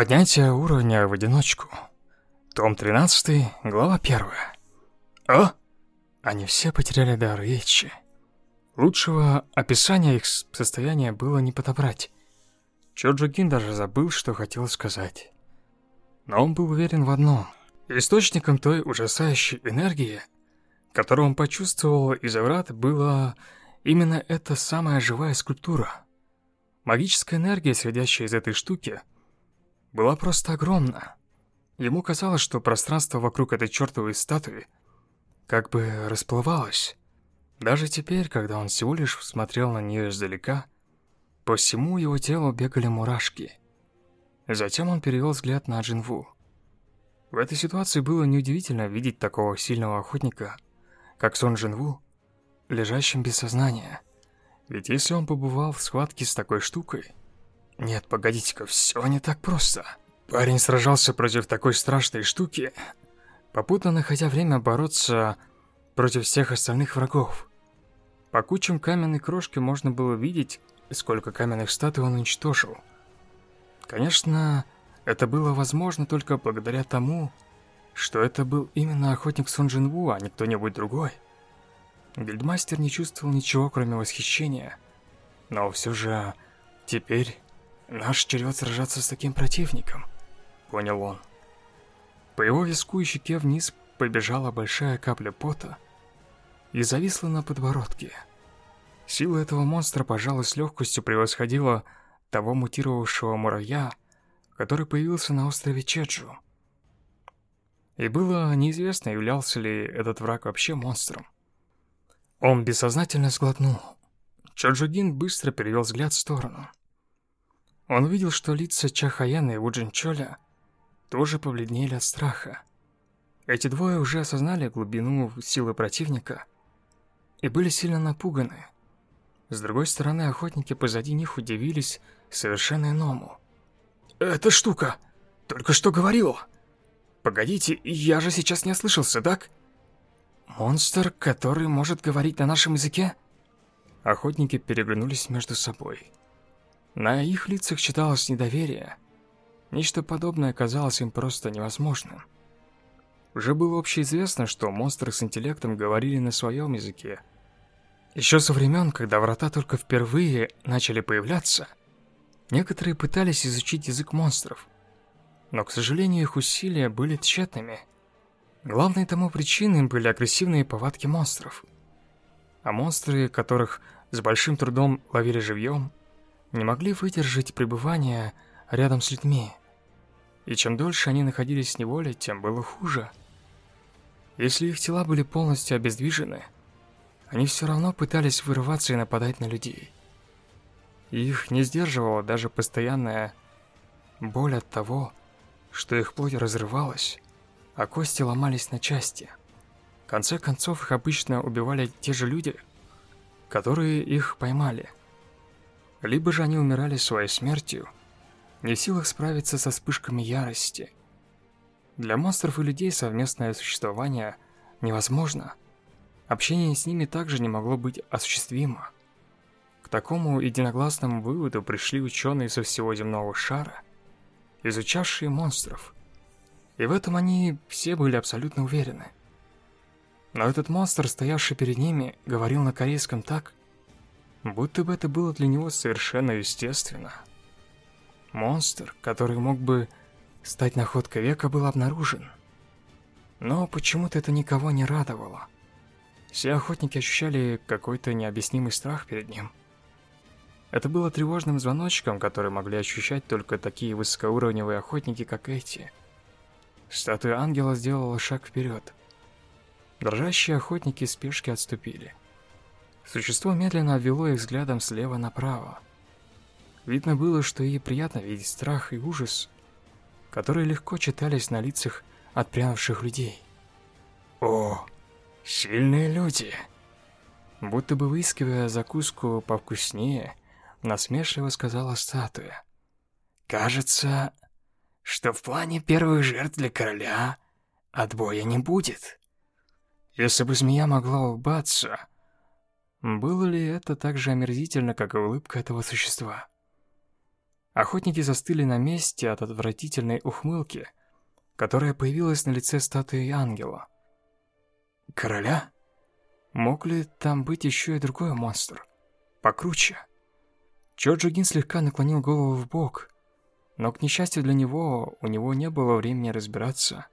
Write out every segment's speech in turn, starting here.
Поднятие уровня в одиночку. Том 13, глава 1. О! Они все потеряли дар речи. Лучшего описания их состояния было не подобрать. Чоджукин даже забыл, что хотел сказать. Но он был уверен в одном. Источником той ужасающей энергии, которую он почувствовал из врат, была именно эта самая живая скульптура. Магическая энергия, исходящая из этой штуки, была просто огромна. Ему казалось, что пространство вокруг этой чертовой статуи как бы расплывалось. Даже теперь, когда он всего лишь смотрел на нее издалека, по всему его телу бегали мурашки. Затем он перевел взгляд на Джинву. В этой ситуации было неудивительно видеть такого сильного охотника, как Сон Джинву, лежащим без сознания. Ведь если он побывал в схватке с такой штукой, нет, погодите-ка, все не так просто. Парень сражался против такой страшной штуки, попутно находя время бороться против всех остальных врагов. По кучам каменной крошки можно было видеть, сколько каменных статуй он уничтожил. Конечно, это было возможно только благодаря тому, что это был именно охотник Сон Джин а не кто-нибудь другой. Гильдмастер не чувствовал ничего, кроме восхищения. Но все же теперь Наш черед сражаться с таким противником, понял он. По его виску и щеке вниз побежала большая капля пота и зависла на подбородке. Сила этого монстра, пожалуй, с легкостью превосходила того мутировавшего муравья, который появился на острове Чеджу. И было неизвестно, являлся ли этот враг вообще монстром. Он бессознательно сглотнул. Чоджугин быстро перевел взгляд в сторону. Он увидел, что лица Чахаяна и Вуджинчоля тоже побледнели от страха. Эти двое уже осознали глубину силы противника и были сильно напуганы. С другой стороны, охотники позади них удивились совершенно иному. «Эта штука! Только что говорила!» «Погодите, я же сейчас не ослышался, так?» «Монстр, который может говорить на нашем языке?» Охотники переглянулись между собой. На их лицах читалось недоверие. Нечто подобное казалось им просто невозможным. Уже было общеизвестно, что монстры с интеллектом говорили на своем языке. Еще со времен, когда врата только впервые начали появляться, некоторые пытались изучить язык монстров. Но, к сожалению, их усилия были тщетными. Главной тому причиной были агрессивные повадки монстров. А монстры, которых с большим трудом ловили живьем, не могли выдержать пребывание рядом с людьми. И чем дольше они находились в неволе, тем было хуже. Если их тела были полностью обездвижены, они все равно пытались вырываться и нападать на людей. их не сдерживала даже постоянная боль от того, что их плоть разрывалась, а кости ломались на части. В конце концов, их обычно убивали те же люди, которые их поймали – либо же они умирали своей смертью, не в силах справиться со вспышками ярости. Для монстров и людей совместное существование невозможно. Общение с ними также не могло быть осуществимо. К такому единогласному выводу пришли ученые со всего земного шара, изучавшие монстров. И в этом они все были абсолютно уверены. Но этот монстр, стоявший перед ними, говорил на корейском так, Будто бы это было для него совершенно естественно. Монстр, который мог бы стать находкой века, был обнаружен. Но почему-то это никого не радовало. Все охотники ощущали какой-то необъяснимый страх перед ним. Это было тревожным звоночком, который могли ощущать только такие высокоуровневые охотники, как эти. Статуя ангела сделала шаг вперед. Дрожащие охотники спешки отступили. Существо медленно обвело их взглядом слева направо. Видно было, что ей приятно видеть страх и ужас, которые легко читались на лицах отпрянувших людей. «О, сильные люди!» Будто бы выискивая закуску повкуснее, насмешливо сказала статуя. «Кажется, что в плане первых жертв для короля отбоя не будет. Если бы змея могла улыбаться, было ли это так же омерзительно, как и улыбка этого существа? Охотники застыли на месте от отвратительной ухмылки, которая появилась на лице статуи ангела. Короля? Мог ли там быть еще и другой монстр? Покруче. Чоджугин слегка наклонил голову в бок, но, к несчастью для него, у него не было времени разбираться,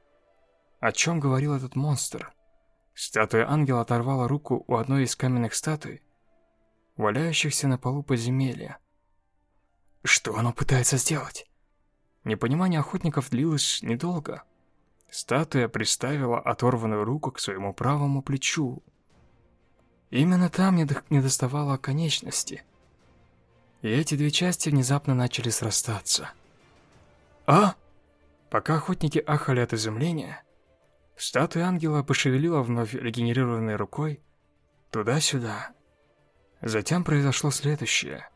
о чем говорил этот монстр. Статуя ангела оторвала руку у одной из каменных статуй, валяющихся на полу подземелья. Что оно пытается сделать? Непонимание охотников длилось недолго. Статуя приставила оторванную руку к своему правому плечу. Именно там не доставало конечности. И эти две части внезапно начали срастаться. «А?» Пока охотники ахали от изумления, статуя ангела пошевелила вновь регенерированной рукой туда-сюда. Затем произошло следующее.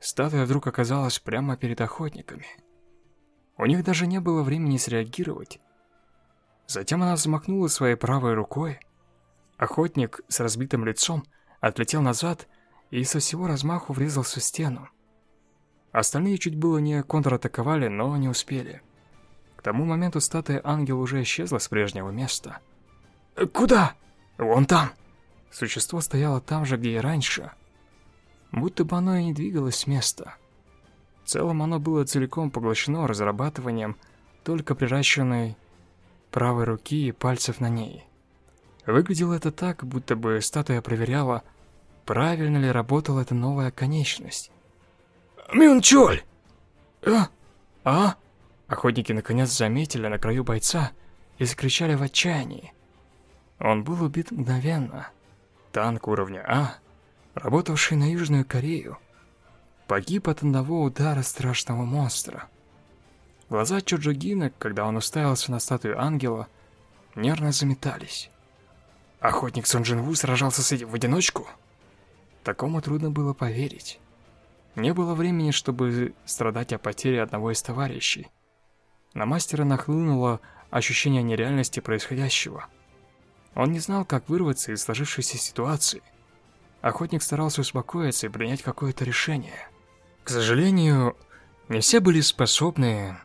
Статуя вдруг оказалась прямо перед охотниками. У них даже не было времени среагировать. Затем она взмахнула своей правой рукой. Охотник с разбитым лицом отлетел назад и со всего размаху врезался в стену. Остальные чуть было не контратаковали, но не успели. Тому моменту статуя ангел уже исчезла с прежнего места. «Куда?» «Вон там!» Существо стояло там же, где и раньше. Будто бы оно и не двигалось с места. В целом оно было целиком поглощено разрабатыванием только приращенной правой руки и пальцев на ней. Выглядело это так, будто бы статуя проверяла, правильно ли работала эта новая конечность. «Мюнчоль!» «А? А?» Охотники наконец заметили на краю бойца и закричали в отчаянии. Он был убит мгновенно. Танк уровня А, работавший на Южную Корею, погиб от одного удара страшного монстра. Глаза Чуджугина, когда он уставился на статую ангела, нервно заметались. Охотник Сон Джин Ву сражался с этим в одиночку? Такому трудно было поверить. Не было времени, чтобы страдать о потере одного из товарищей. На мастера нахлынуло ощущение нереальности происходящего. Он не знал, как вырваться из сложившейся ситуации. Охотник старался успокоиться и принять какое-то решение. К сожалению, не все были способны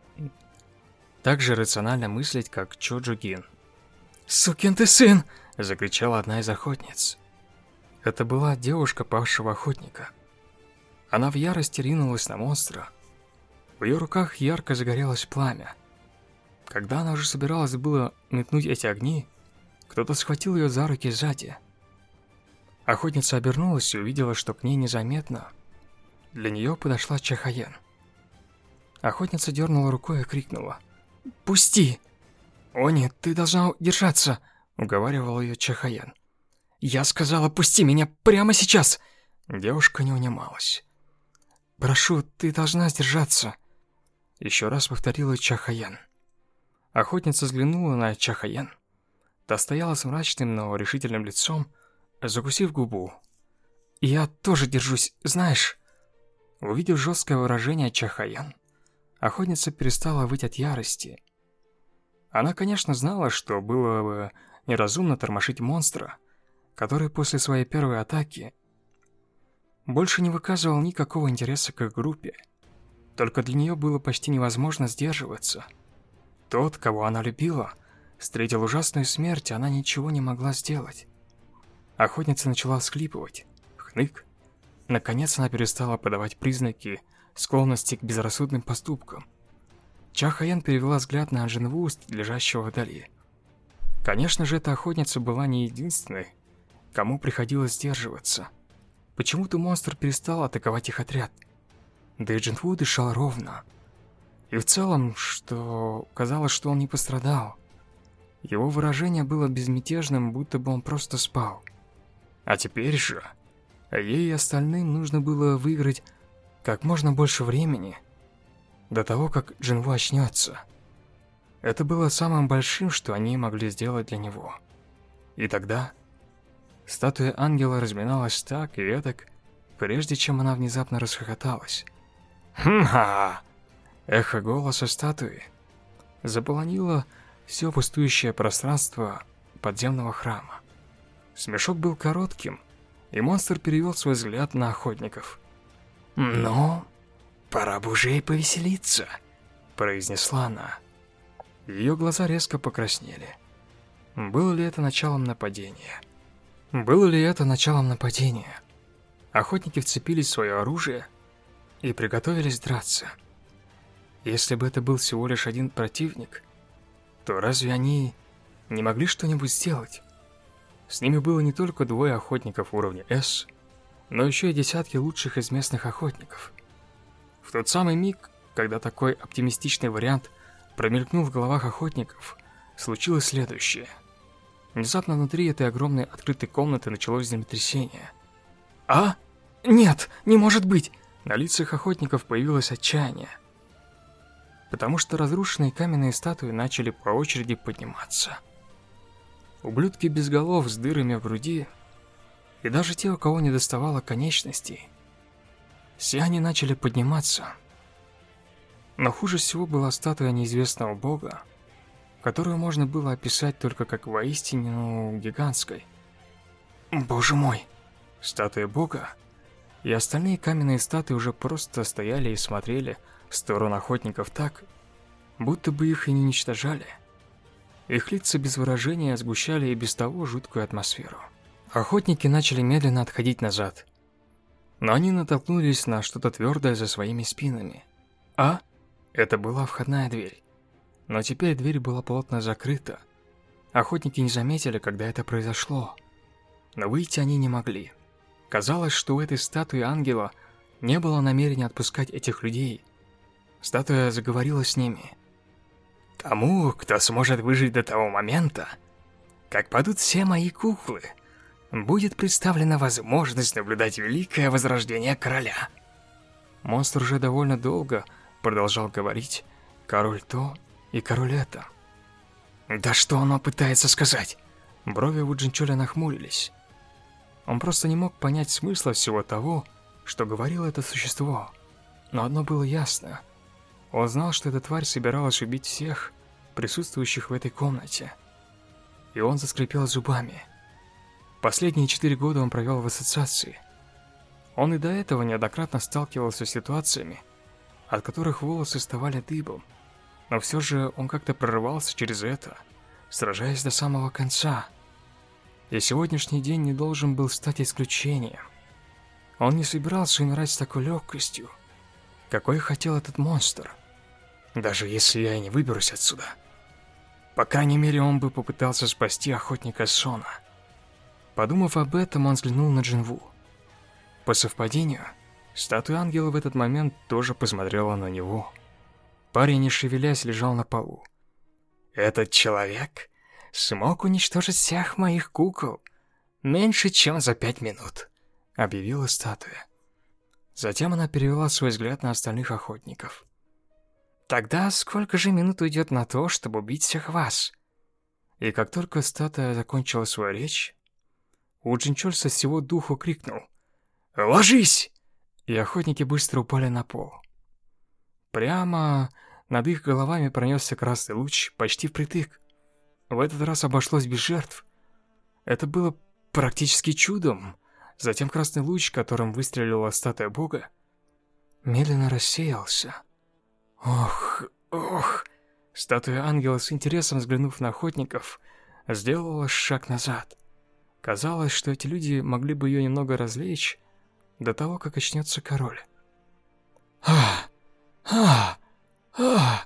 так же рационально мыслить, как Чо Джугин. «Сукин ты сын!» – закричала одна из охотниц. Это была девушка павшего охотника. Она в ярости ринулась на монстра. В ее руках ярко загорелось пламя. Когда она уже собиралась было метнуть эти огни, кто-то схватил ее за руки сзади. Охотница обернулась и увидела, что к ней незаметно. Для нее подошла Чахаен. Охотница дернула рукой и крикнула. «Пусти!» «О нет, ты должна держаться!» Уговаривал ее Чахаен. «Я сказала, пусти меня прямо сейчас!» Девушка не унималась. «Прошу, ты должна сдержаться!» Еще раз повторила Чахаян. Охотница взглянула на Чахаян. Та стояла с мрачным, но решительным лицом, закусив губу. «Я тоже держусь, знаешь...» Увидев жесткое выражение Чахаян, охотница перестала выть от ярости. Она, конечно, знала, что было бы неразумно тормошить монстра, который после своей первой атаки больше не выказывал никакого интереса к их группе. Только для нее было почти невозможно сдерживаться. Тот, кого она любила, встретил ужасную смерть, она ничего не могла сделать. Охотница начала всхлипывать. Хнык. Наконец она перестала подавать признаки склонности к безрассудным поступкам. Чахаян перевела взгляд на Джинвуст, лежащего вдали. Конечно же, эта охотница была не единственной, кому приходилось сдерживаться. Почему-то монстр перестал атаковать их отряд. Да и Джинву дышал ровно. И в целом, что казалось, что он не пострадал. Его выражение было безмятежным, будто бы он просто спал. А теперь же, ей и остальным нужно было выиграть как можно больше времени до того, как Джинву очнется. Это было самым большим, что они могли сделать для него. И тогда статуя ангела разминалась так и эдак, прежде чем она внезапно расхохоталась. «Хм-ха!» Эхо голоса статуи заполонило все пустующее пространство подземного храма. Смешок был коротким, и монстр перевел свой взгляд на охотников. «Но...» пора бы уже и повеселиться», — произнесла она. Ее глаза резко покраснели. Было ли это началом нападения? Было ли это началом нападения? Охотники вцепились в свое оружие и приготовились драться. Если бы это был всего лишь один противник, то разве они не могли что-нибудь сделать? С ними было не только двое охотников уровня S, но еще и десятки лучших из местных охотников. В тот самый миг, когда такой оптимистичный вариант промелькнул в головах охотников, случилось следующее. Внезапно внутри этой огромной открытой комнаты началось землетрясение. «А? Нет, не может быть!» На лицах охотников появилось отчаяние. Потому что разрушенные каменные статуи начали по очереди подниматься. Ублюдки без голов с дырами в груди, и даже те, у кого не доставало конечностей, все они начали подниматься. Но хуже всего была статуя неизвестного бога, которую можно было описать только как воистину гигантской. Боже мой! Статуя бога и остальные каменные статуи уже просто стояли и смотрели в сторону охотников так, будто бы их и не уничтожали. Их лица без выражения сгущали и без того жуткую атмосферу. Охотники начали медленно отходить назад. Но они натолкнулись на что-то твердое за своими спинами. А? Это была входная дверь. Но теперь дверь была плотно закрыта. Охотники не заметили, когда это произошло. Но выйти они не могли. Казалось, что у этой статуи ангела не было намерения отпускать этих людей. Статуя заговорила с ними. «Тому, кто сможет выжить до того момента, как падут все мои куклы, будет представлена возможность наблюдать великое возрождение короля». Монстр уже довольно долго продолжал говорить «Король то и король это». «Да что оно пытается сказать?» Брови у Джинчоля нахмурились. Он просто не мог понять смысла всего того, что говорило это существо. Но одно было ясно. Он знал, что эта тварь собиралась убить всех присутствующих в этой комнате. И он заскрипел зубами. Последние четыре года он провел в ассоциации. Он и до этого неоднократно сталкивался с ситуациями, от которых волосы вставали дыбом. Но все же он как-то прорывался через это, сражаясь до самого конца. И сегодняшний день не должен был стать исключением. Он не собирался умирать с такой легкостью, какой хотел этот монстр. Даже если я и не выберусь отсюда. По крайней мере, он бы попытался спасти охотника Сона. Подумав об этом, он взглянул на Джинву. По совпадению, статуя ангела в этот момент тоже посмотрела на него. Парень, не шевелясь, лежал на полу. «Этот человек смог уничтожить всех моих кукол меньше, чем за пять минут», — объявила статуя. Затем она перевела свой взгляд на остальных охотников. «Тогда сколько же минут уйдет на то, чтобы убить всех вас?» И как только статуя закончила свою речь, Уджинчоль со всего духу крикнул «Ложись!» И охотники быстро упали на пол. Прямо над их головами пронесся красный луч, почти впритык. В этот раз обошлось без жертв. Это было практически чудом. Затем красный луч, которым выстрелила статуя бога, медленно рассеялся. Ох, ох. Статуя ангела с интересом взглянув на охотников, сделала шаг назад. Казалось, что эти люди могли бы ее немного развлечь до того, как очнется король. Ах! А, а.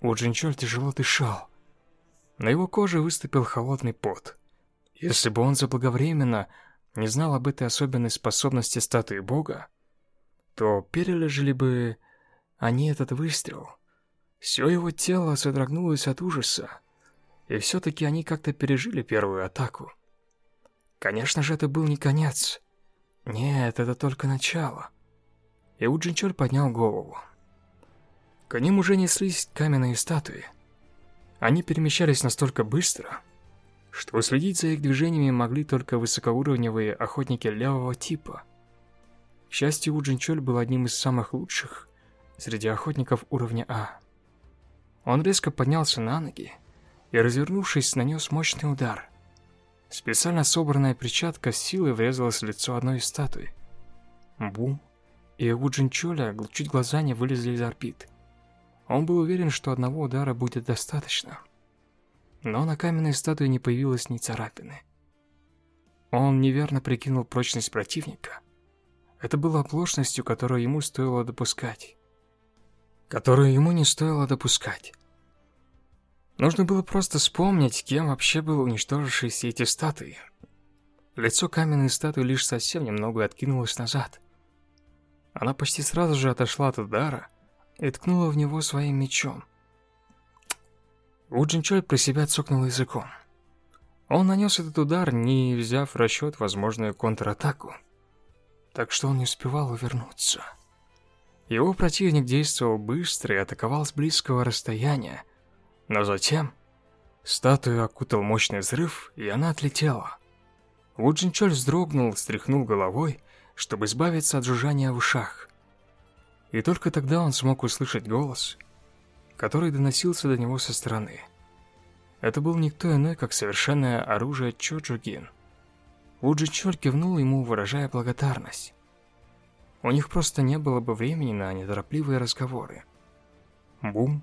Уджинчоль тяжело дышал. На его коже выступил холодный пот. Если бы он заблаговременно не знал об этой особенной способности статуи бога, то пережили бы они этот выстрел. Все его тело содрогнулось от ужаса, и все-таки они как-то пережили первую атаку. Конечно же, это был не конец. Нет, это только начало. И Уджинчоль поднял голову. К ним уже неслись каменные статуи. Они перемещались настолько быстро, что следить за их движениями могли только высокоуровневые охотники левого типа. К счастью, Уджинчоль был одним из самых лучших среди охотников уровня А. Он резко поднялся на ноги и, развернувшись, нанес мощный удар. Специально собранная перчатка с силой врезалась в лицо одной из статуй. Бум. и у Джинчоля чуть глаза не вылезли из орбит. Он был уверен, что одного удара будет достаточно. Но на каменной статуе не появилось ни царапины. Он неверно прикинул прочность противника. Это было оплошностью, которую ему стоило допускать. Которую ему не стоило допускать. Нужно было просто вспомнить, кем вообще был уничтоживший все эти статуи. Лицо каменной статуи лишь совсем немного откинулось назад. Она почти сразу же отошла от удара и ткнула в него своим мечом. У Джинчоль про себя цокнул языком. Он нанес этот удар, не взяв в расчет возможную контратаку. Так что он не успевал увернуться. Его противник действовал быстро и атаковал с близкого расстояния, но затем статую окутал мощный взрыв, и она отлетела. Вуджинчоль вздрогнул, встряхнул головой, чтобы избавиться от жужжания в ушах. И только тогда он смог услышать голос, который доносился до него со стороны. Это был никто иной, как совершенное оружие Чоджугин. Уджи Чоль кивнул ему, выражая благодарность. У них просто не было бы времени на неторопливые разговоры. Бум.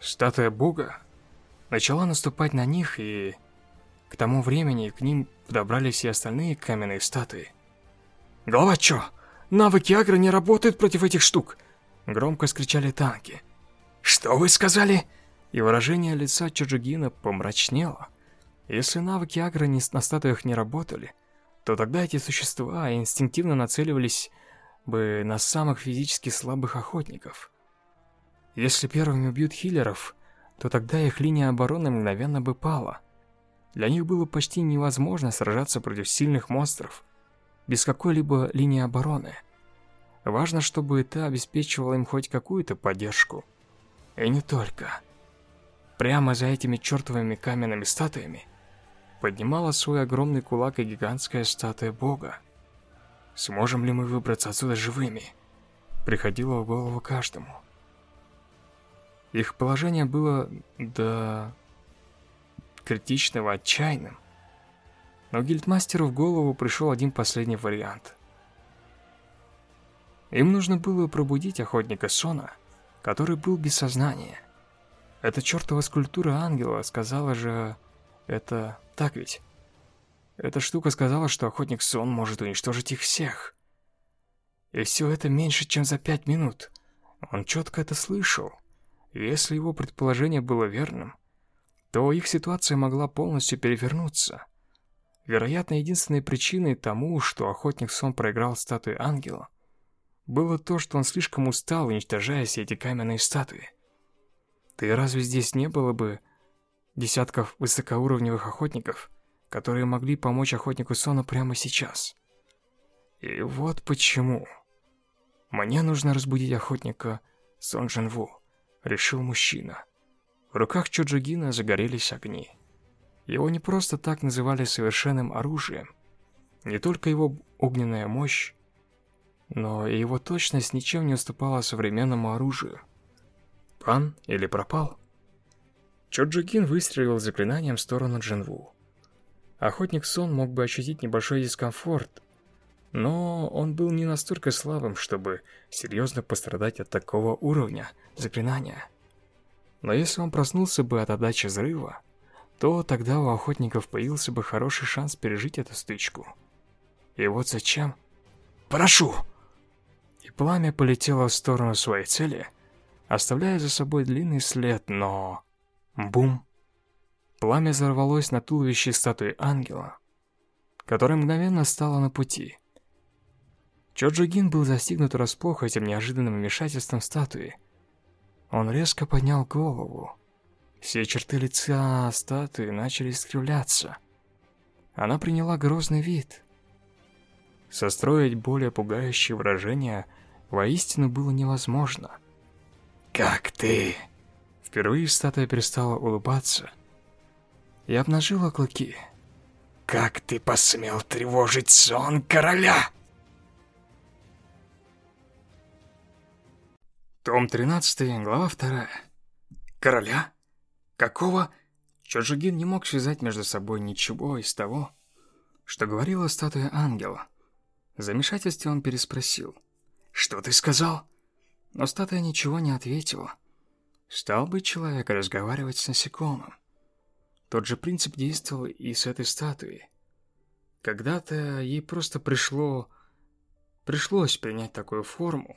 Статуя бога начала наступать на них, и к тому времени к ним подобрались и остальные каменные статуи. «Голова чё? Навыки агро не работают против этих штук!» Громко скричали танки. «Что вы сказали?» и выражение лица Чоджугина помрачнело. Если навыки агро на статуях не работали, то тогда эти существа инстинктивно нацеливались бы на самых физически слабых охотников. Если первыми убьют хиллеров, то тогда их линия обороны мгновенно бы пала. Для них было почти невозможно сражаться против сильных монстров без какой-либо линии обороны. Важно, чтобы это обеспечивало им хоть какую-то поддержку. И не только. Прямо за этими чертовыми каменными статуями поднимала свой огромный кулак и гигантская статуя бога. Сможем ли мы выбраться отсюда живыми? Приходило в голову каждому. Их положение было до критичного отчаянным. Но гильдмастеру в голову пришел один последний вариант. Им нужно было пробудить охотника Сона, который был без сознания. Эта чертова скульптура ангела сказала же... Это так ведь? Эта штука сказала, что охотник Сон может уничтожить их всех. И все это меньше, чем за пять минут. Он четко это слышал. Если его предположение было верным, то их ситуация могла полностью перевернуться. Вероятно, единственной причиной тому, что охотник Сон проиграл статуи ангела, было то, что он слишком устал, уничтожая все эти каменные статуи. Ты разве здесь не было бы десятков высокоуровневых охотников, которые могли помочь охотнику Сона прямо сейчас? И вот почему. Мне нужно разбудить охотника Сон Джинву, решил мужчина. В руках Чоджугина загорелись огни. Его не просто так называли совершенным оружием. Не только его огненная мощь, но и его точность ничем не уступала современному оружию. Пан или пропал? Чоджугин выстрелил заклинанием в сторону Джинву. Охотник Сон мог бы ощутить небольшой дискомфорт, но он был не настолько слабым, чтобы серьезно пострадать от такого уровня заклинания. Но если он проснулся бы от отдачи взрыва, то тогда у охотников появился бы хороший шанс пережить эту стычку. И вот зачем? «Прошу!» И пламя полетело в сторону своей цели, оставляя за собой длинный след, но... Бум! Пламя взорвалось на туловище статуи ангела, которая мгновенно стала на пути. Чоджугин был застигнут врасплох этим неожиданным вмешательством статуи. Он резко поднял голову. Все черты лица статуи начали искривляться. Она приняла грозный вид. Состроить более пугающее выражение воистину было невозможно. «Как ты?» Впервые статуя перестала улыбаться и обнажила клыки. «Как ты посмел тревожить сон короля?» Том 13, глава 2. Короля? Какого? Чоджугин не мог связать между собой ничего из того, что говорила статуя ангела. В замешательстве он переспросил. Что ты сказал?» Но статуя ничего не ответила. Стал бы человек разговаривать с насекомым. Тот же принцип действовал и с этой статуей. Когда-то ей просто пришло... Пришлось принять такую форму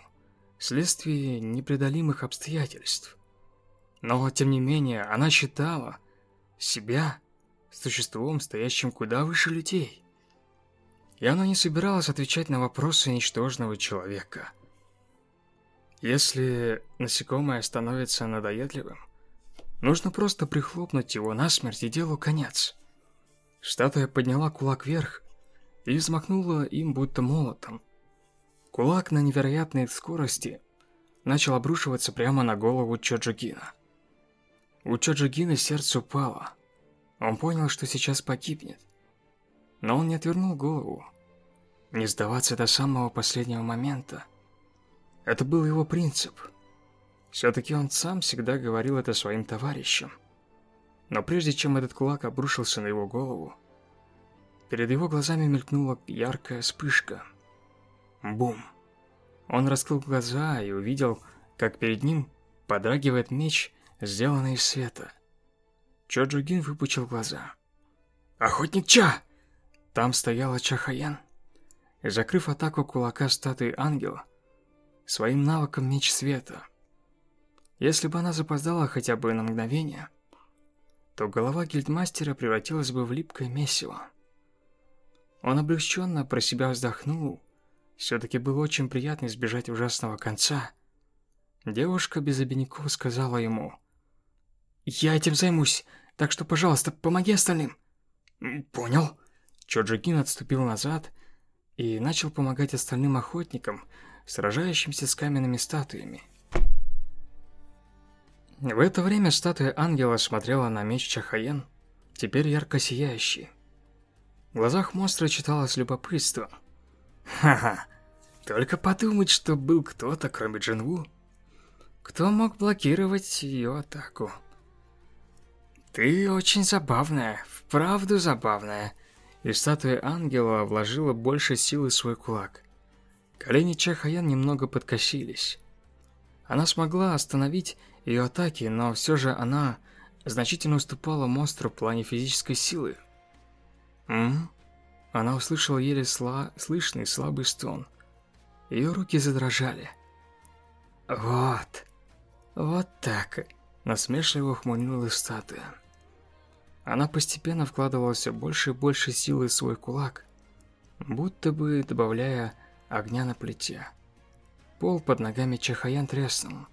вследствие непреодолимых обстоятельств. Но, тем не менее, она считала себя существом, стоящим куда выше людей. И она не собиралась отвечать на вопросы ничтожного человека. Если насекомое становится надоедливым, нужно просто прихлопнуть его насмерть и делу конец. Статуя подняла кулак вверх и взмахнула им будто молотом. Кулак на невероятной скорости начал обрушиваться прямо на голову Чоджигина. У Чоджигина сердце упало. Он понял, что сейчас погибнет. Но он не отвернул голову. Не сдаваться до самого последнего момента. Это был его принцип. Все-таки он сам всегда говорил это своим товарищам. Но прежде чем этот кулак обрушился на его голову, перед его глазами мелькнула яркая вспышка. Бум! Он раскрыл глаза и увидел, как перед ним подрагивает меч, сделанный из света. Чо Джугин выпучил глаза. «Охотник Ча!» Там стояла Чахаян. Закрыв атаку кулака статуи ангела, своим навыком меч света. Если бы она запоздала хотя бы на мгновение, то голова гильдмастера превратилась бы в липкое месиво. Он облегченно про себя вздохнул. Все-таки было очень приятно избежать ужасного конца. Девушка без обиняков сказала ему, «Я этим займусь, так что, пожалуйста, помоги остальным». «Понял». Чоджикин отступил назад и начал помогать остальным охотникам, сражающимся с каменными статуями. В это время статуя ангела смотрела на меч Чахаен, теперь ярко сияющий. В глазах монстра читалось любопытство. Ха-ха, только подумать, что был кто-то, кроме Джинву. Кто мог блокировать ее атаку? Ты очень забавная, вправду забавная. И статуя ангела вложила больше силы в свой кулак. Колени Чахаян немного подкосились. Она смогла остановить ее атаки, но все же она значительно уступала монстру в плане физической силы. «М?», Она услышала еле сла... слышный слабый стон. Ее руки задрожали. «Вот, вот так», — насмешливо ухмыльнулась статуя. Она постепенно вкладывала все больше и больше силы в свой кулак, будто бы добавляя огня на плите. Пол под ногами Чахаян треснул.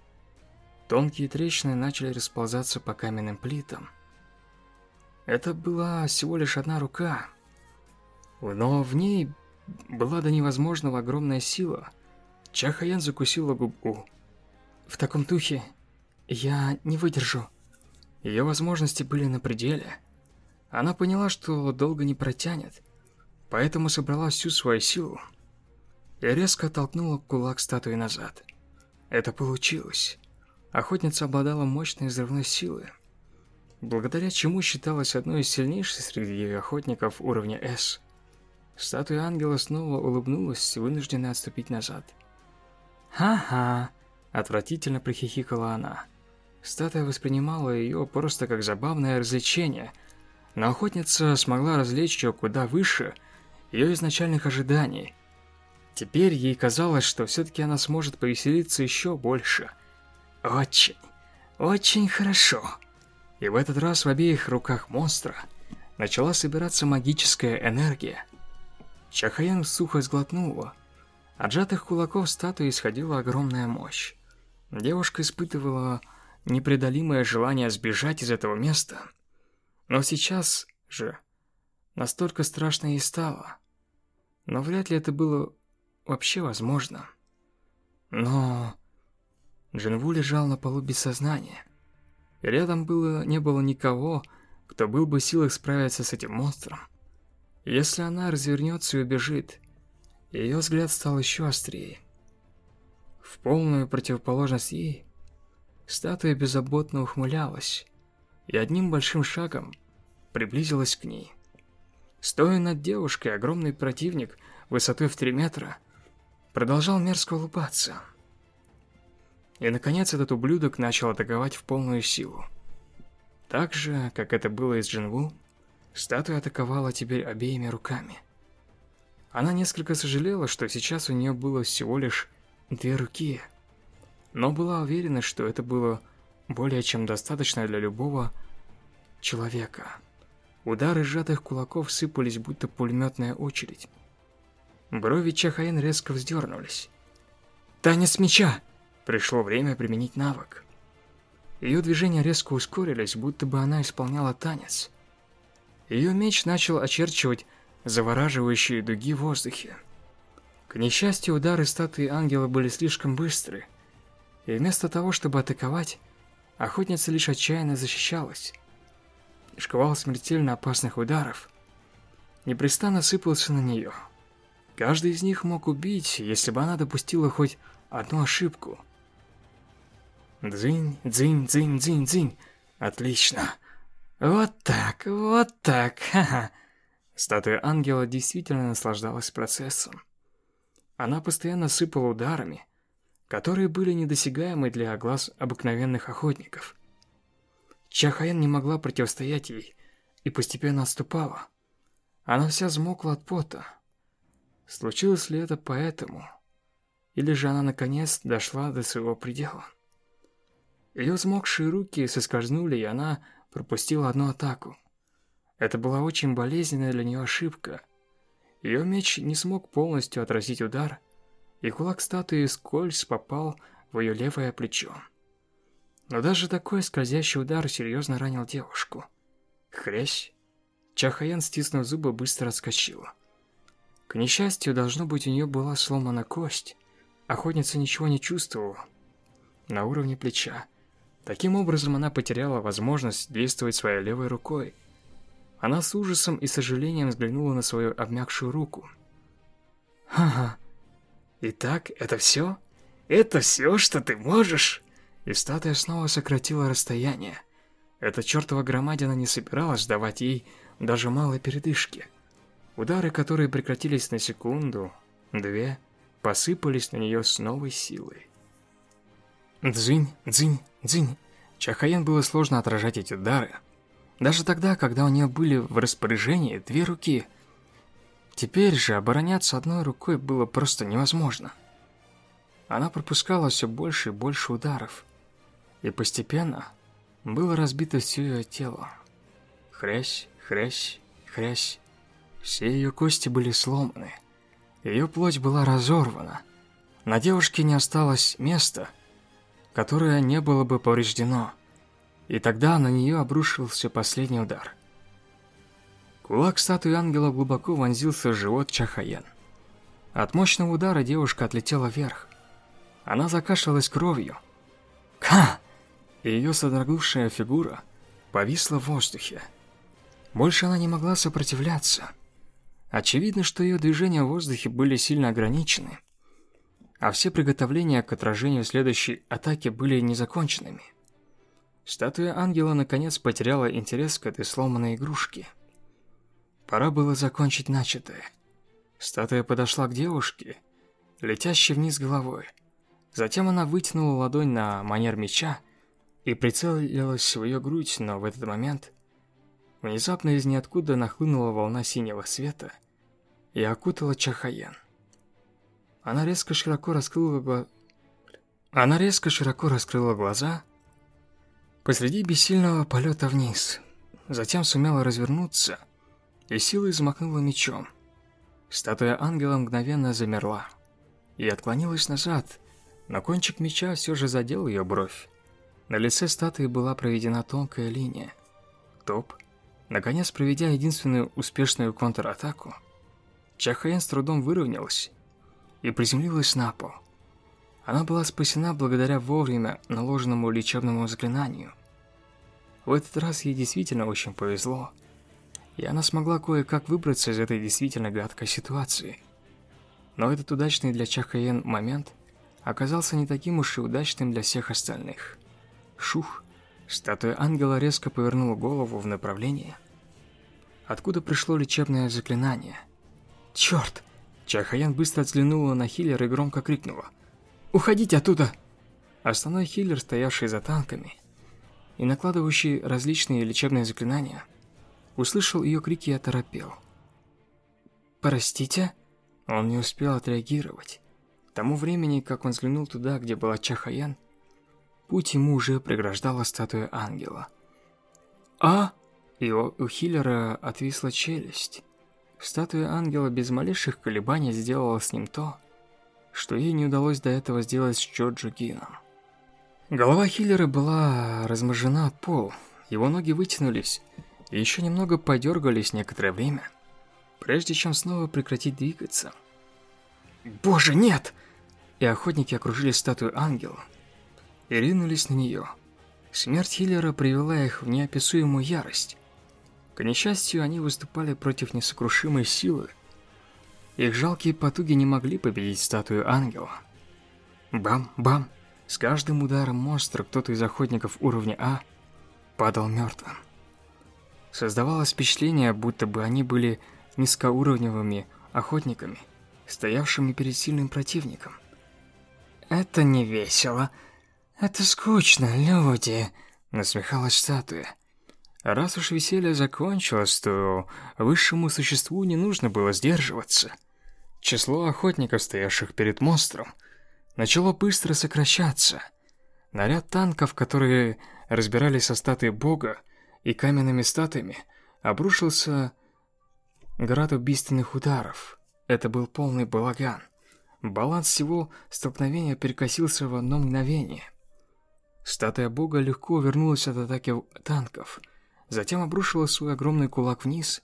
Тонкие трещины начали расползаться по каменным плитам. Это была всего лишь одна рука, но в ней была до невозможного огромная сила. Чахаян закусила губу. В таком духе я не выдержу. Ее возможности были на пределе. Она поняла, что долго не протянет, поэтому собрала всю свою силу и резко оттолкнула кулак статуи назад. Это получилось. Охотница обладала мощной взрывной силой, благодаря чему считалась одной из сильнейших среди охотников уровня S. Статуя ангела снова улыбнулась, вынужденная отступить назад. «Ха-ха!» – отвратительно прихихикала она. Статуя воспринимала ее просто как забавное развлечение, но охотница смогла развлечь ее куда выше ее изначальных ожиданий – Теперь ей казалось, что все-таки она сможет повеселиться еще больше. Очень, очень хорошо. И в этот раз в обеих руках монстра начала собираться магическая энергия. Чахаян сухо сглотнула. От сжатых кулаков статуи исходила огромная мощь. Девушка испытывала непреодолимое желание сбежать из этого места. Но сейчас же настолько страшно ей стало. Но вряд ли это было вообще возможно. Но... Джинву лежал на полу без сознания. рядом было, не было никого, кто был бы в силах справиться с этим монстром. Если она развернется и убежит, ее взгляд стал еще острее. В полную противоположность ей, статуя беззаботно ухмылялась и одним большим шагом приблизилась к ней. Стоя над девушкой, огромный противник высотой в 3 метра продолжал мерзко улыбаться. И, наконец, этот ублюдок начал атаковать в полную силу. Так же, как это было из Джинву, статуя атаковала теперь обеими руками. Она несколько сожалела, что сейчас у нее было всего лишь две руки, но была уверена, что это было более чем достаточно для любого человека. Удары сжатых кулаков сыпались, будто пулеметная очередь. Брови Чахаин резко вздернулись. «Танец меча!» Пришло время применить навык. Ее движения резко ускорились, будто бы она исполняла танец. Ее меч начал очерчивать завораживающие дуги в воздухе. К несчастью, удары статуи ангела были слишком быстры, и вместо того, чтобы атаковать, охотница лишь отчаянно защищалась. Шквал смертельно опасных ударов непрестанно сыпался на нее. Каждый из них мог убить, если бы она допустила хоть одну ошибку. Дзынь, дзынь, дзынь, дзынь, дзынь. Отлично. Вот так, вот так, ха-ха. Статуя ангела действительно наслаждалась процессом. Она постоянно сыпала ударами, которые были недосягаемы для глаз обыкновенных охотников. Чахаен не могла противостоять ей и постепенно отступала. Она вся взмокла от пота. Случилось ли это поэтому? Или же она наконец дошла до своего предела? Ее взмокшие руки соскользнули, и она пропустила одну атаку. Это была очень болезненная для нее ошибка. Ее меч не смог полностью отразить удар, и кулак статуи скользь попал в ее левое плечо. Но даже такой скользящий удар серьезно ранил девушку. Хрясь. Чахаян, стиснув зубы, быстро отскочила. К несчастью, должно быть, у нее была сломана кость. Охотница ничего не чувствовала. На уровне плеча. Таким образом, она потеряла возможность действовать своей левой рукой. Она с ужасом и сожалением взглянула на свою обмякшую руку. «Ха-ха. Итак, это все? Это все, что ты можешь?» И статуя снова сократила расстояние. Эта чертова громадина не собиралась давать ей даже малой передышки. Удары, которые прекратились на секунду, две, посыпались на нее с новой силой. Дзынь, дзынь, дзынь. Чахаен было сложно отражать эти удары. Даже тогда, когда у нее были в распоряжении две руки. Теперь же обороняться одной рукой было просто невозможно. Она пропускала все больше и больше ударов. И постепенно было разбито все ее тело. Хрясь, хрясь, хрясь. Все ее кости были сломаны. Ее плоть была разорвана. На девушке не осталось места, которое не было бы повреждено. И тогда на нее обрушился последний удар. Кулак статуи ангела глубоко вонзился в живот Чахаян. От мощного удара девушка отлетела вверх. Она закашлялась кровью. Ка! И ее содрогнувшая фигура повисла в воздухе. Больше она не могла сопротивляться. Очевидно, что ее движения в воздухе были сильно ограничены а все приготовления к отражению следующей атаки были незаконченными. Статуя ангела наконец потеряла интерес к этой сломанной игрушке. Пора было закончить начатое. Статуя подошла к девушке, летящей вниз головой. Затем она вытянула ладонь на манер меча и прицелилась в ее грудь, но в этот момент внезапно из ниоткуда нахлынула волна синего света и окутала Чахаян. Она резко широко раскрыла глаза. Она резко широко раскрыла глаза посреди бессильного полета вниз. Затем сумела развернуться и силой взмахнула мечом. Статуя ангела мгновенно замерла и отклонилась назад, но кончик меча все же задел ее бровь. На лице статуи была проведена тонкая линия. Топ, наконец проведя единственную успешную контратаку, Чахаен с трудом выровнялась и приземлилась на пол. Она была спасена благодаря вовремя наложенному лечебному заклинанию. В этот раз ей действительно очень повезло, и она смогла кое-как выбраться из этой действительно гадкой ситуации. Но этот удачный для Чахаен момент оказался не таким уж и удачным для всех остальных. Шух! Статуя ангела резко повернула голову в направлении, откуда пришло лечебное заклинание. Черт! Чахаян быстро взглянула на Хиллера и громко крикнула. «Уходите оттуда!» Основной хиллер, стоявший за танками и накладывающий различные лечебные заклинания, услышал ее крики и оторопел. «Простите?» Он не успел отреагировать. К тому времени, как он взглянул туда, где была Чахаян, путь ему уже преграждала статуя ангела. «А?» И у Хиллера отвисла челюсть. Статуя ангела без малейших колебаний сделала с ним то, что ей не удалось до этого сделать с Джоджо Гином. Голова Хиллера была размажена от пол, его ноги вытянулись и еще немного подергались некоторое время, прежде чем снова прекратить двигаться. «Боже, нет!» И охотники окружили статую ангела и ринулись на нее. Смерть Хиллера привела их в неописуемую ярость. К несчастью, они выступали против несокрушимой силы. Их жалкие потуги не могли победить статую ангела. Бам-бам. С каждым ударом монстра кто-то из охотников уровня А падал мертвым. Создавалось впечатление, будто бы они были низкоуровневыми охотниками, стоявшими перед сильным противником. «Это не весело. Это скучно, люди», — насмехалась статуя. Раз уж веселье закончилось, то высшему существу не нужно было сдерживаться. Число охотников, стоявших перед монстром, начало быстро сокращаться. Наряд танков, которые разбирались со статуей бога и каменными статуями, обрушился град убийственных ударов. Это был полный балаган. Баланс всего столкновения перекосился в одно мгновение. Статуя бога легко вернулась от атаки танков – затем обрушила свой огромный кулак вниз,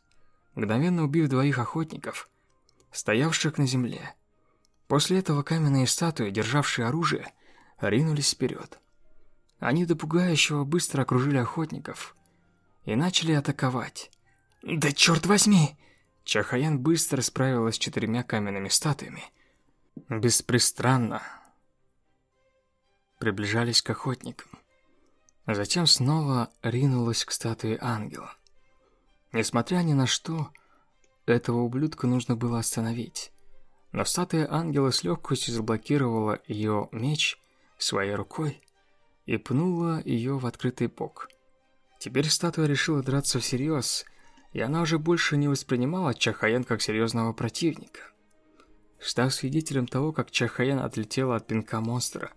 мгновенно убив двоих охотников, стоявших на земле. После этого каменные статуи, державшие оружие, ринулись вперед. Они до пугающего быстро окружили охотников и начали атаковать. «Да черт возьми!» Чахаян быстро справилась с четырьмя каменными статуями. Беспристрастно приближались к охотникам. Затем снова ринулась к статуе ангела. Несмотря ни на что, этого ублюдка нужно было остановить. Но статуя ангела с легкостью заблокировала ее меч своей рукой и пнула ее в открытый бок. Теперь статуя решила драться всерьез, и она уже больше не воспринимала Чахаян как серьезного противника. Став свидетелем того, как Чахаян отлетела от пинка монстра,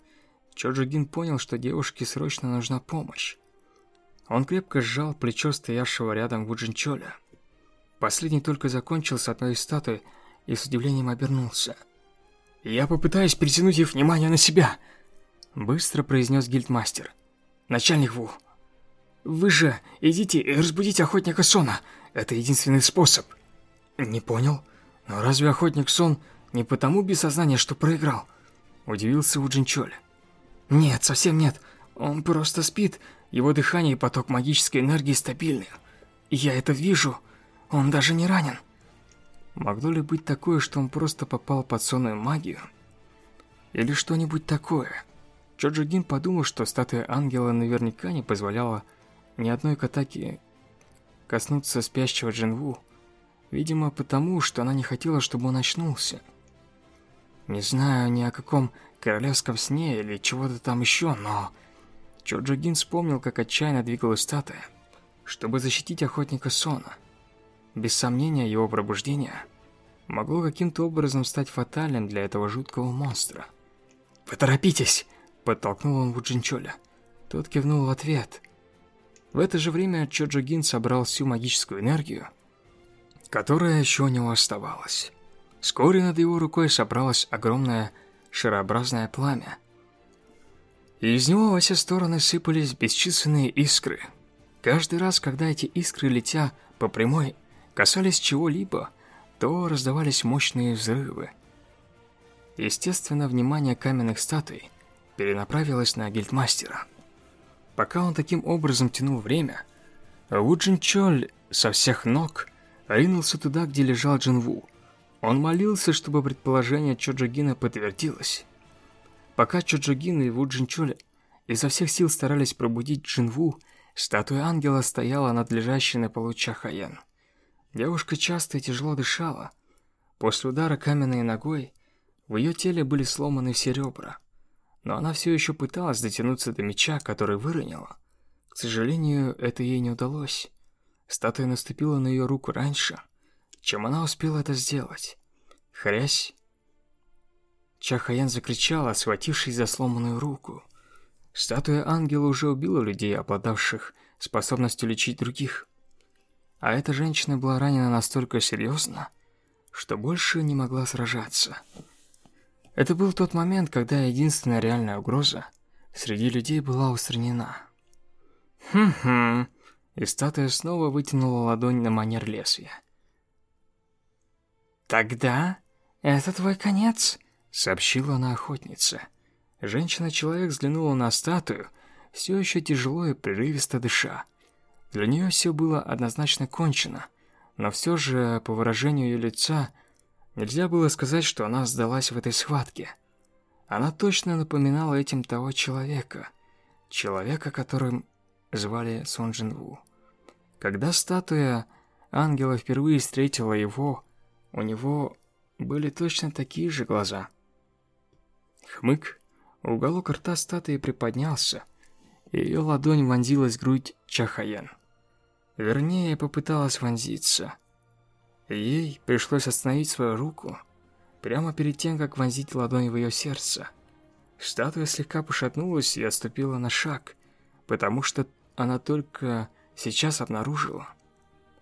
Чоджигин понял, что девушке срочно нужна помощь. Он крепко сжал плечо стоявшего рядом Вуджинчоля. Последний только закончил с одной из статуй и с удивлением обернулся. «Я попытаюсь перетянуть их внимание на себя», — быстро произнес гильдмастер. «Начальник Ву, вы же идите и разбудите охотника Сона. Это единственный способ». «Не понял. Но разве охотник Сон не потому без сознания, что проиграл?» Удивился Вуджинчоль. Нет, совсем нет. Он просто спит. Его дыхание и поток магической энергии стабильны. Я это вижу. Он даже не ранен. Могло ли быть такое, что он просто попал под сонную магию? Или что-нибудь такое? Чоджигин подумал, что статуя ангела наверняка не позволяла ни одной катаки коснуться спящего Джинву. Видимо, потому, что она не хотела, чтобы он очнулся. Не знаю ни о каком королевском сне или чего-то там еще, но... Чоджогин вспомнил, как отчаянно двигалась статуя, чтобы защитить охотника Сона. Без сомнения, его пробуждение могло каким-то образом стать фатальным для этого жуткого монстра. «Поторопитесь!» – подтолкнул он Вуджинчоля. Тот кивнул в ответ. В это же время Чоджогин собрал всю магическую энергию, которая еще у него оставалась. Вскоре над его рукой собралась огромная шарообразное пламя. И из него во все стороны сыпались бесчисленные искры. Каждый раз, когда эти искры, летя по прямой, касались чего-либо, то раздавались мощные взрывы. Естественно, внимание каменных статуй перенаправилось на гильдмастера. Пока он таким образом тянул время, Ву Джин Чоль со всех ног ринулся туда, где лежал Джин Ву. Он молился, чтобы предположение Чоджогина подтвердилось. Пока Чоджогин и Ву Джинчоли изо всех сил старались пробудить Джинву, статуя ангела стояла над лежащей на полу Чахаян. Девушка часто и тяжело дышала. После удара каменной ногой в ее теле были сломаны все ребра, но она все еще пыталась дотянуться до меча, который выронила. К сожалению, это ей не удалось. Статуя наступила на ее руку раньше, чем она успела это сделать. Хрясь. Чахаян закричала, схватившись за сломанную руку. Статуя ангела уже убила людей, обладавших способностью лечить других. А эта женщина была ранена настолько серьезно, что больше не могла сражаться. Это был тот момент, когда единственная реальная угроза среди людей была устранена. Хм-хм. И статуя снова вытянула ладонь на манер лезвия. «Тогда это твой конец», — сообщила она охотнице. Женщина-человек взглянула на статую, все еще тяжело и прерывисто дыша. Для нее все было однозначно кончено, но все же, по выражению ее лица, нельзя было сказать, что она сдалась в этой схватке. Она точно напоминала этим того человека, человека, которым звали Сон Джин Ву. Когда статуя ангела впервые встретила его, у него были точно такие же глаза. Хмык, уголок рта статуи приподнялся, и ее ладонь вонзилась в грудь Чахаян. Вернее, попыталась вонзиться. Ей пришлось остановить свою руку прямо перед тем, как вонзить ладонь в ее сердце. Статуя слегка пошатнулась и отступила на шаг, потому что она только сейчас обнаружила,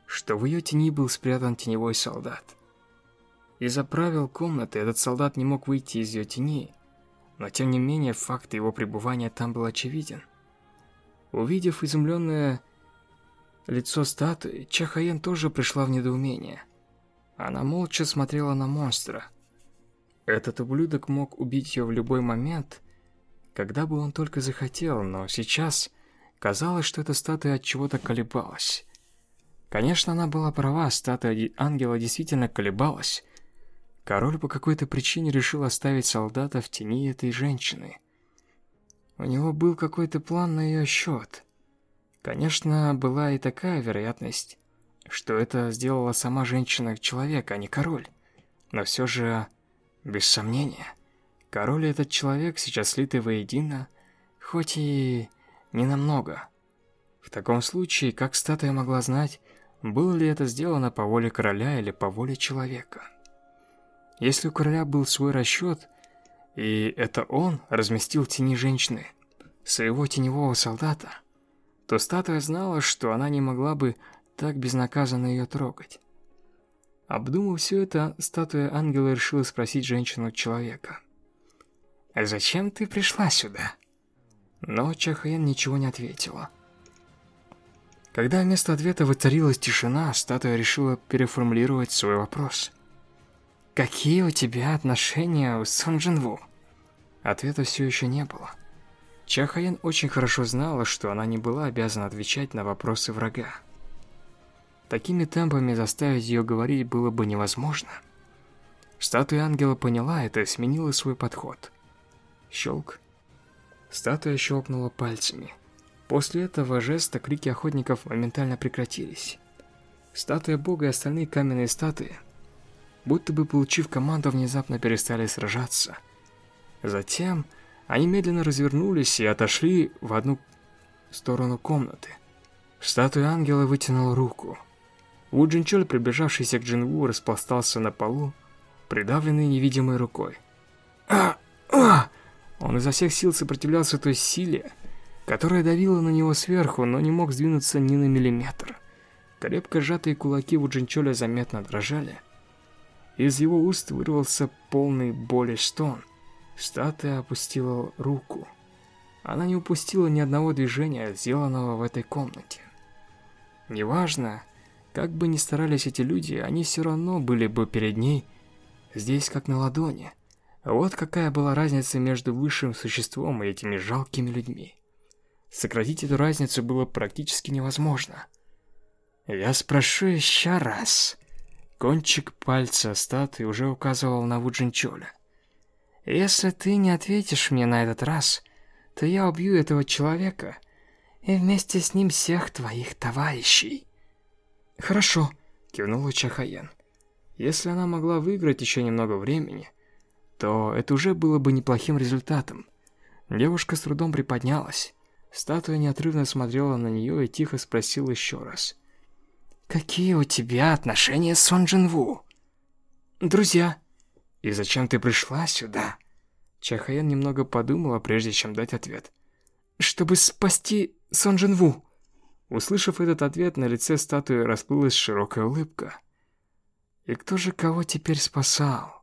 что в ее тени был спрятан теневой солдат. Из-за правил комнаты этот солдат не мог выйти из ее тени, но тем не менее факт его пребывания там был очевиден. Увидев изумленное лицо статуи, Чахаен тоже пришла в недоумение. Она молча смотрела на монстра. Этот ублюдок мог убить ее в любой момент, когда бы он только захотел, но сейчас казалось, что эта статуя от чего-то колебалась. Конечно, она была права, статуя ангела действительно колебалась. Король по какой-то причине решил оставить солдата в тени этой женщины. У него был какой-то план на ее счет. Конечно, была и такая вероятность, что это сделала сама женщина-человек, а не король. Но все же, без сомнения, король и этот человек сейчас слиты воедино, хоть и не намного. В таком случае, как статуя могла знать, было ли это сделано по воле короля или по воле человека? Если у короля был свой расчет, и это он разместил тени женщины своего теневого солдата, то статуя знала, что она не могла бы так безнаказанно ее трогать. Обдумав все это, статуя ангела решила спросить женщину-человека. «Зачем ты пришла сюда?» Но Чахаен ничего не ответила. Когда вместо ответа воцарилась тишина, статуя решила переформулировать свой вопрос. «Какие у тебя отношения с Сон Джинву?» Ответа все еще не было. Чахаен очень хорошо знала, что она не была обязана отвечать на вопросы врага. Такими темпами заставить ее говорить было бы невозможно. Статуя ангела поняла это и сменила свой подход. Щелк. Статуя щелкнула пальцами. После этого жеста крики охотников моментально прекратились. Статуя бога и остальные каменные статуи будто бы получив команду, внезапно перестали сражаться. Затем они медленно развернулись и отошли в одну сторону комнаты. Статуя ангела вытянула руку. Ву Джинчоль, приближавшийся к Джинву, распластался на полу, придавленный невидимой рукой. А! А! Он изо всех сил сопротивлялся той силе, которая давила на него сверху, но не мог сдвинуться ни на миллиметр. Крепко сжатые кулаки Ву Джинчоля заметно дрожали, из его уст вырвался полный боли стон. Статуя опустила руку. Она не упустила ни одного движения, сделанного в этой комнате. Неважно, как бы ни старались эти люди, они все равно были бы перед ней, здесь как на ладони. Вот какая была разница между высшим существом и этими жалкими людьми. Сократить эту разницу было практически невозможно. Я спрошу еще раз. Кончик пальца статуи уже указывал на Вуджинчоля. «Если ты не ответишь мне на этот раз, то я убью этого человека и вместе с ним всех твоих товарищей». «Хорошо», — кивнула Чахаян. Если она могла выиграть еще немного времени, то это уже было бы неплохим результатом. Девушка с трудом приподнялась. Статуя неотрывно смотрела на нее и тихо спросила еще раз. «Какие у тебя отношения с Сон Джин Ву?» «Друзья». «И зачем ты пришла сюда?» Чахаян немного подумала, прежде чем дать ответ. «Чтобы спасти Сон Джин Ву». Услышав этот ответ, на лице статуи расплылась широкая улыбка. И кто же кого теперь спасал?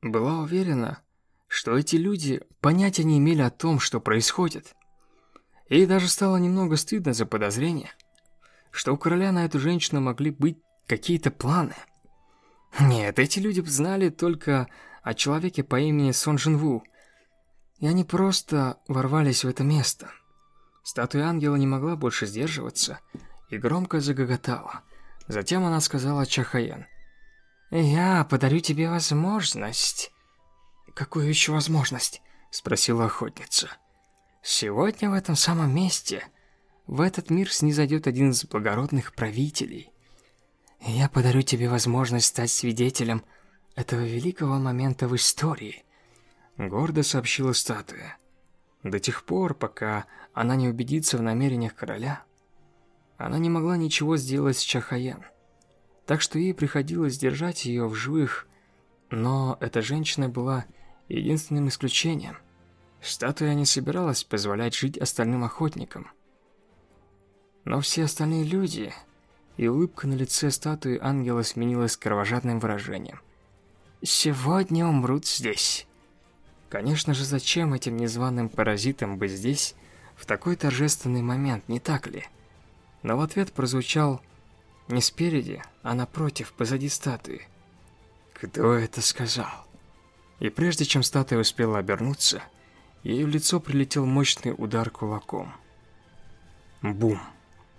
Была уверена, что эти люди понятия не имели о том, что происходит. Ей даже стало немного стыдно за подозрение, что у короля на эту женщину могли быть какие-то планы. Нет, эти люди знали только о человеке по имени Сон Джин И они просто ворвались в это место. Статуя ангела не могла больше сдерживаться и громко загоготала. Затем она сказала Чахаян. «Я подарю тебе возможность». «Какую еще возможность?» – спросила охотница. «Сегодня в этом самом месте в этот мир снизойдет один из благородных правителей. Я подарю тебе возможность стать свидетелем этого великого момента в истории», – гордо сообщила статуя. До тех пор, пока она не убедится в намерениях короля, она не могла ничего сделать с Чахаян. Так что ей приходилось держать ее в живых, но эта женщина была единственным исключением. Статуя не собиралась позволять жить остальным охотникам. Но все остальные люди... И улыбка на лице статуи ангела сменилась кровожадным выражением. «Сегодня умрут здесь». Конечно же, зачем этим незваным паразитам быть здесь в такой торжественный момент, не так ли? Но в ответ прозвучал не спереди, а напротив, позади статуи. Кто это сказал? И прежде чем статуя успела обернуться, ей в лицо прилетел мощный удар кулаком. Бум!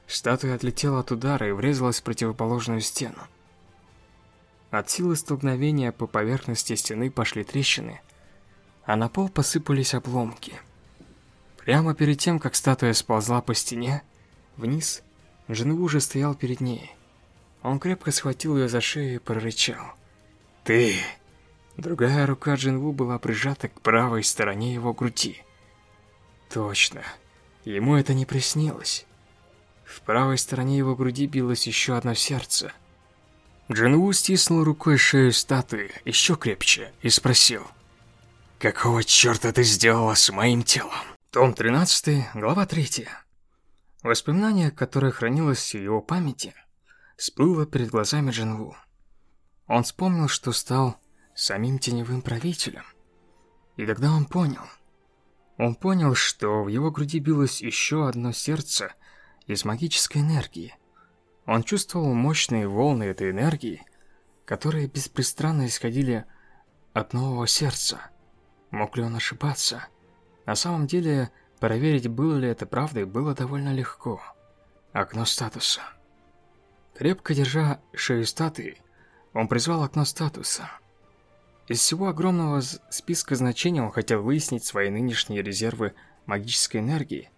Статуя отлетела от удара и врезалась в противоположную стену. От силы столкновения по поверхности стены пошли трещины, а на пол посыпались обломки. Прямо перед тем, как статуя сползла по стене, вниз, Джинву уже стоял перед ней. Он крепко схватил ее за шею и прорычал. «Ты!» Другая рука Джинву была прижата к правой стороне его груди. Точно. Ему это не приснилось. В правой стороне его груди билось еще одно сердце. Джинву стиснул рукой шею статуи еще крепче и спросил. «Какого черта ты сделала с моим телом?» Том 13, глава 3. Воспоминание, которое хранилось в его памяти, всплыло перед глазами Джинву. Он вспомнил, что стал самим теневым правителем. И тогда он понял. Он понял, что в его груди билось еще одно сердце из магической энергии. Он чувствовал мощные волны этой энергии, которые беспрестанно исходили от нового сердца. Мог ли он ошибаться? На самом деле, проверить, было ли это правдой, было довольно легко. Окно статуса. Крепко держа шею статуи, он призвал окно статуса. Из всего огромного списка значений он хотел выяснить свои нынешние резервы магической энергии,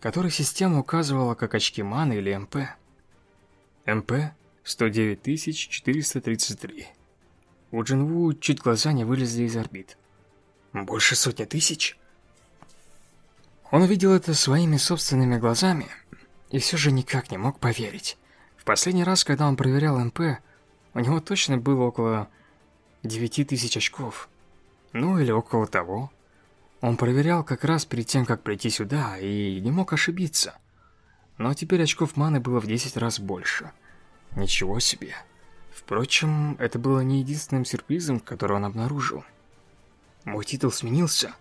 которые система указывала как очки маны или МП. МП 109433. У Джинву чуть глаза не вылезли из орбит. Больше сотни тысяч? Он увидел это своими собственными глазами и все же никак не мог поверить. В последний раз, когда он проверял МП, у него точно было около 9000 очков. Ну или около того. Он проверял как раз перед тем, как прийти сюда, и не мог ошибиться. Но теперь очков маны было в 10 раз больше. Ничего себе. Впрочем, это было не единственным сюрпризом, который он обнаружил. Мой титул сменился.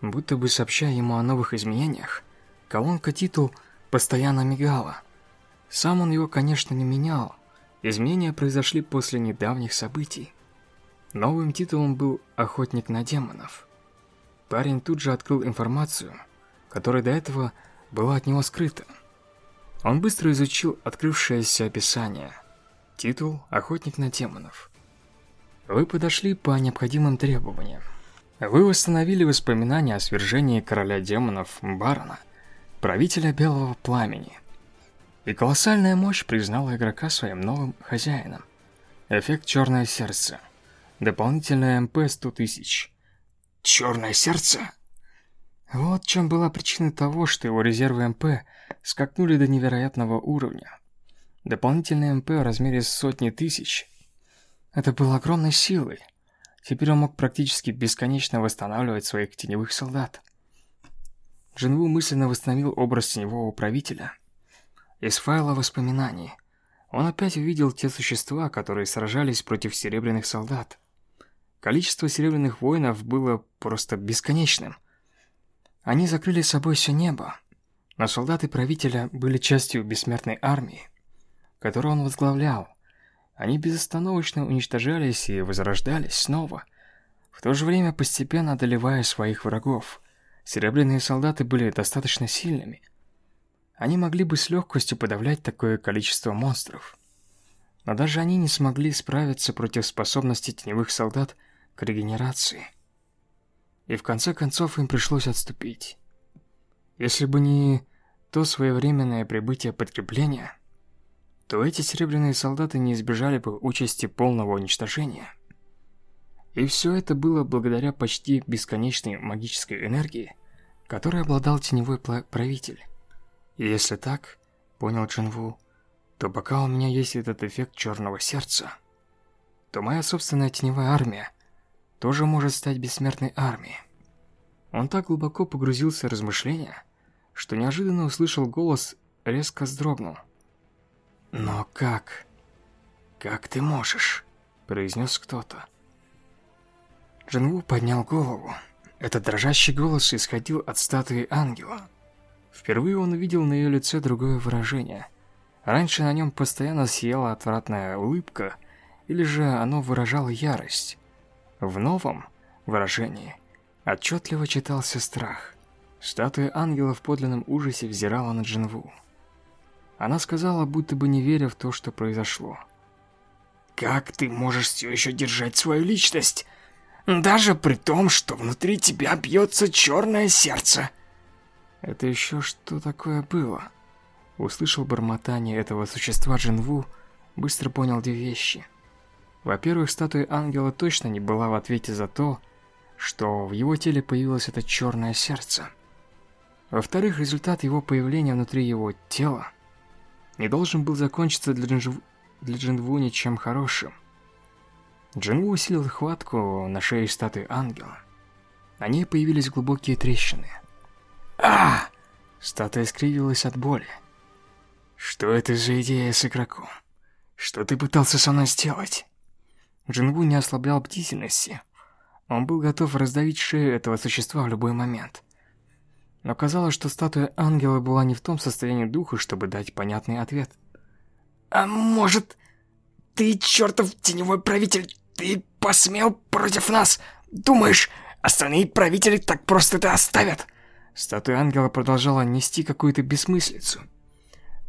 Будто бы сообщая ему о новых изменениях, колонка «Титул» постоянно мигала. Сам он его, конечно, не менял. Изменения произошли после недавних событий. Новым титулом был «Охотник на демонов». Парень тут же открыл информацию, которая до этого была от него скрыта. Он быстро изучил открывшееся описание. Титул «Охотник на демонов». Вы подошли по необходимым требованиям. Вы восстановили воспоминания о свержении короля демонов Барона, правителя Белого Пламени. И колоссальная мощь признала игрока своим новым хозяином. Эффект «Черное сердце». Дополнительное МП 100 тысяч. «Черное сердце?» Вот чем была причина того, что его резервы МП скакнули до невероятного уровня. Дополнительный МП в размере сотни тысяч. Это было огромной силой. Теперь он мог практически бесконечно восстанавливать своих теневых солдат. Джинву мысленно восстановил образ теневого правителя. Из файла воспоминаний он опять увидел те существа, которые сражались против серебряных солдат. Количество серебряных воинов было просто бесконечным. Они закрыли собой все небо, но солдаты правителя были частью бессмертной армии, которую он возглавлял. Они безостановочно уничтожались и возрождались снова, в то же время постепенно одолевая своих врагов. Серебряные солдаты были достаточно сильными. Они могли бы с легкостью подавлять такое количество монстров. Но даже они не смогли справиться против способности теневых солдат регенерации. И в конце концов им пришлось отступить. Если бы не то своевременное прибытие подкрепления, то эти серебряные солдаты не избежали бы участи полного уничтожения. И все это было благодаря почти бесконечной магической энергии, которой обладал теневой правитель. И если так, понял Джинву, то пока у меня есть этот эффект черного сердца, то моя собственная теневая армия тоже может стать бессмертной армией. Он так глубоко погрузился в размышления, что неожиданно услышал голос, резко вздрогнул. «Но как? Как ты можешь?» – произнес кто-то. Джинву поднял голову. Этот дрожащий голос исходил от статуи ангела. Впервые он увидел на ее лице другое выражение. Раньше на нем постоянно сияла отвратная улыбка, или же оно выражало ярость. В новом выражении отчетливо читался страх. Статуя ангела в подлинном ужасе взирала на Джинву. Она сказала, будто бы не веря в то, что произошло. «Как ты можешь все еще держать свою личность? Даже при том, что внутри тебя бьется черное сердце. Это еще что такое было? Услышал бормотание этого существа Джинву, быстро понял две вещи. Во-первых, статуя ангела точно не была в ответе за то, что в его теле появилось это черное сердце. Во-вторых, результат его появления внутри его тела не должен был закончиться для, Джинву, для Джинву ничем хорошим. Джинву усилил хватку на шее статуи ангела. На ней появились глубокие трещины. а Статуя скривилась от боли. «Что это за идея с игроком? Что ты пытался со мной сделать?» Джинву не ослаблял бдительности. Он был готов раздавить шею этого существа в любой момент. Но казалось, что статуя ангела была не в том состоянии духа, чтобы дать понятный ответ. «А может, ты чертов теневой правитель ты посмел против нас? Думаешь, остальные правители так просто это оставят? Статуя ангела продолжала нести какую-то бессмыслицу.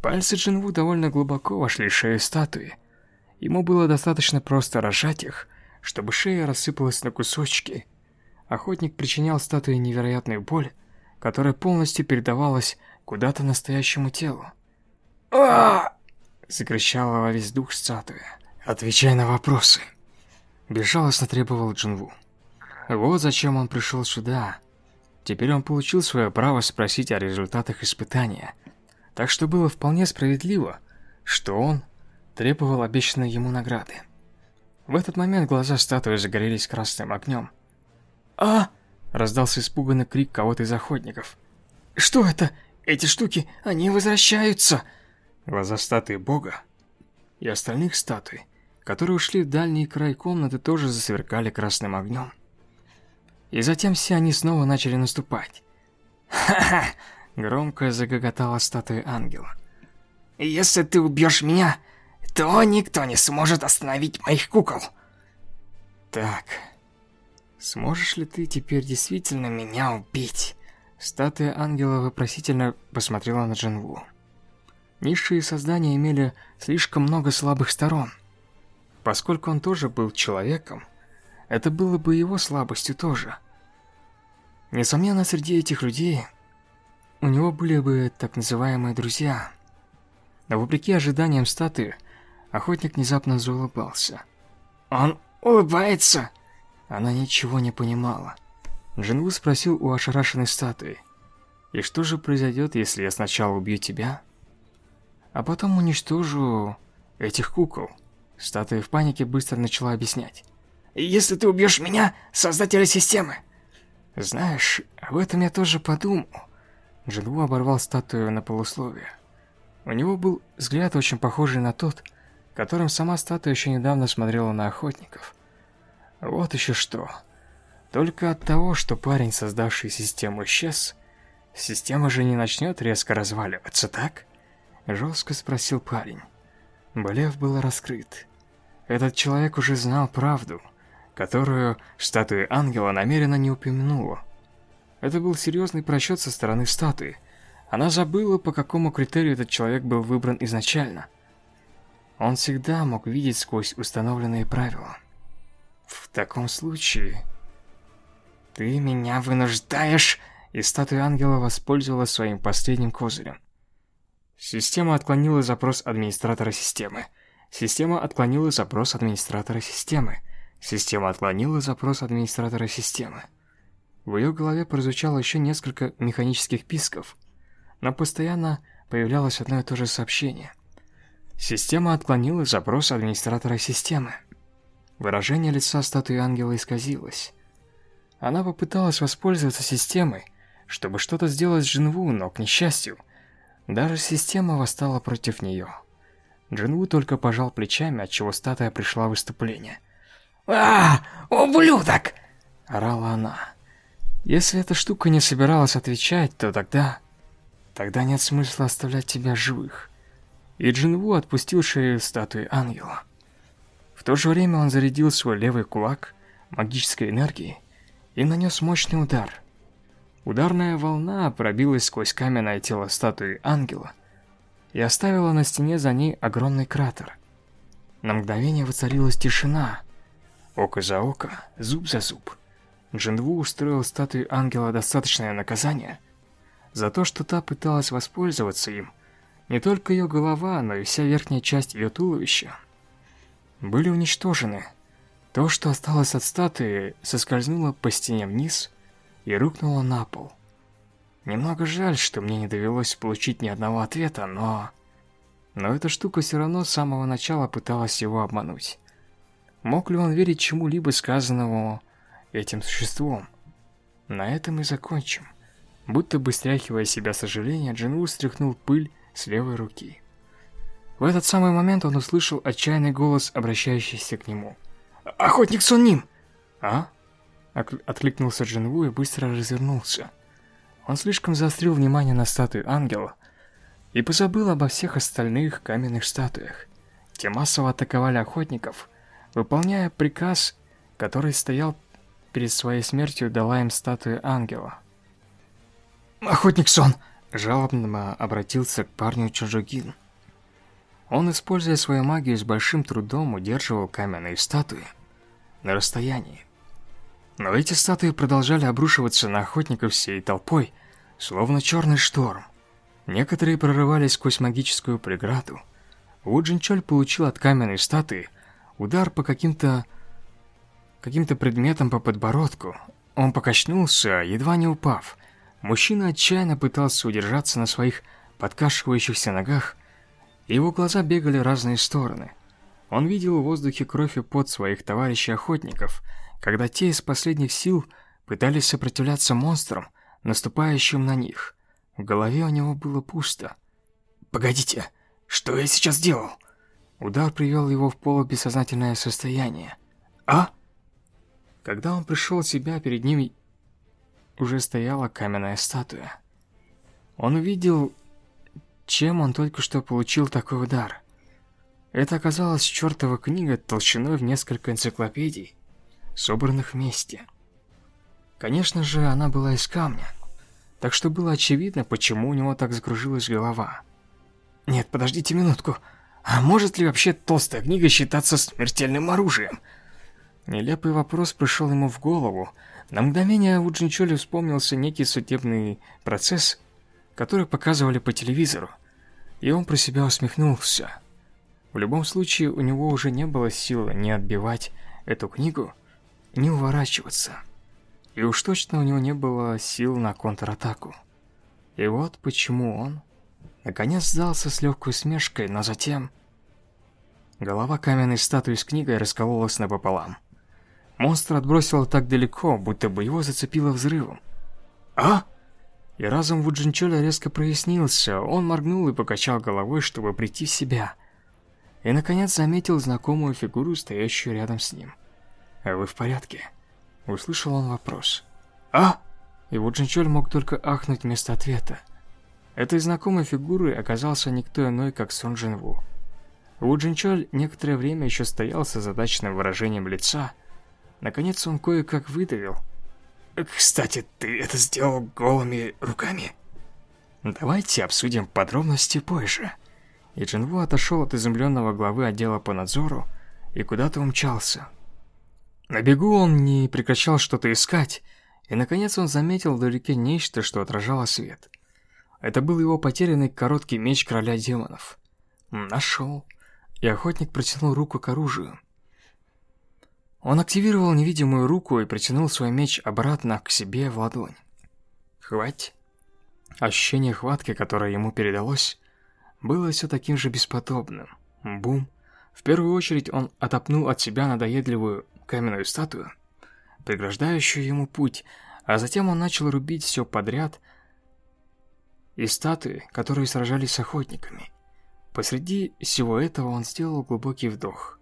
Пальцы Джинву довольно глубоко вошли в шею статуи. Ему было достаточно просто рожать их, чтобы шея рассыпалась на кусочки. Охотник причинял статуе невероятную боль, которая полностью передавалась куда-то настоящему телу. а закричала во весь дух статуя. «Отвечай на вопросы!» Безжалостно требовал Джинву. Вот зачем он пришел сюда. Теперь он получил свое право спросить о результатах испытания. Так что было вполне справедливо, что он требовал обещанной ему награды. В этот момент глаза статуи загорелись красным огнем. «А!» – раздался испуганный крик кого-то из охотников. «Что это? Эти штуки, они возвращаются!» Глаза статуи бога и остальных статуй которые ушли в дальний край комнаты, тоже засверкали красным огнем. И затем все они снова начали наступать. «Ха-ха!» — громко загоготала статуя ангела. «Если ты убьешь меня, то никто не сможет остановить моих кукол!» «Так, сможешь ли ты теперь действительно меня убить?» Статуя ангела вопросительно посмотрела на Джинву. Низшие создания имели слишком много слабых сторон. Поскольку он тоже был человеком, это было бы его слабостью тоже. Несомненно, среди этих людей у него были бы так называемые друзья. Но вопреки ожиданиям статуи, охотник внезапно заулыбался. Он улыбается. Она ничего не понимала. Джинву спросил у ошарашенной статуи. «И что же произойдет, если я сначала убью тебя, а потом уничтожу этих кукол?» Статуя в панике быстро начала объяснять. «Если ты убьешь меня, создателя системы!» «Знаешь, об этом я тоже подумал». Джинву оборвал статую на полусловие. У него был взгляд очень похожий на тот, которым сама статуя еще недавно смотрела на охотников. Вот еще что. Только от того, что парень, создавший систему, исчез, система же не начнет резко разваливаться, так? Жестко спросил парень. Блеф был раскрыт. Этот человек уже знал правду, которую статуя ангела намеренно не упомянула. Это был серьезный просчет со стороны статуи. Она забыла, по какому критерию этот человек был выбран изначально. Он всегда мог видеть сквозь установленные правила. В таком случае, «Ты меня вынуждаешь!» И статуя ангела воспользовалась своим последним козырем. Система отклонила запрос администратора системы. Система отклонила запрос администратора системы. Система отклонила запрос администратора системы. В ее голове прозвучало еще несколько механических писков, но постоянно появлялось одно и то же сообщение. Система отклонила запрос администратора системы. Выражение лица статуи ангела исказилось. Она попыталась воспользоваться системой, чтобы что-то сделать с Джинву, но, к несчастью, даже система восстала против нее. Джинву только пожал плечами, отчего статуя пришла в выступление. «А, ублюдок!» – орала она. «Если эта штука не собиралась отвечать, то тогда... Тогда нет смысла оставлять тебя живых». И Джинву отпустил шею статуи ангела. В то же время он зарядил свой левый кулак магической энергией и нанес мощный удар. Ударная волна пробилась сквозь каменное тело статуи ангела и оставила на стене за ней огромный кратер. На мгновение воцарилась тишина. Око за око, зуб за зуб. Джинву устроил статуе ангела достаточное наказание за то, что та пыталась воспользоваться им. Не только ее голова, но и вся верхняя часть ее туловища были уничтожены. То, что осталось от статуи, соскользнуло по стене вниз и рухнуло на пол. Немного жаль, что мне не довелось получить ни одного ответа, но... Но эта штука все равно с самого начала пыталась его обмануть. Мог ли он верить чему-либо сказанному этим существом? На этом и закончим. Будто бы стряхивая себя сожаление, Джинву стряхнул пыль с левой руки. В этот самый момент он услышал отчаянный голос, обращающийся к нему. Охотник Сунним!» «А?» Откликнулся Джинву и быстро развернулся. Он слишком заострил внимание на статую ангела и позабыл обо всех остальных каменных статуях. Те массово атаковали охотников, выполняя приказ, который стоял перед своей смертью, дала им статуя ангела. «Охотник Сон!» Жалобно обратился к парню Чжугин. Он, используя свою магию, с большим трудом удерживал каменные статуи на расстоянии. Но эти статуи продолжали обрушиваться на охотников всей толпой, словно черный шторм. Некоторые прорывались сквозь магическую преграду. Ву Джинчоль получил от каменной статуи удар по каким-то каким-то предметом по подбородку. Он покачнулся, едва не упав. Мужчина отчаянно пытался удержаться на своих подкашивающихся ногах, его глаза бегали разные стороны. Он видел в воздухе кровь и пот своих товарищей-охотников, когда те из последних сил пытались сопротивляться монстрам, наступающим на них. В голове у него было пусто. «Погодите, что я сейчас делал?» Удар привел его в полубессознательное состояние. «А?» Когда он пришел в себя, перед ним уже стояла каменная статуя. Он увидел чем он только что получил такой удар? Это оказалась чертова книга толщиной в несколько энциклопедий, собранных вместе. Конечно же, она была из камня, так что было очевидно, почему у него так закружилась голова. Нет, подождите минутку. А может ли вообще толстая книга считаться смертельным оружием? Нелепый вопрос пришел ему в голову. На мгновение у Джинчоли вспомнился некий судебный процесс, который показывали по телевизору, и он про себя усмехнулся. В любом случае, у него уже не было сил ни отбивать эту книгу, ни уворачиваться. И уж точно у него не было сил на контратаку. И вот почему он, наконец, сдался с легкой усмешкой, но затем... Голова каменной статуи с книгой раскололась напополам. Монстр отбросило так далеко, будто бы его зацепило взрывом. «А?» И разум Вуджинчоля резко прояснился, он моргнул и покачал головой, чтобы прийти в себя. И, наконец, заметил знакомую фигуру, стоящую рядом с ним. «А вы в порядке?» Услышал он вопрос. «А?» И Вуджинчоль мог только ахнуть вместо ответа. Этой знакомой фигурой оказался никто иной, как Сон Джинву. Вуджинчоль некоторое время еще стоял с озадаченным выражением лица. Наконец он кое-как выдавил. «Кстати, ты это сделал голыми руками?» «Давайте обсудим подробности позже». И Джинву отошел от изумленного главы отдела по надзору и куда-то умчался. На бегу он не прекращал что-то искать, и наконец он заметил вдалеке нечто, что отражало свет. Это был его потерянный короткий меч короля демонов. Нашел. И охотник протянул руку к оружию. Он активировал невидимую руку и притянул свой меч обратно к себе в ладонь. Хвать. Ощущение хватки, которое ему передалось, было все таким же бесподобным. Бум. В первую очередь он отопнул от себя надоедливую каменную статую, преграждающую ему путь, а затем он начал рубить все подряд и статуи, которые сражались с охотниками. Посреди всего этого он сделал глубокий вдох.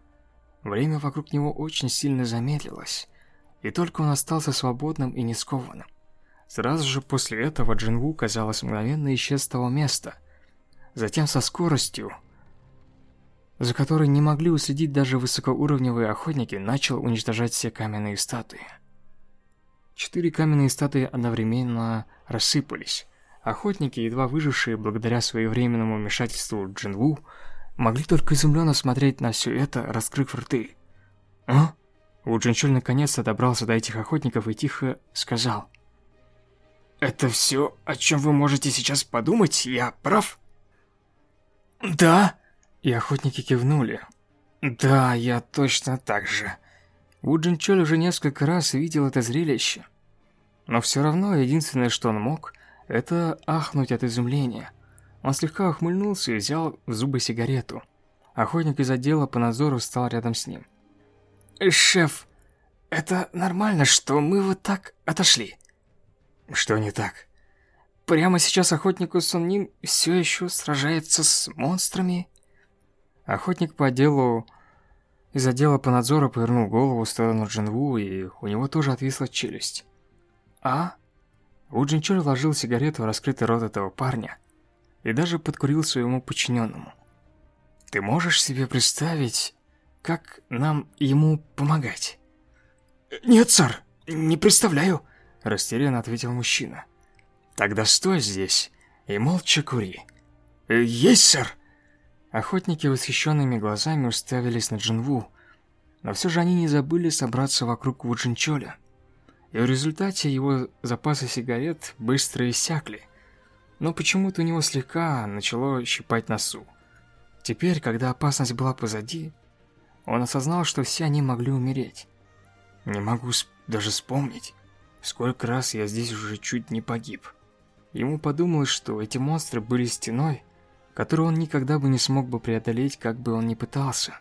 Время вокруг него очень сильно замедлилось, и только он остался свободным и не скованным. Сразу же после этого Джинву, казалось, мгновенно исчез с того места. Затем со скоростью, за которой не могли уследить даже высокоуровневые охотники, начал уничтожать все каменные статуи. Четыре каменные статуи одновременно рассыпались. Охотники, едва выжившие благодаря своевременному вмешательству Джинву, могли только изумленно смотреть на все это, раскрыв рты. «А?» У Джинчуль наконец-то добрался до этих охотников и тихо сказал. «Это все, о чем вы можете сейчас подумать, я прав?» «Да!» И охотники кивнули. Да, я точно так же. Уджин Чоль уже несколько раз видел это зрелище. Но все равно единственное, что он мог, это ахнуть от изумления. Он слегка ухмыльнулся и взял в зубы сигарету. Охотник из отдела по надзору встал рядом с ним. «Шеф, это нормально, что мы вот так отошли?» «Что не так?» «Прямо сейчас охотнику Суннин все еще сражается с монстрами?» Охотник по делу из отдела по надзору повернул голову в сторону Джинву, и у него тоже отвисла челюсть. «А?» У Джинчоль вложил сигарету в раскрытый рот этого парня и даже подкурил своему подчиненному. «Ты можешь себе представить, как нам ему помогать?» «Нет, сэр, не представляю», – растерянно ответил мужчина. «Тогда стой здесь и молча кури». «Есть, сэр!» Охотники восхищенными глазами уставились на Джинву, но все же они не забыли собраться вокруг Вуджинчоля. И в результате его запасы сигарет быстро иссякли, но почему-то у него слегка начало щипать носу. Теперь, когда опасность была позади, он осознал, что все они могли умереть. Не могу даже вспомнить, сколько раз я здесь уже чуть не погиб. Ему подумалось, что эти монстры были стеной, которую он никогда бы не смог бы преодолеть, как бы он ни пытался.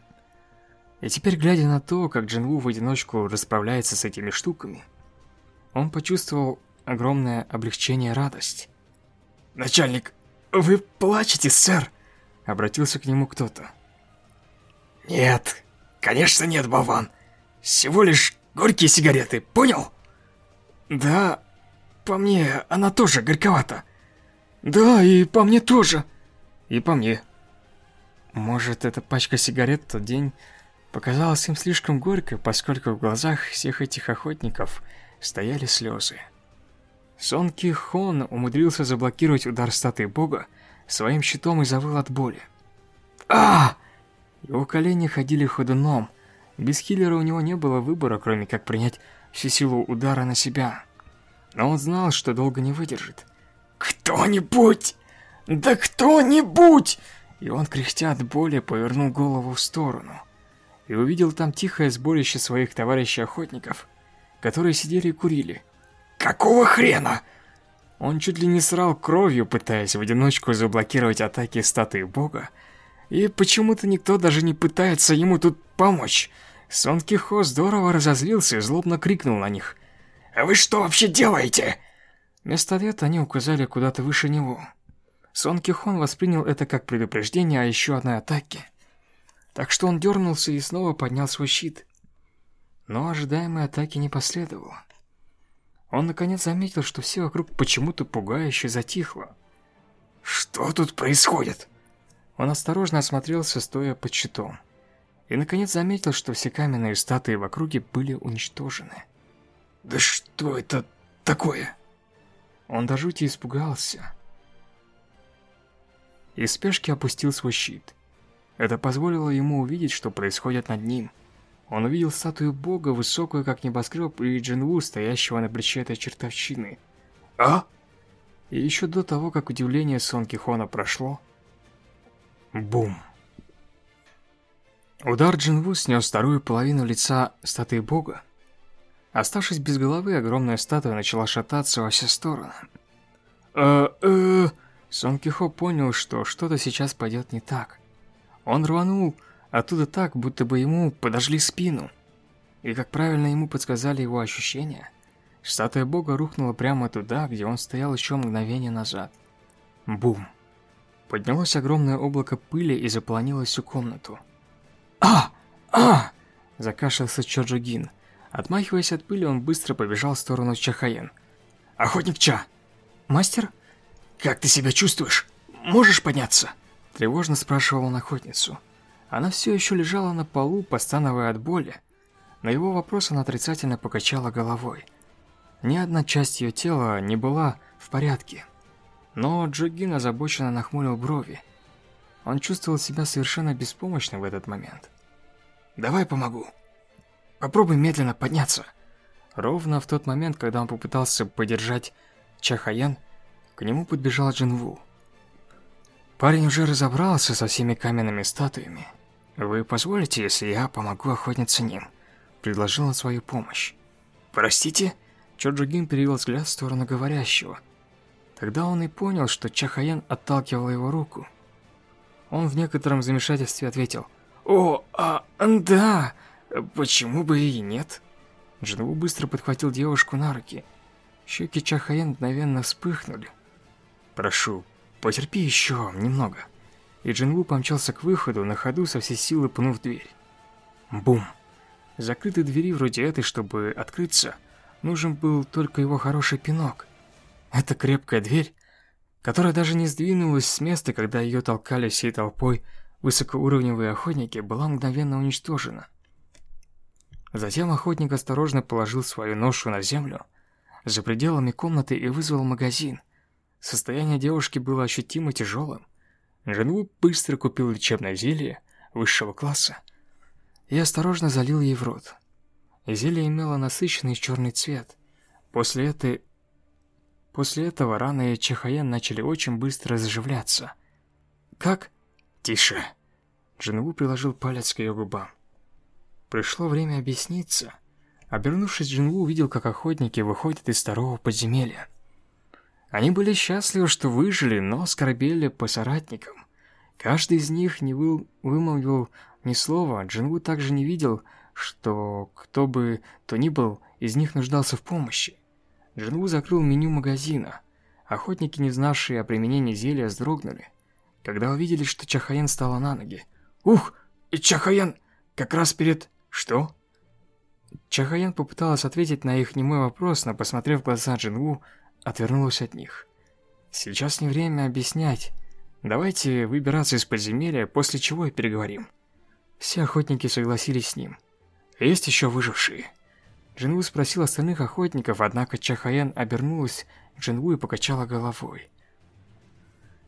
И теперь, глядя на то, как Джинву в одиночку расправляется с этими штуками, он почувствовал огромное облегчение и радость. «Начальник, вы плачете, сэр?» Обратился к нему кто-то. «Нет, конечно нет, болван. Всего лишь горькие сигареты, понял?» «Да, по мне она тоже горьковата». «Да, и по мне тоже». И по мне. Может, эта пачка сигарет тот день показалась им слишком горькой, поскольку в глазах всех этих охотников стояли слезы. Сон Ки Хон умудрился заблокировать удар статуи бога своим щитом и завыл от боли. а Его колени ходили ходуном. Без хиллера у него не было выбора, кроме как принять всю силу удара на себя. Но он знал, что долго не выдержит. «Кто-нибудь!» «Да кто-нибудь!» и он, кряхтя от боли, повернул голову в сторону и увидел там тихое сборище своих товарищей-охотников, которые сидели и курили. «Какого хрена?» Он чуть ли не срал кровью, пытаясь в одиночку заблокировать атаки статуи бога, и почему-то никто даже не пытается ему тут помочь. Сон Кихо здорово разозлился и злобно крикнул на них. «А вы что вообще делаете?» Вместо ответа они указали куда-то выше него. Сон Кихон воспринял это как предупреждение о еще одной атаке. Так что он дернулся и снова поднял свой щит. Но ожидаемой атаки не последовало. Он наконец заметил, что все вокруг почему-то пугающе затихло. «Что тут происходит?» Он осторожно осмотрелся, стоя под щитом. И наконец заметил, что все каменные статуи в округе были уничтожены. «Да что это такое?» Он до жути испугался. И в спешке опустил свой щит. Это позволило ему увидеть, что происходит над ним. Он увидел статую бога, высокую как небоскреб, и Джинву, стоящего на плече этой чертовщины. «А?» И еще до того, как удивление Сон Кихона прошло, бум. Удар Джинву снес вторую половину лица статуи бога. Оставшись без головы, огромная статуя начала шататься во все стороны. «Э-э...» Сон Кихо понял, что что-то сейчас пойдет не так. Он рванул оттуда так, будто бы ему подожгли спину. И как правильно ему подсказали его ощущения, статуя бога рухнула прямо туда, где он стоял еще мгновение назад. Бум. Поднялось огромное облако пыли и заполонило всю комнату. «А! А!» Закашлялся Чоджугин. Отмахиваясь от пыли, он быстро побежал в сторону Чахаен. «Охотник Ча!» «Мастер?» «Как ты себя чувствуешь? Можешь подняться?» Тревожно спрашивал он охотницу. Она все еще лежала на полу, постановая от боли. На его вопрос она отрицательно покачала головой. Ни одна часть ее тела не была в порядке. Но Джогин озабоченно нахмурил брови. Он чувствовал себя совершенно беспомощным в этот момент. «Давай помогу. Попробуй медленно подняться». Ровно в тот момент, когда он попытался подержать Чахаян, к нему подбежал Джинву. Парень уже разобрался со всеми каменными статуями. «Вы позволите, если я помогу охотиться ним?» Предложил он свою помощь. «Простите?» Чоджугин перевел взгляд в сторону говорящего. Тогда он и понял, что Чахаян отталкивал его руку. Он в некотором замешательстве ответил. «О, а, да, почему бы и нет?» Джинву быстро подхватил девушку на руки. Щеки Чахаян мгновенно вспыхнули. «Прошу, потерпи еще немного». И Джинву помчался к выходу, на ходу со всей силы пнув дверь. Бум! Закрытой двери вроде этой, чтобы открыться, нужен был только его хороший пинок. Эта крепкая дверь, которая даже не сдвинулась с места, когда ее толкали всей толпой высокоуровневые охотники, была мгновенно уничтожена. Затем охотник осторожно положил свою ношу на землю за пределами комнаты и вызвал магазин. Состояние девушки было ощутимо тяжелым. Жену быстро купил лечебное зелье высшего класса и осторожно залил ей в рот. Зелье имело насыщенный черный цвет. После этой После этого раны Чехаян начали очень быстро заживляться. «Как?» «Тише!» Джинву приложил палец к ее губам. Пришло время объясниться. Обернувшись, Джинву увидел, как охотники выходят из второго подземелья. Они были счастливы, что выжили, но скорбели по соратникам. Каждый из них не вы... вымолвил ни слова. Джинву также не видел, что кто бы то ни был из них нуждался в помощи. Джинву закрыл меню магазина. Охотники, не знавшие о применении зелья, вздрогнули, когда увидели, что Чахаян стала на ноги. «Ух, и Чахаян как раз перед...» «Что?» Чахаян попыталась ответить на их немой вопрос, но, посмотрев в глаза Джинву, отвернулась от них. «Сейчас не время объяснять. Давайте выбираться из подземелья, после чего и переговорим». Все охотники согласились с ним. «Есть еще выжившие?» Джинву спросил остальных охотников, однако Чахаян обернулась Джинву и покачала головой.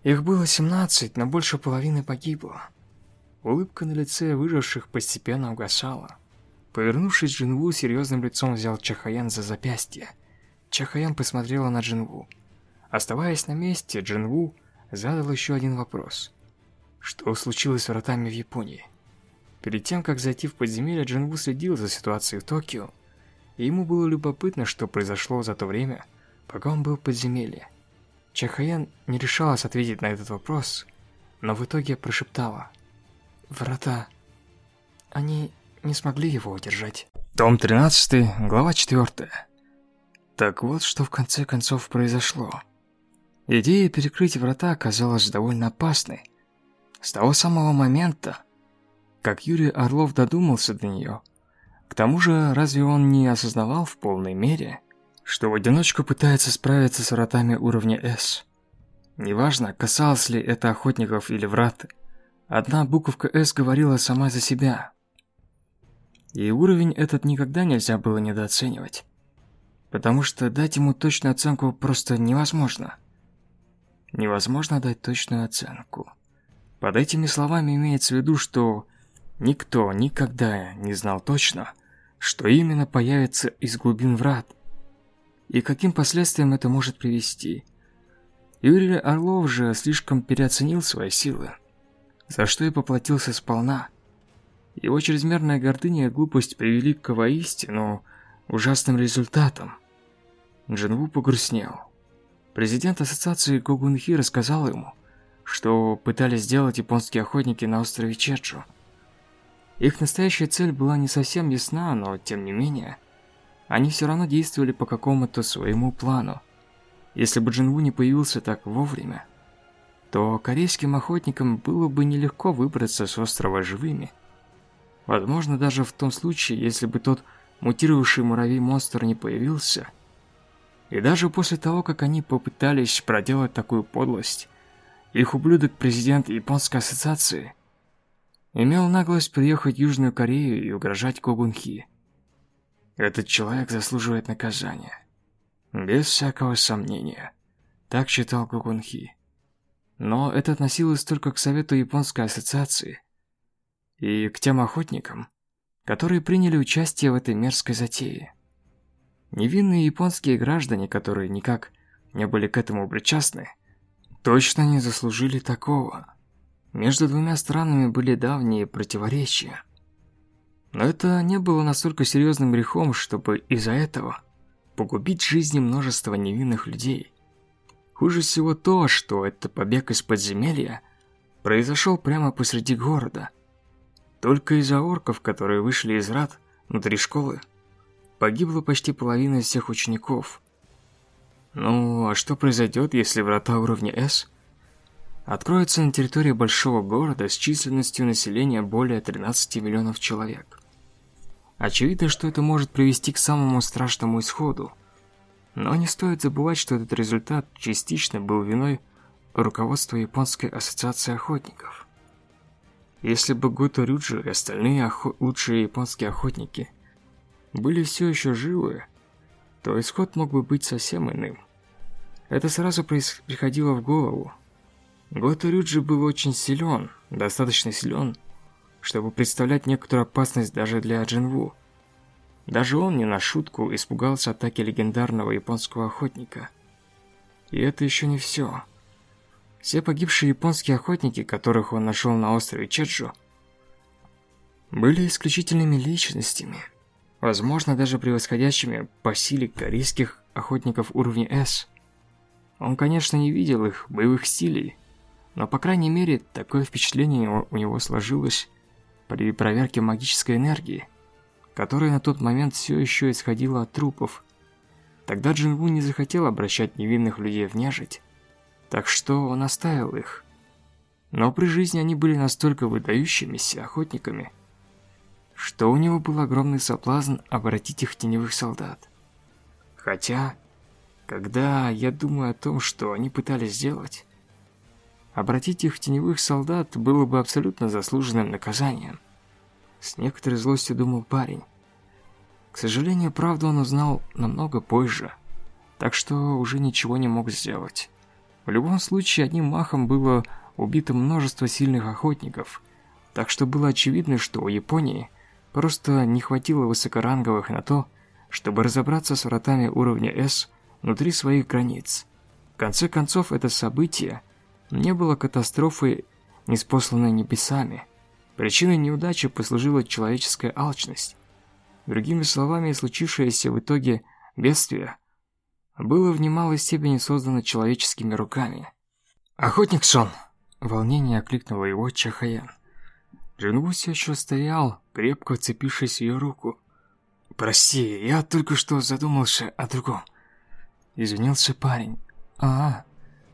Их было 17, но больше половины погибло. Улыбка на лице выживших постепенно угасала. Повернувшись, Джинву серьезным лицом взял Чахаян за запястье. Чахаян посмотрела на Джинву. Оставаясь на месте, Джинву задал еще один вопрос. что случилось с вратами в Японии. Перед тем, как зайти в подземелье, Джинву следил за ситуацией в Токио, и ему было любопытно, что произошло за то время, пока он был в подземелье. Чахаян не решалась ответить на этот вопрос, но в итоге прошептала. «Врата... Они не смогли его удержать». Том 13, глава 4. Так вот, что в конце концов произошло. Идея перекрыть врата оказалась довольно опасной. С того самого момента, как Юрий Орлов додумался до нее, к тому же, разве он не осознавал в полной мере, что в одиночку пытается справиться с вратами уровня S? Неважно, касалось ли это охотников или врат, одна буковка S говорила сама за себя. И уровень этот никогда нельзя было недооценивать, потому что дать ему точную оценку просто невозможно. Невозможно дать точную оценку. Под этими словами имеется в виду, что никто никогда не знал точно, что именно появится из глубин врат и каким последствиям это может привести. Юрий Орлов же слишком переоценил свои силы, за что и поплатился сполна. Его чрезмерная гордыня и глупость привели к воистину ужасным результатам. Джинву погрустнел. Президент ассоциации Когунхи рассказал ему, что пытались сделать японские охотники на острове Чеджу. Их настоящая цель была не совсем ясна, но тем не менее, они все равно действовали по какому-то своему плану. Если бы Джинву не появился так вовремя, то корейским охотникам было бы нелегко выбраться с острова живыми. Возможно, даже в том случае, если бы тот мутировавший муравей-монстр не появился. И даже после того, как они попытались проделать такую подлость, их ублюдок-президент Японской ассоциации имел наглость приехать в Южную Корею и угрожать Когунхи. Этот человек заслуживает наказания. Без всякого сомнения. Так считал Когунхи. Но это относилось только к Совету Японской ассоциации и к тем охотникам, которые приняли участие в этой мерзкой затее. Невинные японские граждане, которые никак не были к этому причастны, точно не заслужили такого. Между двумя странами были давние противоречия. Но это не было настолько серьезным грехом, чтобы из-за этого погубить жизни множества невинных людей. Хуже всего то, что этот побег из подземелья произошел прямо посреди города. Только из-за орков, которые вышли из рад внутри школы, погибла почти половина всех учеников. Ну, а что произойдет, если врата уровня S откроются на территории большого города с численностью населения более 13 миллионов человек? Очевидно, что это может привести к самому страшному исходу. Но не стоит забывать, что этот результат частично был виной руководства Японской ассоциации охотников. Если бы Гото Рюджи и остальные охо лучшие японские охотники – были все еще живы, то исход мог бы быть совсем иным. Это сразу приходило в голову. Гото Рюджи был очень силен, достаточно силен, чтобы представлять некоторую опасность даже для Джинву. Даже он не на шутку испугался атаки легендарного японского охотника. И это еще не все. Все погибшие японские охотники, которых он нашел на острове Чеджу, были исключительными личностями – возможно, даже превосходящими по силе корейских охотников уровня S. Он, конечно, не видел их боевых стилей, но, по крайней мере, такое впечатление у него сложилось при проверке магической энергии, которая на тот момент все еще исходила от трупов. Тогда Джинву не захотел обращать невинных людей в нежить, так что он оставил их. Но при жизни они были настолько выдающимися охотниками, что у него был огромный соблазн обратить их теневых солдат. Хотя, когда я думаю о том, что они пытались сделать, обратить их теневых солдат было бы абсолютно заслуженным наказанием. С некоторой злостью думал парень. К сожалению, правду он узнал намного позже, так что уже ничего не мог сделать. В любом случае, одним махом было убито множество сильных охотников, так что было очевидно, что у Японии – Просто не хватило высокоранговых на то, чтобы разобраться с вратами уровня S внутри своих границ. В конце концов, это событие не было катастрофой неспосланной небесами. Причиной неудачи послужила человеческая алчность. Другими словами, случившееся в итоге бедствие было в немалой степени создано человеческими руками. «Охотник Сон!» Волнение окликнуло его Чахаян. Джинву все еще стоял, крепко вцепившись в ее руку. «Прости, я только что задумался о другом». Извинился парень. «А,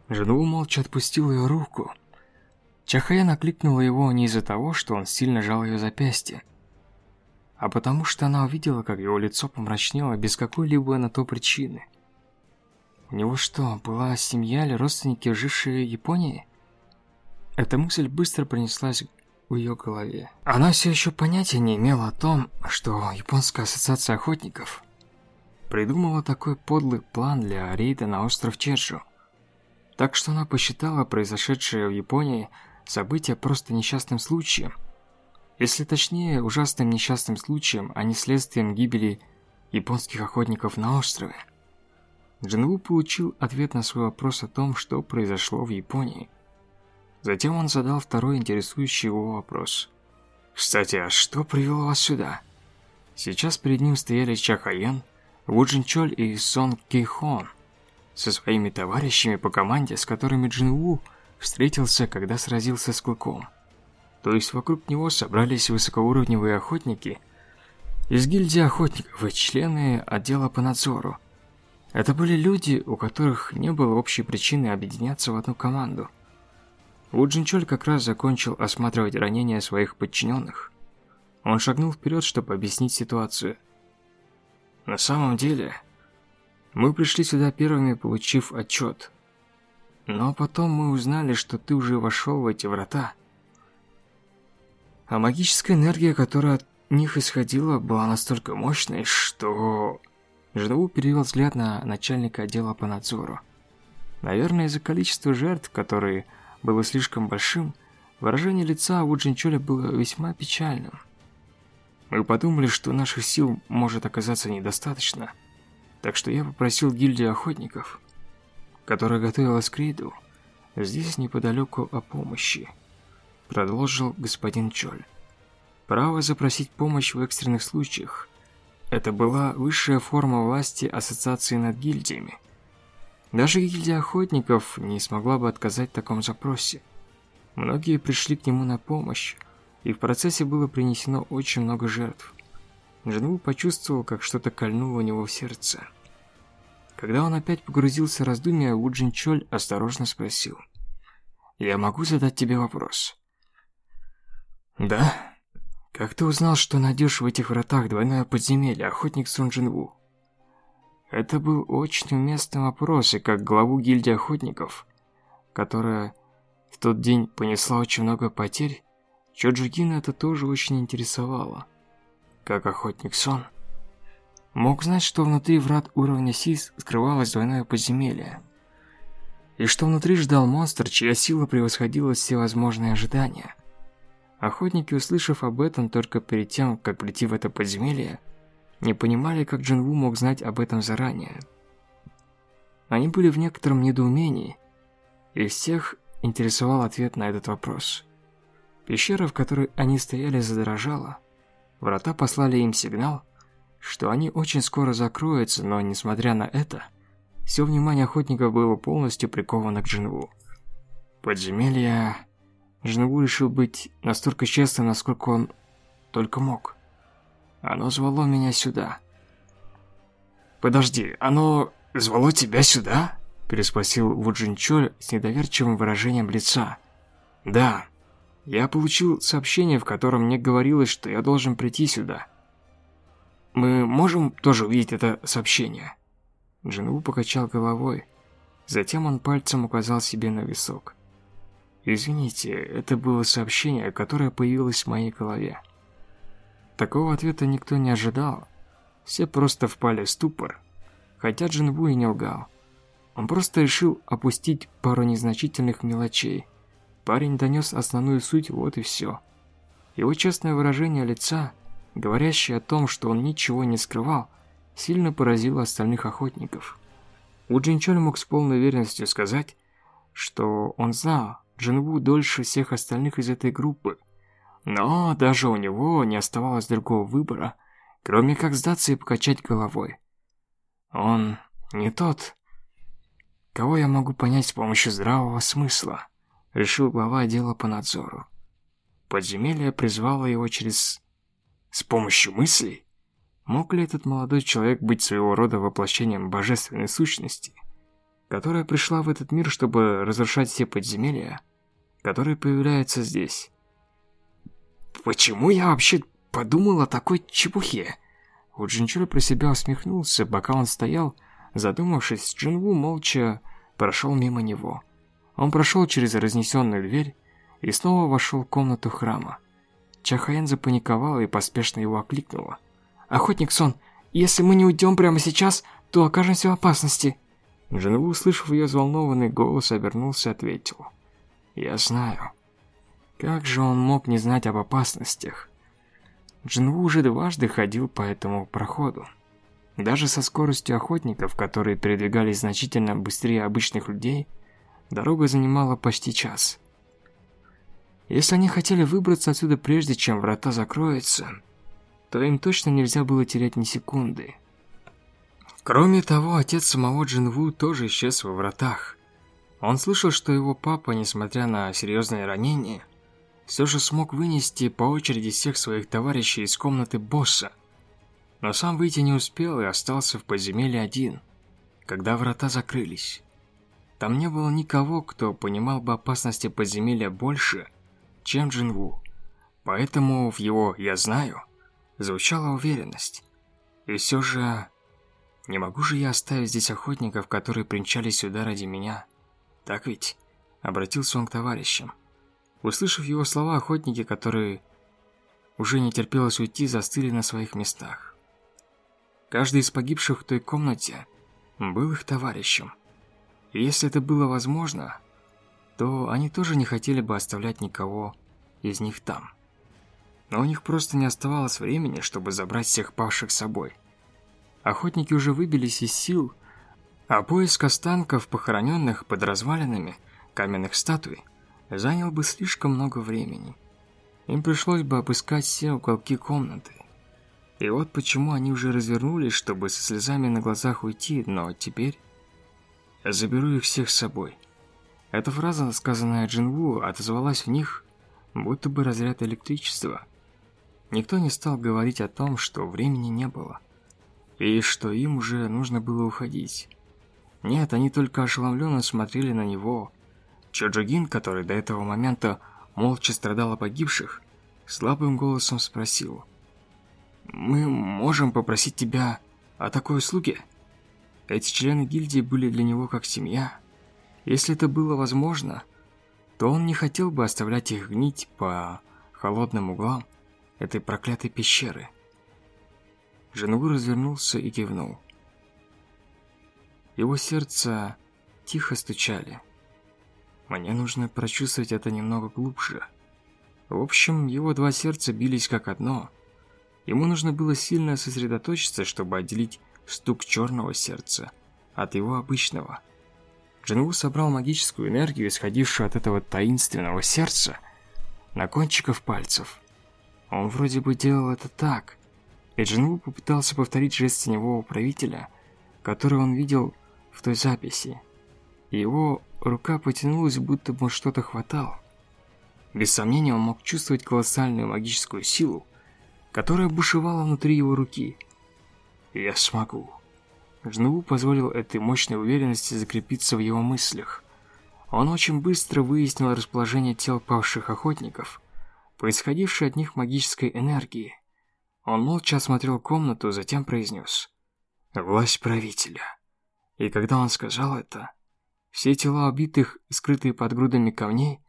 Джинву молча отпустил ее руку. Чахаян окликнула его не из-за того, что он сильно жал ее запястье, а потому что она увидела, как его лицо помрачнело без какой-либо на то причины. У него что, была семья или родственники, жившие в Японии? Эта мысль быстро пронеслась в ее голове. Она все еще понятия не имела о том, что Японская ассоциация охотников придумала такой подлый план для рейда на остров Чеджу. Так что она посчитала произошедшее в Японии событие просто несчастным случаем. Если точнее, ужасным несчастным случаем, а не следствием гибели японских охотников на острове. Джинву получил ответ на свой вопрос о том, что произошло в Японии. Затем он задал второй интересующий его вопрос. «Кстати, а что привело вас сюда?» Сейчас перед ним стояли Ча Хаян, Ву Джин Чоль и Сон Кей Хон со своими товарищами по команде, с которыми Джин Ву встретился, когда сразился с Клыком. То есть вокруг него собрались высокоуровневые охотники из гильдии охотников и члены отдела по надзору. Это были люди, у которых не было общей причины объединяться в одну команду. Ву Джинчоль как раз закончил осматривать ранения своих подчиненных. Он шагнул вперед, чтобы объяснить ситуацию. На самом деле, мы пришли сюда первыми, получив отчет. Но потом мы узнали, что ты уже вошел в эти врата. А магическая энергия, которая от них исходила, была настолько мощной, что... Ждову перевел взгляд на начальника отдела по надзору. Наверное, из-за количества жертв, которые было слишком большим, выражение лица у Джинчоля было весьма печальным. Мы подумали, что наших сил может оказаться недостаточно, так что я попросил гильдию охотников, которая готовилась к рейду, здесь неподалеку о помощи, продолжил господин Чоль. Право запросить помощь в экстренных случаях – это была высшая форма власти ассоциации над гильдиями – даже гильдия охотников не смогла бы отказать в таком запросе. Многие пришли к нему на помощь, и в процессе было принесено очень много жертв. Джинву почувствовал, как что-то кольнуло у него в сердце. Когда он опять погрузился в раздумья, Ву Джин Чоль осторожно спросил. «Я могу задать тебе вопрос?» «Да? Как ты узнал, что найдешь в этих вратах двойное подземелье, охотник Сун Джинву?» Это был очень уместный вопрос, и как главу гильдии охотников, которая в тот день понесла очень много потерь, Чоджигина это тоже очень интересовало. Как охотник Сон мог знать, что внутри врат уровня Сис скрывалось двойное подземелье, и что внутри ждал монстр, чья сила превосходила все возможные ожидания. Охотники, услышав об этом только перед тем, как прийти в это подземелье, не понимали, как Джинву мог знать об этом заранее. Они были в некотором недоумении, и всех интересовал ответ на этот вопрос. Пещера, в которой они стояли, задрожала. Врата послали им сигнал, что они очень скоро закроются, но, несмотря на это, все внимание охотников было полностью приковано к Джинву. Подземелье... Джинву решил быть настолько честным, насколько он только мог. Оно звало меня сюда. Подожди, оно звало тебя сюда? Переспросил Вуджинчоль с недоверчивым выражением лица. Да. Я получил сообщение, в котором мне говорилось, что я должен прийти сюда. Мы можем тоже увидеть это сообщение? Джинву покачал головой. Затем он пальцем указал себе на висок. Извините, это было сообщение, которое появилось в моей голове. Такого ответа никто не ожидал. Все просто впали в ступор. Хотя Джинву и не лгал. Он просто решил опустить пару незначительных мелочей. Парень донес основную суть, вот и все. Его честное выражение лица, говорящее о том, что он ничего не скрывал, сильно поразило остальных охотников. У Джинчоль мог с полной уверенностью сказать, что он знал, Джинву дольше всех остальных из этой группы. Но даже у него не оставалось другого выбора, кроме как сдаться и покачать головой. Он не тот, кого я могу понять с помощью здравого смысла, решил глава отдела по надзору. Подземелье призвало его через... с помощью мыслей? Мог ли этот молодой человек быть своего рода воплощением божественной сущности, которая пришла в этот мир, чтобы разрушать все подземелья, которые появляются здесь? Почему я вообще подумал о такой чепухе? У Джинчура про себя усмехнулся, пока он стоял, задумавшись, Джинву молча прошел мимо него. Он прошел через разнесенную дверь и снова вошел в комнату храма. Чахаен запаниковала и поспешно его окликнула. «Охотник Сон, если мы не уйдем прямо сейчас, то окажемся в опасности». Джинву, услышав ее взволнованный голос, обернулся и ответил. «Я знаю. Как же он мог не знать об опасностях?» Джинву уже дважды ходил по этому проходу. Даже со скоростью охотников, которые передвигались значительно быстрее обычных людей, дорога занимала почти час. Если они хотели выбраться отсюда прежде, чем врата закроются, то им точно нельзя было терять ни секунды. Кроме того, отец самого Джинву тоже исчез во вратах. Он слышал, что его папа, несмотря на серьезные ранения, все же смог вынести по очереди всех своих товарищей из комнаты босса. Но сам выйти не успел и остался в подземелье один, когда врата закрылись. Там не было никого, кто понимал бы опасности подземелья больше, чем Джинву. Поэтому в его «я знаю» звучала уверенность. И все же... Не могу же я оставить здесь охотников, которые примчались сюда ради меня. Так ведь? Обратился он к товарищам. Услышав его слова, охотники, которые уже не терпелось уйти, застыли на своих местах. Каждый из погибших в той комнате был их товарищем. И если это было возможно, то они тоже не хотели бы оставлять никого из них там но у них просто не оставалось времени, чтобы забрать всех павших с собой. Охотники уже выбились из сил, а поиск останков, похороненных под развалинами каменных статуй, занял бы слишком много времени. Им пришлось бы обыскать все уголки комнаты. И вот почему они уже развернулись, чтобы со слезами на глазах уйти, но теперь я заберу их всех с собой. Эта фраза, сказанная Джинву, отозвалась в них, будто бы разряд электричества – Никто не стал говорить о том, что времени не было, и что им уже нужно было уходить. Нет, они только ошеломленно смотрели на него. Чоджогин, который до этого момента молча страдал о погибших, слабым голосом спросил. «Мы можем попросить тебя о такой услуге?» Эти члены гильдии были для него как семья. Если это было возможно, то он не хотел бы оставлять их гнить по холодным углам этой проклятой пещеры. Женгу развернулся и кивнул. Его сердце тихо стучали. Мне нужно прочувствовать это немного глубже. В общем, его два сердца бились как одно. Ему нужно было сильно сосредоточиться, чтобы отделить стук черного сердца от его обычного. Джингу собрал магическую энергию, исходившую от этого таинственного сердца, на кончиках пальцев. Он вроде бы делал это так. И Джинву попытался повторить жест теневого правителя, который он видел в той записи. Его рука потянулась, будто бы что-то хватал. Без сомнения, он мог чувствовать колоссальную магическую силу, которая бушевала внутри его руки. «Я смогу». Джинву позволил этой мощной уверенности закрепиться в его мыслях. Он очень быстро выяснил расположение тел павших охотников – происходившей от них магической энергии. Он молча осмотрел комнату, затем произнес «Власть правителя». И когда он сказал это, все тела убитых, скрытые под грудами камней,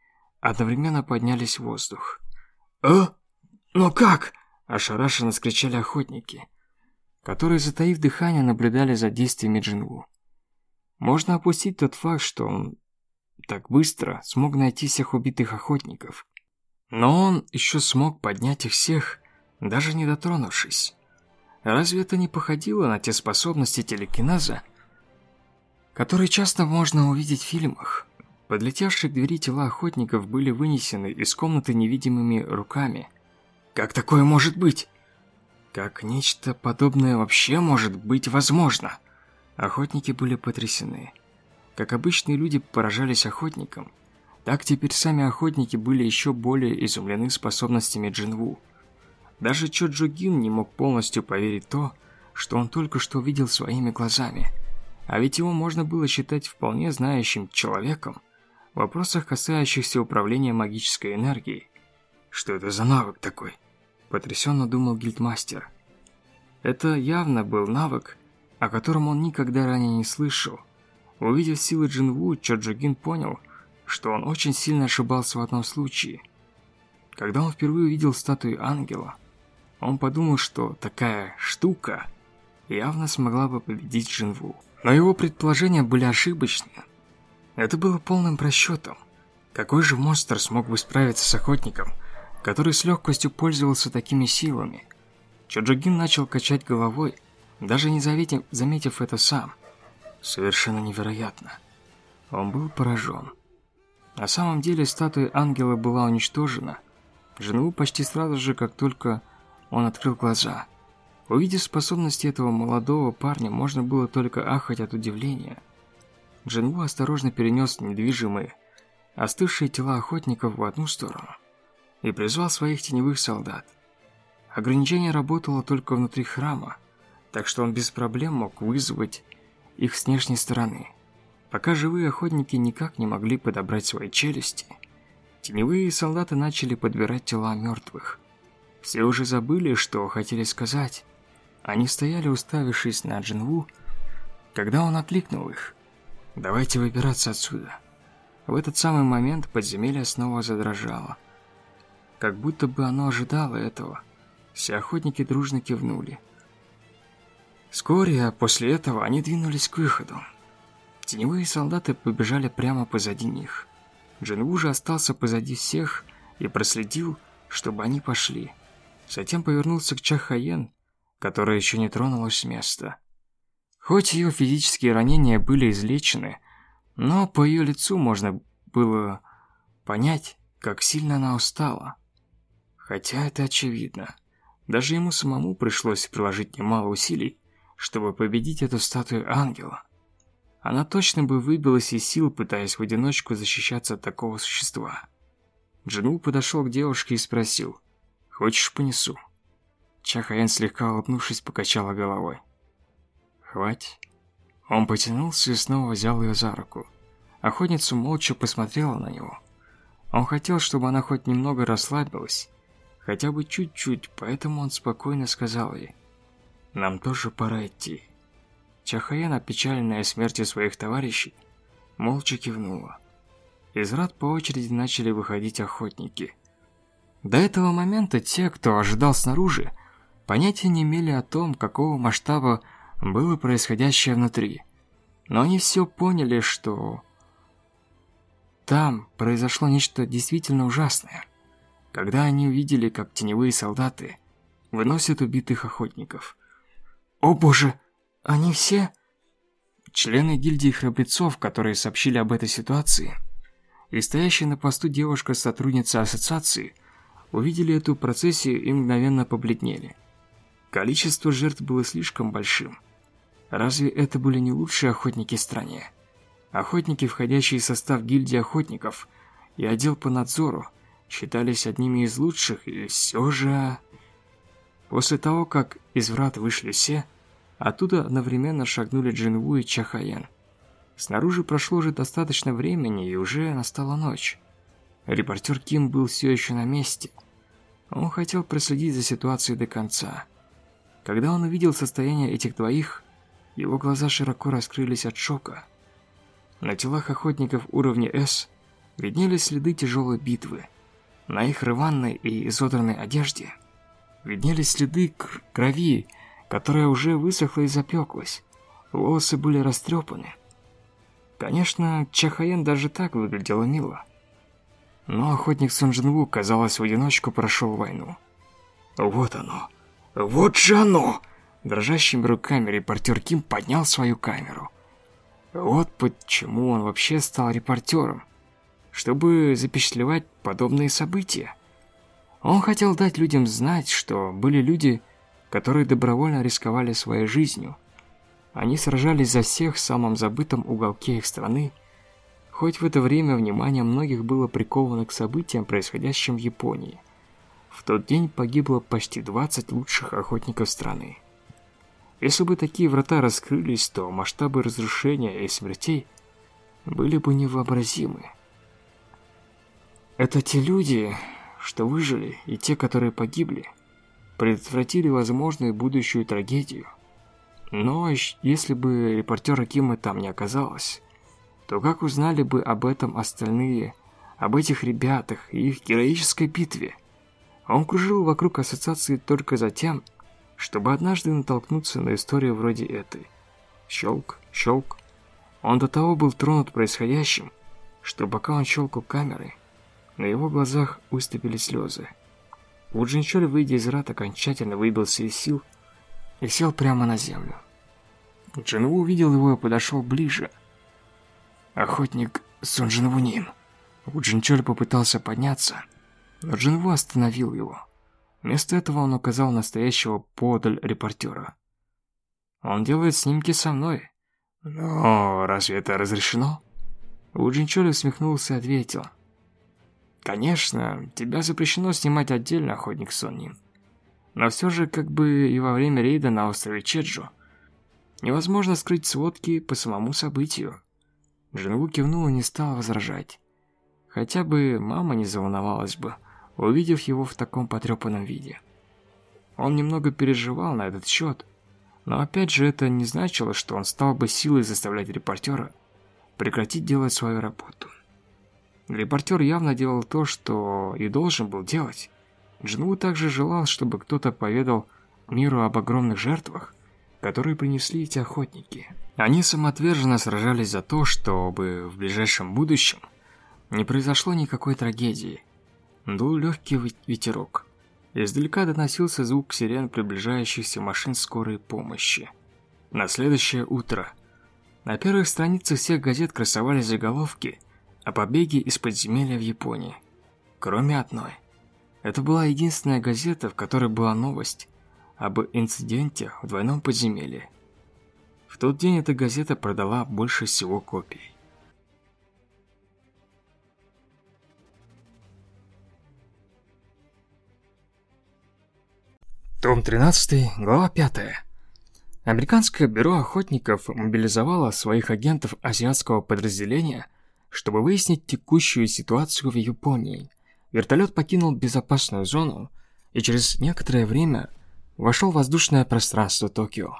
одновременно поднялись в воздух. «А? Но как?» – ошарашенно скричали охотники, которые, затаив дыхание, наблюдали за действиями Джинву. Можно опустить тот факт, что он так быстро смог найти всех убитых охотников, но он еще смог поднять их всех, даже не дотронувшись. Разве это не походило на те способности телекинеза, которые часто можно увидеть в фильмах? Подлетевшие к двери тела охотников были вынесены из комнаты невидимыми руками. Как такое может быть? Как нечто подобное вообще может быть возможно? Охотники были потрясены. Как обычные люди поражались охотникам, так теперь сами охотники были еще более изумлены способностями Джинву. Даже Чо Джугин не мог полностью поверить то, что он только что видел своими глазами. А ведь его можно было считать вполне знающим человеком в вопросах, касающихся управления магической энергией. Что это за навык такой? Потрясенно думал гильдмастер. Это явно был навык, о котором он никогда ранее не слышал. Увидев силы Джинву, Чо Джугин понял, что он очень сильно ошибался в одном случае. Когда он впервые увидел статую ангела, он подумал, что такая штука явно смогла бы победить Джинву. Но его предположения были ошибочны. Это было полным просчетом. Какой же монстр смог бы справиться с охотником, который с легкостью пользовался такими силами? Чоджогин начал качать головой, даже не заметив, заметив это сам. Совершенно невероятно. Он был поражен. На самом деле статуя ангела была уничтожена. Жену почти сразу же, как только он открыл глаза. Увидев способности этого молодого парня, можно было только ахать от удивления. Джинву осторожно перенес недвижимые, остывшие тела охотников в одну сторону и призвал своих теневых солдат. Ограничение работало только внутри храма, так что он без проблем мог вызвать их с внешней стороны. Пока живые охотники никак не могли подобрать свои челюсти, теневые солдаты начали подбирать тела мертвых. Все уже забыли, что хотели сказать. Они стояли, уставившись на Джинву, когда он окликнул их. «Давайте выбираться отсюда». В этот самый момент подземелье снова задрожало. Как будто бы оно ожидало этого. Все охотники дружно кивнули. Вскоре после этого они двинулись к выходу. Теневые солдаты побежали прямо позади них. Джинву же остался позади всех и проследил, чтобы они пошли. Затем повернулся к Чахаен, которая еще не тронулась с места. Хоть ее физические ранения были излечены, но по ее лицу можно было понять, как сильно она устала. Хотя это очевидно. Даже ему самому пришлось приложить немало усилий, чтобы победить эту статую ангела. Она точно бы выбилась из сил, пытаясь в одиночку защищаться от такого существа. Джину подошел к девушке и спросил, «Хочешь, понесу?» Чахаэн, слегка улыбнувшись, покачала головой. «Хватит». Он потянулся и снова взял ее за руку. Охотница молча посмотрела на него. Он хотел, чтобы она хоть немного расслабилась, хотя бы чуть-чуть, поэтому он спокойно сказал ей, «Нам тоже пора идти». Чахаян, опечаленная смертью своих товарищей, молча кивнула. Из рад по очереди начали выходить охотники. До этого момента те, кто ожидал снаружи, понятия не имели о том, какого масштаба было происходящее внутри. Но они все поняли, что там произошло нечто действительно ужасное. Когда они увидели, как теневые солдаты выносят убитых охотников. «О боже!» Они все... Члены гильдии храбрецов, которые сообщили об этой ситуации, и стоящая на посту девушка-сотрудница ассоциации, увидели эту процессию и мгновенно побледнели. Количество жертв было слишком большим. Разве это были не лучшие охотники в стране? Охотники, входящие в состав гильдии охотников и отдел по надзору, считались одними из лучших, и все же... После того, как из врат вышли все, Оттуда одновременно шагнули Джинву и Чахаян. Снаружи прошло уже достаточно времени, и уже настала ночь. Репортер Ким был все еще на месте. Он хотел проследить за ситуацией до конца. Когда он увидел состояние этих двоих, его глаза широко раскрылись от шока. На телах охотников уровня С виднелись следы тяжелой битвы. На их рваной и изодранной одежде виднелись следы крови которая уже высохла и запеклась. Волосы были растрепаны. Конечно, Чахаен даже так выглядела мило. Но охотник Сон Джинву, казалось, в одиночку прошел войну. Вот оно! Вот же оно! Дрожащими руками репортер Ким поднял свою камеру. Вот почему он вообще стал репортером. чтобы запечатлевать подобные события. Он хотел дать людям знать, что были люди, которые добровольно рисковали своей жизнью. Они сражались за всех в самом забытом уголке их страны, хоть в это время внимание многих было приковано к событиям, происходящим в Японии. В тот день погибло почти 20 лучших охотников страны. Если бы такие врата раскрылись, то масштабы разрушения и смертей были бы невообразимы. Это те люди, что выжили, и те, которые погибли, предотвратили возможную будущую трагедию. Но если бы репортера Кима там не оказалось, то как узнали бы об этом остальные, об этих ребятах и их героической битве? Он кружил вокруг ассоциации только за тем, чтобы однажды натолкнуться на историю вроде этой. Щелк, щелк. Он до того был тронут происходящим, что пока он щелкал камерой, на его глазах выступили слезы. Уджинчоль, выйдя из рад, окончательно выбился из сил и сел прямо на землю. Джинву увидел его и подошел ближе. Охотник Сун Джинвунин. Уджинчоль попытался подняться, Джинву остановил его. Вместо этого он указал настоящего подаль репортера. «Он делает снимки со мной. Но разве это разрешено?» Уджинчоль усмехнулся и ответил – Конечно, тебя запрещено снимать отдельно, охотник Сонни. Но все же, как бы и во время рейда на острове Чеджу, невозможно скрыть сводки по самому событию. Джинву кивнул и не стал возражать. Хотя бы мама не заволновалась бы, увидев его в таком потрепанном виде. Он немного переживал на этот счет, но опять же это не значило, что он стал бы силой заставлять репортера прекратить делать свою работу. Репортер явно делал то, что и должен был делать. Джинву также желал, чтобы кто-то поведал миру об огромных жертвах, которые принесли эти охотники. Они самоотверженно сражались за то, чтобы в ближайшем будущем не произошло никакой трагедии. Дул легкий ветерок. Издалека доносился звук сирен приближающихся машин скорой помощи. На следующее утро на первых страницах всех газет красовались заголовки – о побеге из подземелья в Японии. Кроме одной. Это была единственная газета, в которой была новость об инциденте в двойном подземелье. В тот день эта газета продала больше всего копий. Том 13, глава 5. Американское бюро охотников мобилизовало своих агентов азиатского подразделения – чтобы выяснить текущую ситуацию в Японии. Вертолет покинул безопасную зону и через некоторое время вошел в воздушное пространство Токио.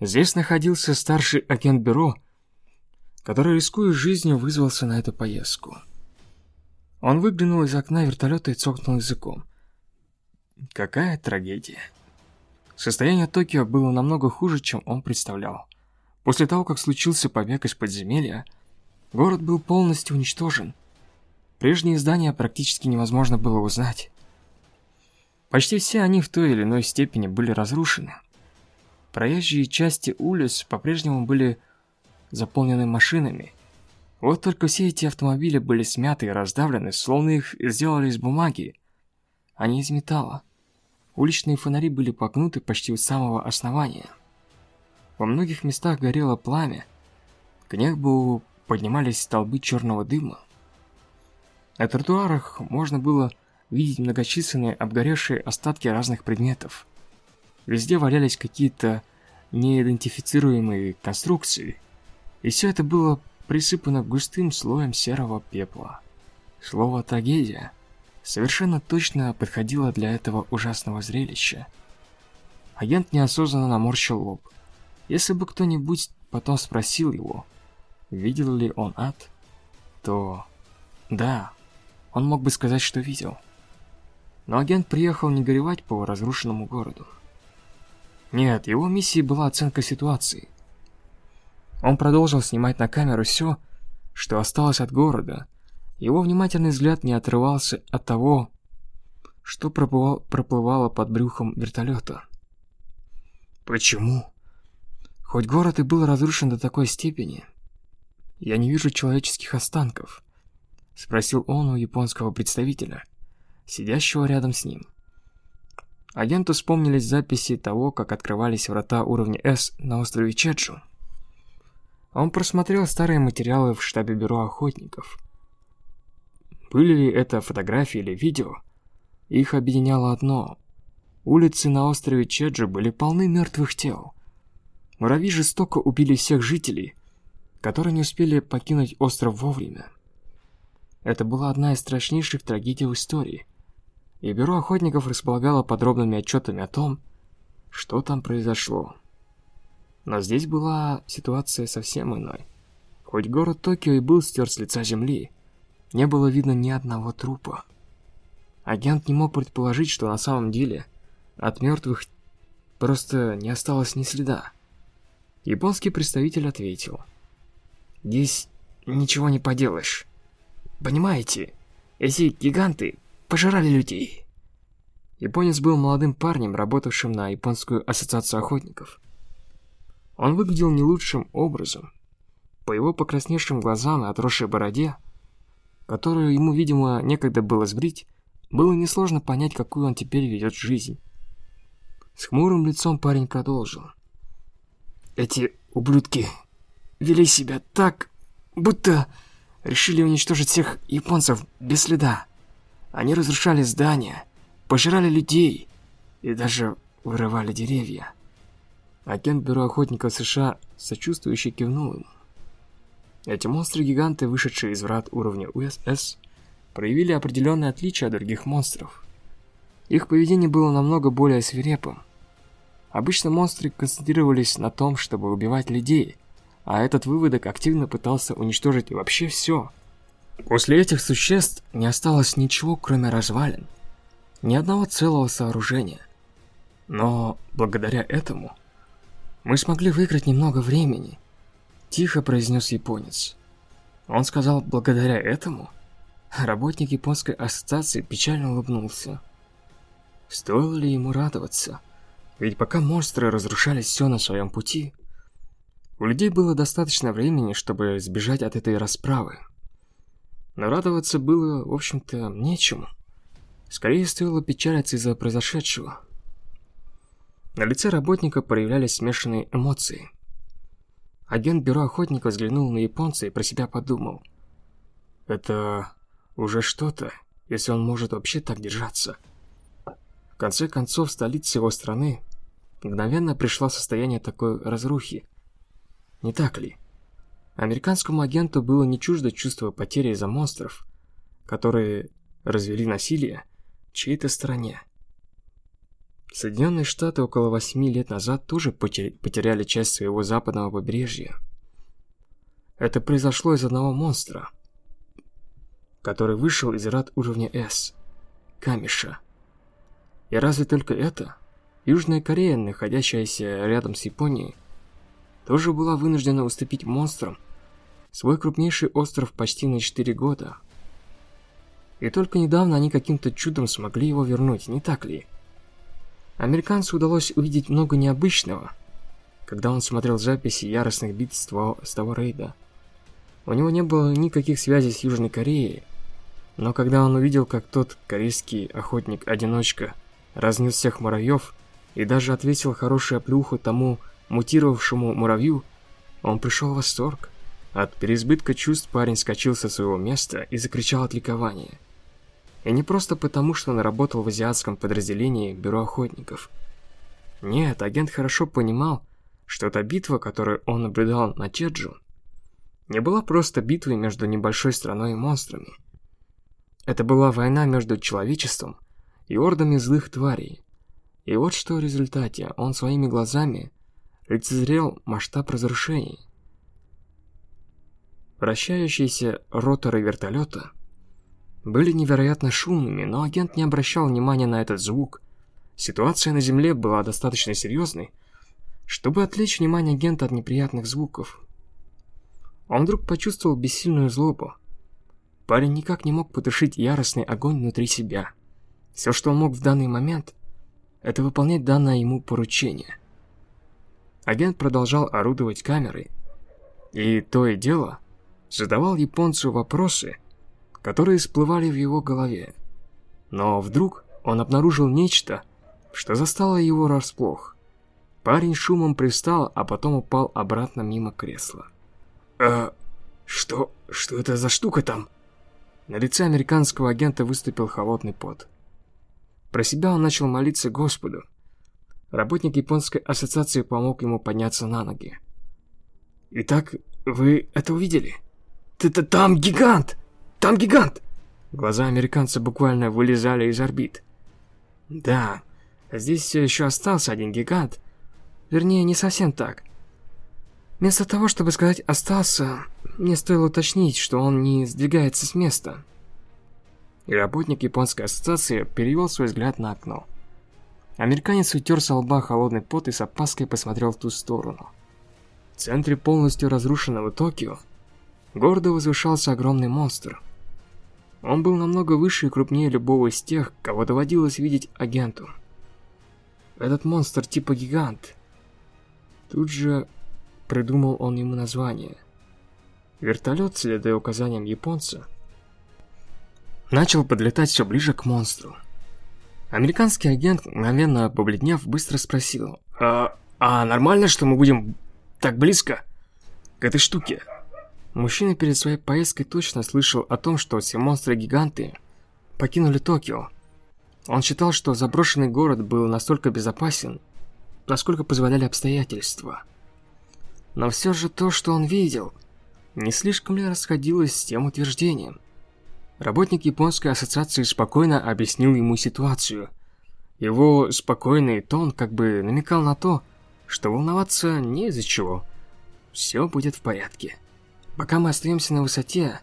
Здесь находился старший агент бюро, который, рискуя жизнью, вызвался на эту поездку. Он выглянул из окна вертолета и цокнул языком. Какая трагедия. Состояние Токио было намного хуже, чем он представлял. После того, как случился побег из подземелья, Город был полностью уничтожен. Прежние здания практически невозможно было узнать. Почти все они в той или иной степени были разрушены. Проезжие части улиц по-прежнему были заполнены машинами. Вот только все эти автомобили были смяты и раздавлены, словно их сделали из бумаги, а не из металла. Уличные фонари были погнуты почти у самого основания. Во многих местах горело пламя. К небу поднимались столбы черного дыма. На тротуарах можно было видеть многочисленные обгоревшие остатки разных предметов. Везде валялись какие-то неидентифицируемые конструкции, и все это было присыпано густым слоем серого пепла. Слово «трагедия» совершенно точно подходило для этого ужасного зрелища. Агент неосознанно наморщил лоб. Если бы кто-нибудь потом спросил его, видел ли он ад, то да, он мог бы сказать, что видел. Но агент приехал не горевать по разрушенному городу. Нет, его миссией была оценка ситуации. Он продолжил снимать на камеру все, что осталось от города. Его внимательный взгляд не отрывался от того, что проплывало, проплывало под брюхом вертолета. Почему? Хоть город и был разрушен до такой степени, я не вижу человеческих останков. Спросил он у японского представителя, сидящего рядом с ним. Агенту вспомнились записи того, как открывались врата уровня С на острове Чеджу. Он просмотрел старые материалы в штабе бюро охотников. Были ли это фотографии или видео, их объединяло одно. Улицы на острове Чеджу были полны мертвых тел. Муравьи жестоко убили всех жителей, которые не успели покинуть остров вовремя. Это была одна из страшнейших трагедий в истории – и бюро охотников располагало подробными отчетами о том, что там произошло. Но здесь была ситуация совсем иной. Хоть город Токио и был стер с лица земли, не было видно ни одного трупа. Агент не мог предположить, что на самом деле от мертвых просто не осталось ни следа. Японский представитель ответил. «Здесь ничего не поделаешь. Понимаете, эти гиганты пожирали людей. Японец был молодым парнем, работавшим на японскую ассоциацию охотников. Он выглядел не лучшим образом. По его покрасневшим глазам и отросшей бороде, которую ему, видимо, некогда было сбрить, было несложно понять, какую он теперь ведет жизнь. С хмурым лицом парень продолжил. Эти ублюдки вели себя так, будто решили уничтожить всех японцев без следа. Они разрушали здания, пожирали людей и даже вырывали деревья. Агент Бюро охотников США сочувствующе кивнул ему. Эти монстры-гиганты, вышедшие из врат уровня УСС, проявили определенные отличия от других монстров. Их поведение было намного более свирепым. Обычно монстры концентрировались на том, чтобы убивать людей, а этот выводок активно пытался уничтожить вообще все, После этих существ не осталось ничего, кроме развалин. Ни одного целого сооружения. Но благодаря этому мы смогли выиграть немного времени, тихо произнес японец. Он сказал благодаря этому. Работник японской ассоциации печально улыбнулся. Стоило ли ему радоваться? Ведь пока монстры разрушали все на своем пути, у людей было достаточно времени, чтобы сбежать от этой расправы. Но радоваться было, в общем-то, нечему. Скорее стоило печалиться из-за произошедшего. На лице работника проявлялись смешанные эмоции. Агент бюро охотника взглянул на японца и про себя подумал. Это уже что-то, если он может вообще так держаться. В конце концов, в столице его страны мгновенно пришло состояние такой разрухи. Не так ли? Американскому агенту было не чуждо чувство потери из-за монстров, которые развели насилие в чьей-то стороне. Соединенные Штаты около восьми лет назад тоже потеряли часть своего западного побережья. Это произошло из одного монстра, который вышел из рад уровня С, Камиша. И разве только это? Южная Корея, находящаяся рядом с Японией, тоже была вынуждена уступить монстрам свой крупнейший остров почти на 4 года. И только недавно они каким-то чудом смогли его вернуть, не так ли? Американцу удалось увидеть много необычного, когда он смотрел записи яростных битв с того, рейда. У него не было никаких связей с Южной Кореей, но когда он увидел, как тот корейский охотник-одиночка разнес всех муравьев и даже ответил хорошую оплюху тому мутировавшему муравью, он пришел в восторг. От переизбытка чувств парень скочил со своего места и закричал от ликования. И не просто потому, что он работал в азиатском подразделении Бюро охотников. Нет, агент хорошо понимал, что эта битва, которую он наблюдал на Чеджу, не была просто битвой между небольшой страной и монстрами. Это была война между человечеством и ордами злых тварей. И вот что в результате он своими глазами лицезрел масштаб разрушений. Вращающиеся роторы вертолета были невероятно шумными, но агент не обращал внимания на этот звук. Ситуация на Земле была достаточно серьезной, чтобы отвлечь внимание агента от неприятных звуков. Он вдруг почувствовал бессильную злобу. Парень никак не мог потушить яростный огонь внутри себя. Все, что он мог в данный момент, это выполнять данное ему поручение. Агент продолжал орудовать камерой, и то и дело задавал японцу вопросы, которые всплывали в его голове. Но вдруг он обнаружил нечто, что застало его врасплох. Парень шумом пристал, а потом упал обратно мимо кресла. «Э, что, что это за штука там?» На лице американского агента выступил холодный пот. Про себя он начал молиться Господу. Работник японской ассоциации помог ему подняться на ноги. «Итак, вы это увидели?» «Ты-то там гигант! Там гигант!» Глаза американца буквально вылезали из орбит. «Да, здесь все еще остался один гигант. Вернее, не совсем так. Вместо того, чтобы сказать «остался», мне стоило уточнить, что он не сдвигается с места. И работник японской ассоциации перевел свой взгляд на окно. Американец утер со лба холодный пот и с опаской посмотрел в ту сторону. В центре полностью разрушенного Токио гордо возвышался огромный монстр. Он был намного выше и крупнее любого из тех, кого доводилось видеть агенту. Этот монстр типа гигант. Тут же придумал он ему название. Вертолет, следуя указаниям японца, начал подлетать все ближе к монстру. Американский агент, мгновенно побледнев, быстро спросил. «А, а нормально, что мы будем так близко к этой штуке?» Мужчина перед своей поездкой точно слышал о том, что все монстры-гиганты покинули Токио. Он считал, что заброшенный город был настолько безопасен, насколько позволяли обстоятельства. Но все же то, что он видел, не слишком ли расходилось с тем утверждением. Работник японской ассоциации спокойно объяснил ему ситуацию. Его спокойный тон как бы намекал на то, что волноваться не из-за чего. Все будет в порядке. Пока мы остаемся на высоте,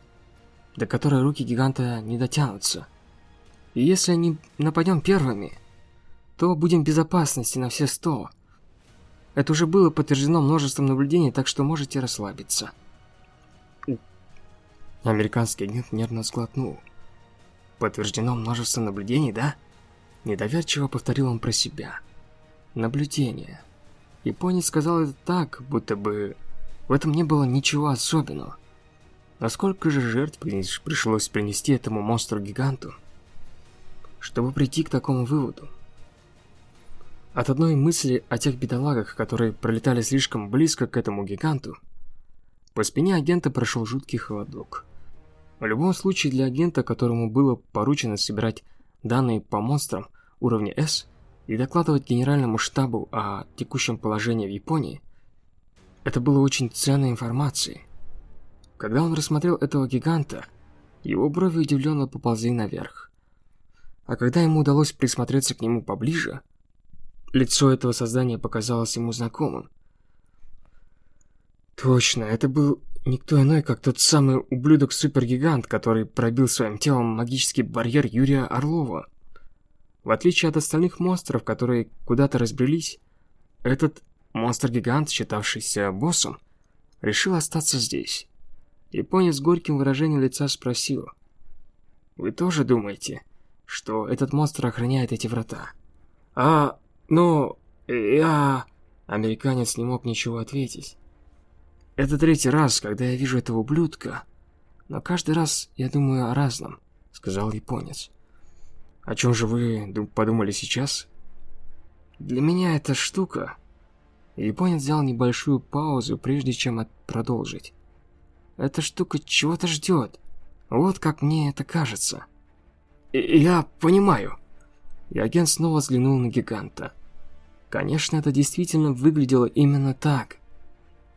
до которой руки гиганта не дотянутся. И если они нападем первыми, то будем в безопасности на все сто. Это уже было подтверждено множеством наблюдений, так что можете расслабиться. Американский агент нервно сглотнул. Подтверждено множество наблюдений, да? Недоверчиво повторил он про себя. Наблюдение. Японец сказал это так, будто бы в этом не было ничего особенного. Насколько же жертв пришлось принести этому монстру-гиганту, чтобы прийти к такому выводу? От одной мысли о тех бедолагах, которые пролетали слишком близко к этому гиганту, по спине агента прошел жуткий холодок. В любом случае, для агента, которому было поручено собирать данные по монстрам уровня S и докладывать генеральному штабу о текущем положении в Японии, это было очень ценной информацией. Когда он рассмотрел этого гиганта, его брови удивленно поползли наверх. А когда ему удалось присмотреться к нему поближе, Лицо этого создания показалось ему знакомым. Точно, это был никто иной, как тот самый ублюдок-супергигант, который пробил своим телом магический барьер Юрия Орлова. В отличие от остальных монстров, которые куда-то разбрелись, этот монстр-гигант, считавшийся боссом, решил остаться здесь. Японец с горьким выражением лица спросил. «Вы тоже думаете, что этот монстр охраняет эти врата?» «А «Ну, я...» Американец не мог ничего ответить. «Это третий раз, когда я вижу этого ублюдка, но каждый раз я думаю о разном», — сказал японец. «О чем же вы подумали сейчас?» «Для меня эта штука...» Японец взял небольшую паузу, прежде чем продолжить. «Эта штука чего-то ждет. Вот как мне это кажется». «Я понимаю». И агент снова взглянул на гиганта. Конечно, это действительно выглядело именно так.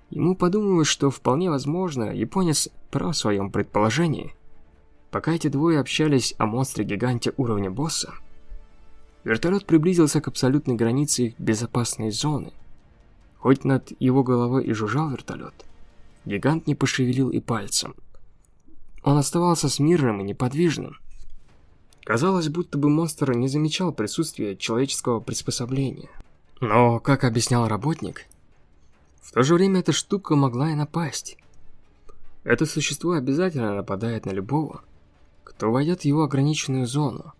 Ему подумалось, что вполне возможно, японец прав в своем предположении. Пока эти двое общались о монстре-гиганте уровня босса, вертолет приблизился к абсолютной границе их безопасной зоны. Хоть над его головой и жужжал вертолет, гигант не пошевелил и пальцем. Он оставался смирным и неподвижным. Казалось, будто бы монстр не замечал присутствия человеческого приспособления. Но, как объяснял работник, в то же время эта штука могла и напасть. Это существо обязательно нападает на любого, кто войдет в его ограниченную зону.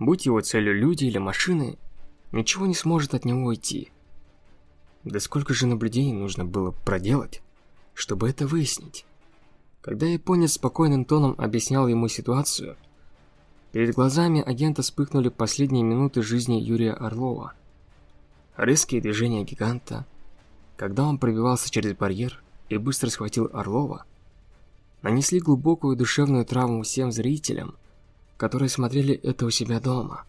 Будь его целью люди или машины, ничего не сможет от него уйти. Да сколько же наблюдений нужно было проделать, чтобы это выяснить? Когда японец спокойным тоном объяснял ему ситуацию, перед глазами агента вспыхнули последние минуты жизни Юрия Орлова. Резкие движения гиганта, когда он пробивался через барьер и быстро схватил Орлова, нанесли глубокую душевную травму всем зрителям, которые смотрели это у себя дома.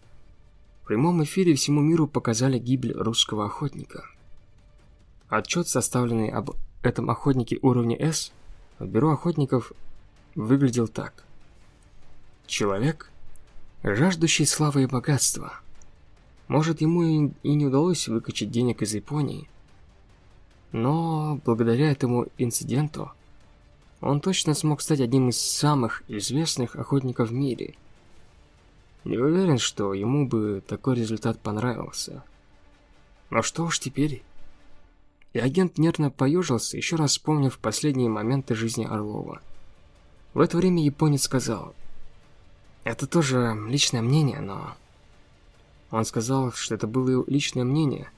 В прямом эфире всему миру показали гибель русского охотника. Отчет, составленный об этом охотнике уровня S, в бюро охотников выглядел так. Человек, жаждущий славы и богатства. Может, ему и не удалось выкачать денег из Японии, но благодаря этому инциденту он точно смог стать одним из самых известных охотников в мире. Не уверен, что ему бы такой результат понравился. Но что уж теперь. И агент нервно поежился, еще раз вспомнив последние моменты жизни Орлова. В это время японец сказал, «Это тоже личное мнение, но...» Он сказал, что это было личное мнение,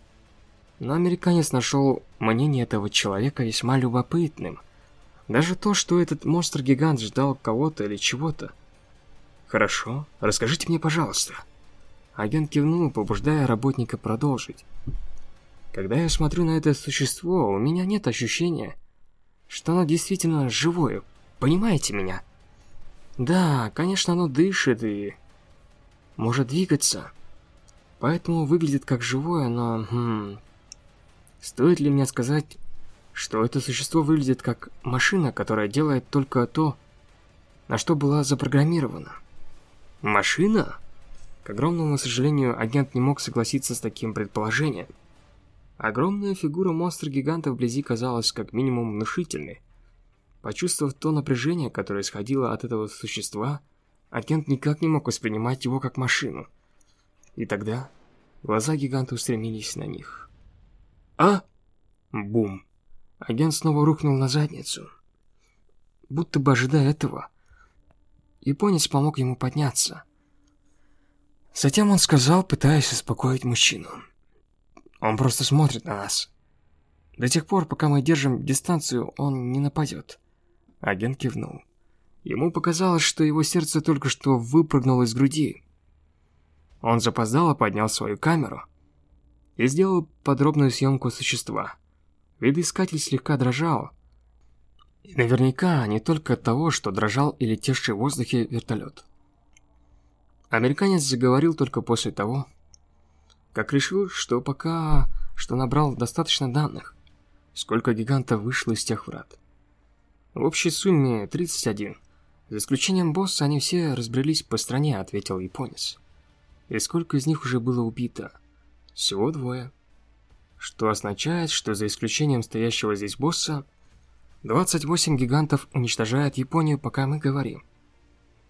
но американец нашел мнение этого человека весьма любопытным – даже то, что этот монстр-гигант ждал кого-то или чего-то. Хорошо, расскажите мне, пожалуйста. Агент кивнул, побуждая работника продолжить. Когда я смотрю на это существо, у меня нет ощущения, что оно действительно живое. Понимаете меня? Да, конечно, оно дышит и может двигаться. Поэтому выглядит как живое, но... Хм, стоит ли мне сказать, что это существо выглядит как машина, которая делает только то, на что была запрограммирована. Машина? К огромному сожалению, агент не мог согласиться с таким предположением. Огромная фигура монстра-гиганта вблизи казалась как минимум внушительной. Почувствовав то напряжение, которое исходило от этого существа, агент никак не мог воспринимать его как машину. И тогда глаза гиганта устремились на них. А? Бум. Агент снова рухнул на задницу. Будто бы ожидая этого, японец помог ему подняться. Затем он сказал, пытаясь успокоить мужчину. «Он просто смотрит на нас. До тех пор, пока мы держим дистанцию, он не нападет». Агент кивнул. Ему показалось, что его сердце только что выпрыгнуло из груди. Он запоздало поднял свою камеру и сделал подробную съемку существа – Видоискатель слегка дрожал. И наверняка не только от того, что дрожал и летевший в воздухе вертолет. Американец заговорил только после того, как решил, что пока что набрал достаточно данных, сколько гигантов вышло из тех врат. В общей сумме 31. За исключением босса, они все разбрелись по стране, ответил японец. И сколько из них уже было убито? Всего двое что означает, что за исключением стоящего здесь босса, 28 гигантов уничтожают Японию, пока мы говорим.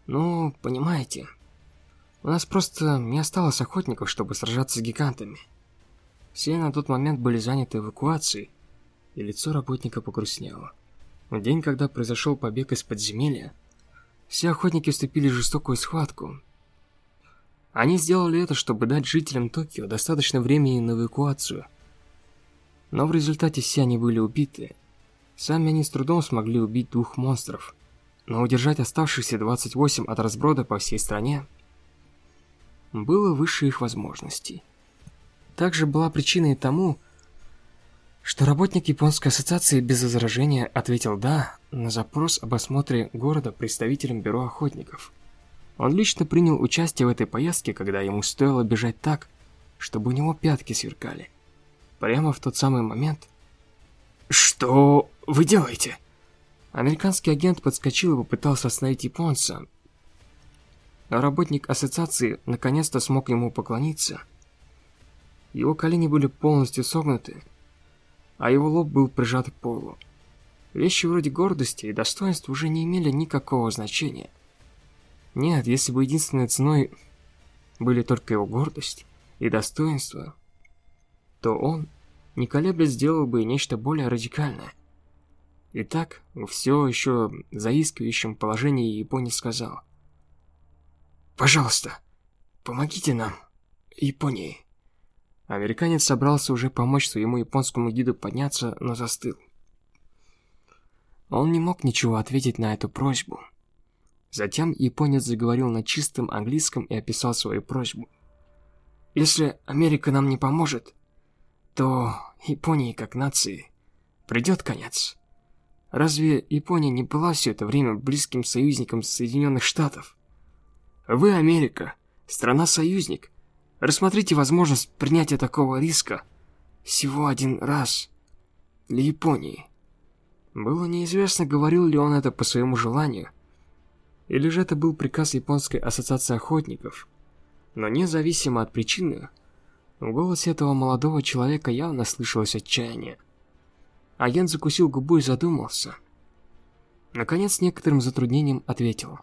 Ну, понимаете, у нас просто не осталось охотников, чтобы сражаться с гигантами. Все на тот момент были заняты эвакуацией, и лицо работника погрустнело. В день, когда произошел побег из подземелья, все охотники вступили в жестокую схватку. Они сделали это, чтобы дать жителям Токио достаточно времени на эвакуацию – но в результате все они были убиты. Сами они с трудом смогли убить двух монстров, но удержать оставшихся 28 от разброда по всей стране было выше их возможностей. Также была причиной тому, что работник японской ассоциации без возражения ответил «да» на запрос об осмотре города представителем бюро охотников. Он лично принял участие в этой поездке, когда ему стоило бежать так, чтобы у него пятки сверкали. Прямо в тот самый момент. «Что вы делаете?» Американский агент подскочил и попытался остановить японца. Работник ассоциации наконец-то смог ему поклониться. Его колени были полностью согнуты, а его лоб был прижат к полу. Вещи вроде гордости и достоинства уже не имели никакого значения. Нет, если бы единственной ценой были только его гордость и достоинство, то он, не колеблясь, сделал бы нечто более радикальное. Итак, все еще заискивающем положении японец сказал. «Пожалуйста, помогите нам, Японии». Американец собрался уже помочь своему японскому гиду подняться, но застыл. Он не мог ничего ответить на эту просьбу. Затем японец заговорил на чистом английском и описал свою просьбу. «Если Америка нам не поможет, то Японии как нации придет конец. Разве Япония не была все это время близким союзником Соединенных Штатов? Вы, Америка, страна-союзник. Рассмотрите возможность принятия такого риска всего один раз для Японии. Было неизвестно, говорил ли он это по своему желанию, или же это был приказ Японской ассоциации охотников. Но независимо от причины, в голосе этого молодого человека явно слышалось отчаяние. Агент закусил губу и задумался. Наконец, некоторым затруднением ответил.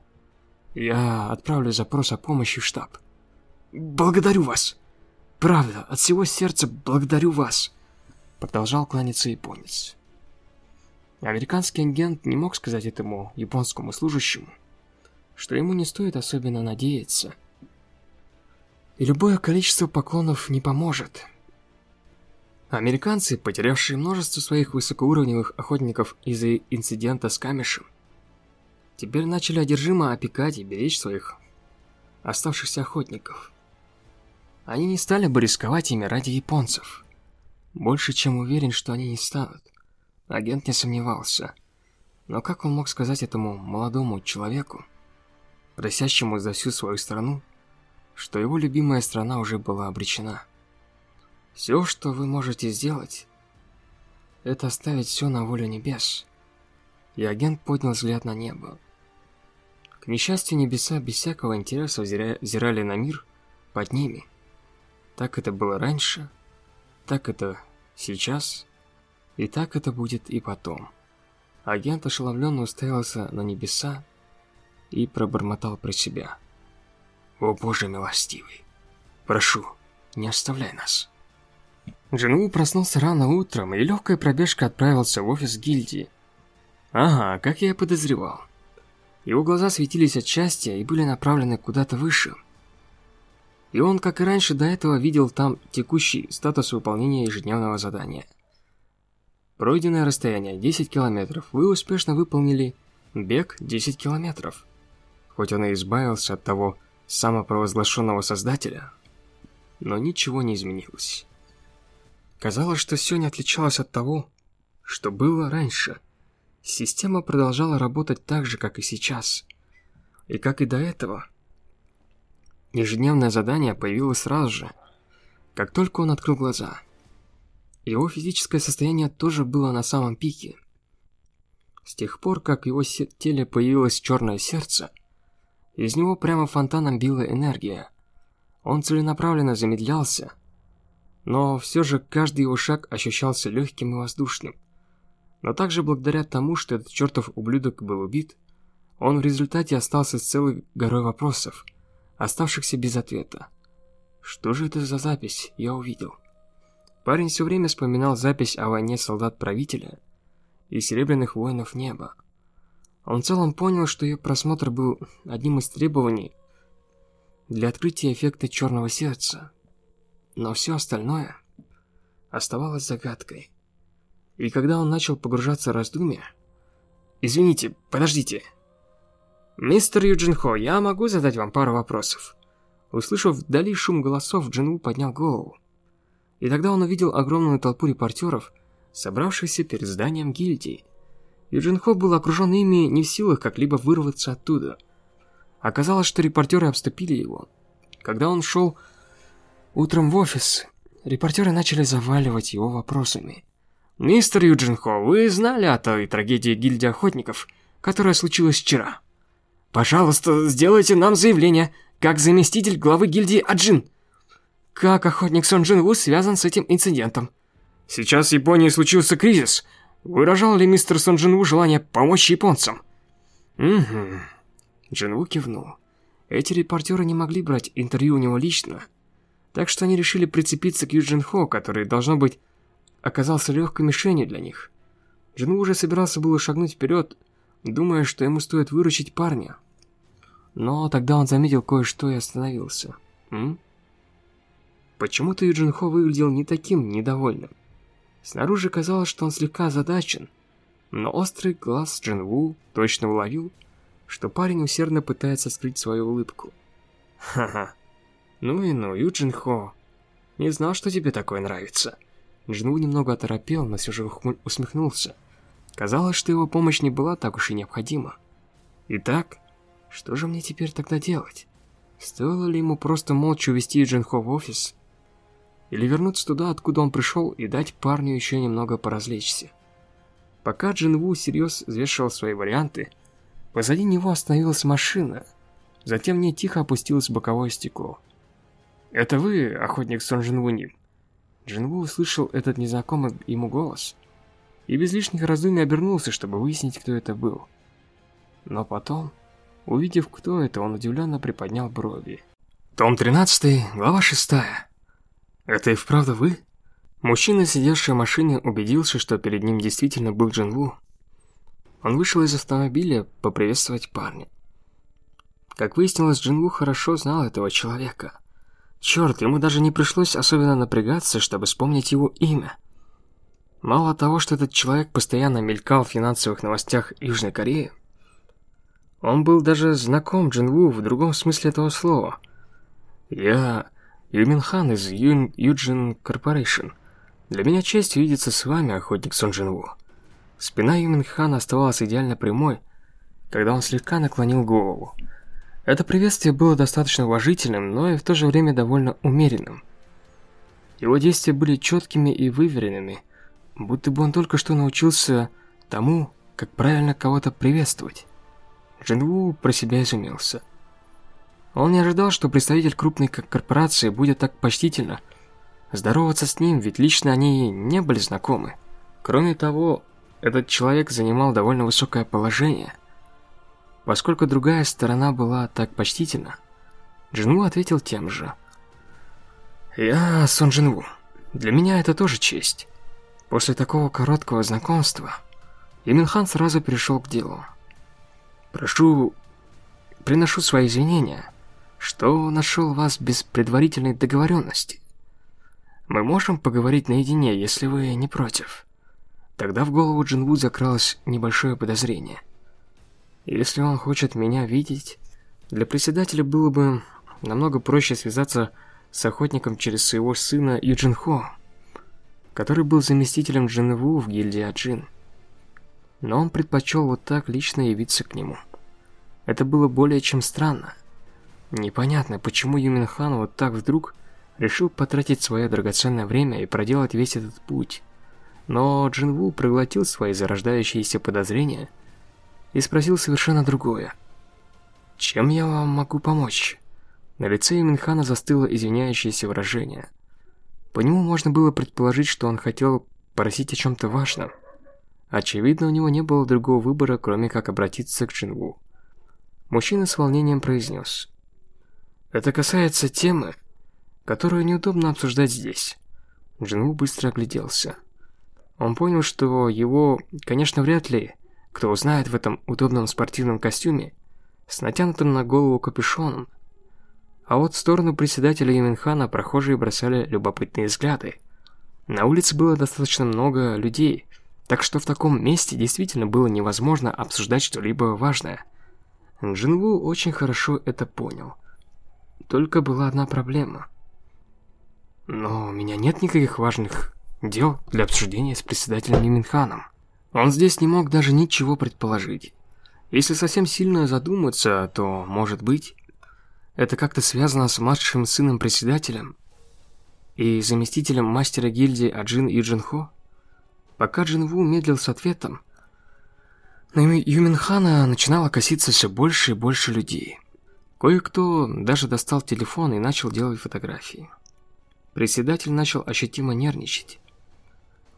«Я отправлю запрос о помощи в штаб». «Благодарю вас! Правда, от всего сердца благодарю вас!» Продолжал кланяться японец. Американский агент не мог сказать этому японскому служащему, что ему не стоит особенно надеяться. И любое количество поклонов не поможет. Американцы, потерявшие множество своих высокоуровневых охотников из-за инцидента с Камешем, теперь начали одержимо опекать и беречь своих оставшихся охотников. Они не стали бы рисковать ими ради японцев. Больше чем уверен, что они не станут. Агент не сомневался. Но как он мог сказать этому молодому человеку, просящему за всю свою страну, что его любимая страна уже была обречена? Все, что вы можете сделать, это оставить все на волю небес. И агент поднял взгляд на небо. К несчастью, небеса без всякого интереса взирали на мир под ними. Так это было раньше, так это сейчас, и так это будет и потом. Агент ошеломленно уставился на небеса и пробормотал про себя. «О Боже милостивый, прошу, не оставляй нас». Джинву проснулся рано утром, и легкая пробежка отправился в офис гильдии. Ага, как я и подозревал. Его глаза светились от счастья и были направлены куда-то выше. И он, как и раньше до этого, видел там текущий статус выполнения ежедневного задания. Пройденное расстояние 10 километров. Вы успешно выполнили бег 10 километров. Хоть он и избавился от того самопровозглашенного создателя, но ничего не изменилось. Казалось, что все не отличалось от того, что было раньше. Система продолжала работать так же, как и сейчас. И как и до этого. Ежедневное задание появилось сразу же, как только он открыл глаза. Его физическое состояние тоже было на самом пике. С тех пор, как в его теле появилось черное сердце, из него прямо фонтаном била энергия. Он целенаправленно замедлялся, но все же каждый его шаг ощущался легким и воздушным. Но также благодаря тому, что этот чертов ублюдок был убит, он в результате остался с целой горой вопросов, оставшихся без ответа. Что же это за запись, я увидел. Парень все время вспоминал запись о войне солдат-правителя и серебряных воинов неба. Он в целом понял, что ее просмотр был одним из требований для открытия эффекта черного сердца, но все остальное оставалось загадкой. И когда он начал погружаться в раздумья... «Извините, подождите!» «Мистер Юджин Хо, я могу задать вам пару вопросов?» Услышав вдали шум голосов, Джинву поднял голову. И тогда он увидел огромную толпу репортеров, собравшихся перед зданием гильдии. Юджин Хо был окружен ими не в силах как-либо вырваться оттуда. Оказалось, что репортеры обступили его. Когда он шел Утром в офис репортеры начали заваливать его вопросами. «Мистер Юджинхо, вы знали о той трагедии гильдии охотников, которая случилась вчера? Пожалуйста, сделайте нам заявление, как заместитель главы гильдии Аджин. Как охотник Сон Джин Ву связан с этим инцидентом? Сейчас в Японии случился кризис. Выражал ли мистер Сон Джин Ву желание помочь японцам?» «Угу». Джин Ву кивнул. Эти репортеры не могли брать интервью у него лично, так что они решили прицепиться к Юджин Хо, который, должно быть, оказался легкой мишенью для них. Джину уже собирался было шагнуть вперед, думая, что ему стоит выручить парня. Но тогда он заметил кое-что и остановился. М? Почему-то Юджин Хо выглядел не таким недовольным. Снаружи казалось, что он слегка озадачен, Но острый глаз Джинву точно уловил, что парень усердно пытается скрыть свою улыбку. Ха-ха. Ну и ну, Юджин Хо. Не знал, что тебе такое нравится. Джинву немного оторопел, но все же усмехнулся. Казалось, что его помощь не была так уж и необходима. Итак, что же мне теперь тогда делать? Стоило ли ему просто молча увести Джинхо в офис? Или вернуться туда, откуда он пришел, и дать парню еще немного поразвлечься? Пока Джинву всерьез взвешивал свои варианты, позади него остановилась машина. Затем в тихо опустилось боковое стекло. «Это вы, охотник Сон Джинвунин?» Джинву услышал этот незнакомый ему голос и без лишних раздумий обернулся, чтобы выяснить, кто это был. Но потом, увидев, кто это, он удивленно приподнял брови. Том 13, глава 6. Это и вправду вы? Мужчина, сидевший в машине, убедился, что перед ним действительно был Джин Ву. Он вышел из автомобиля поприветствовать парня. Как выяснилось, Джин Ву хорошо знал этого человека. Черт, ему даже не пришлось особенно напрягаться, чтобы вспомнить его имя. Мало того, что этот человек постоянно мелькал в финансовых новостях Южной Кореи, он был даже знаком Джин Ву в другом смысле этого слова. «Я Юмин Хан из Юн Yoojin Corporation. Для меня честь видеться с вами, охотник Сон Джин Ву». Спина Юмин Хана оставалась идеально прямой, когда он слегка наклонил голову. Это приветствие было достаточно уважительным, но и в то же время довольно умеренным. Его действия были четкими и выверенными, будто бы он только что научился тому, как правильно кого-то приветствовать. Джинву про себя изумился. Он не ожидал, что представитель крупной корпорации будет так почтительно здороваться с ним, ведь лично они не были знакомы. Кроме того, этот человек занимал довольно высокое положение. Поскольку другая сторона была так почтительна, Джинву ответил тем же. «Я Сон Джинву. Для меня это тоже честь». После такого короткого знакомства, Иминхан сразу перешел к делу. Прошу, приношу свои извинения, что нашел вас без предварительной договоренности. Мы можем поговорить наедине, если вы не против. Тогда в голову Джинву закралось небольшое подозрение. Если он хочет меня видеть, для председателя было бы намного проще связаться с охотником через своего сына Юджин Хо, который был заместителем Джинву в гильдии Аджин но он предпочел вот так лично явиться к нему. Это было более чем странно. Непонятно, почему Юмин Хан вот так вдруг решил потратить свое драгоценное время и проделать весь этот путь. Но Джин Ву проглотил свои зарождающиеся подозрения и спросил совершенно другое. «Чем я вам могу помочь?» На лице Юминхана застыло извиняющееся выражение. По нему можно было предположить, что он хотел просить о чем-то важном. Очевидно, у него не было другого выбора, кроме как обратиться к Джинву. Мужчина с волнением произнес. «Это касается темы, которую неудобно обсуждать здесь». Джинву быстро огляделся. Он понял, что его, конечно, вряд ли кто узнает в этом удобном спортивном костюме с натянутым на голову капюшоном. А вот в сторону председателя Юминхана прохожие бросали любопытные взгляды. На улице было достаточно много людей, так что в таком месте действительно было невозможно обсуждать что-либо важное. Джинву очень хорошо это понял. Только была одна проблема. Но у меня нет никаких важных дел для обсуждения с председателем Ниминханом. Он здесь не мог даже ничего предположить. Если совсем сильно задуматься, то, может быть, это как-то связано с младшим сыном председателем и заместителем мастера гильдии Аджин Юджинхо? Пока Джин Ву медлил с ответом, на Юминхана начинало коситься все больше и больше людей. Кое-кто даже достал телефон и начал делать фотографии. Председатель начал ощутимо нервничать.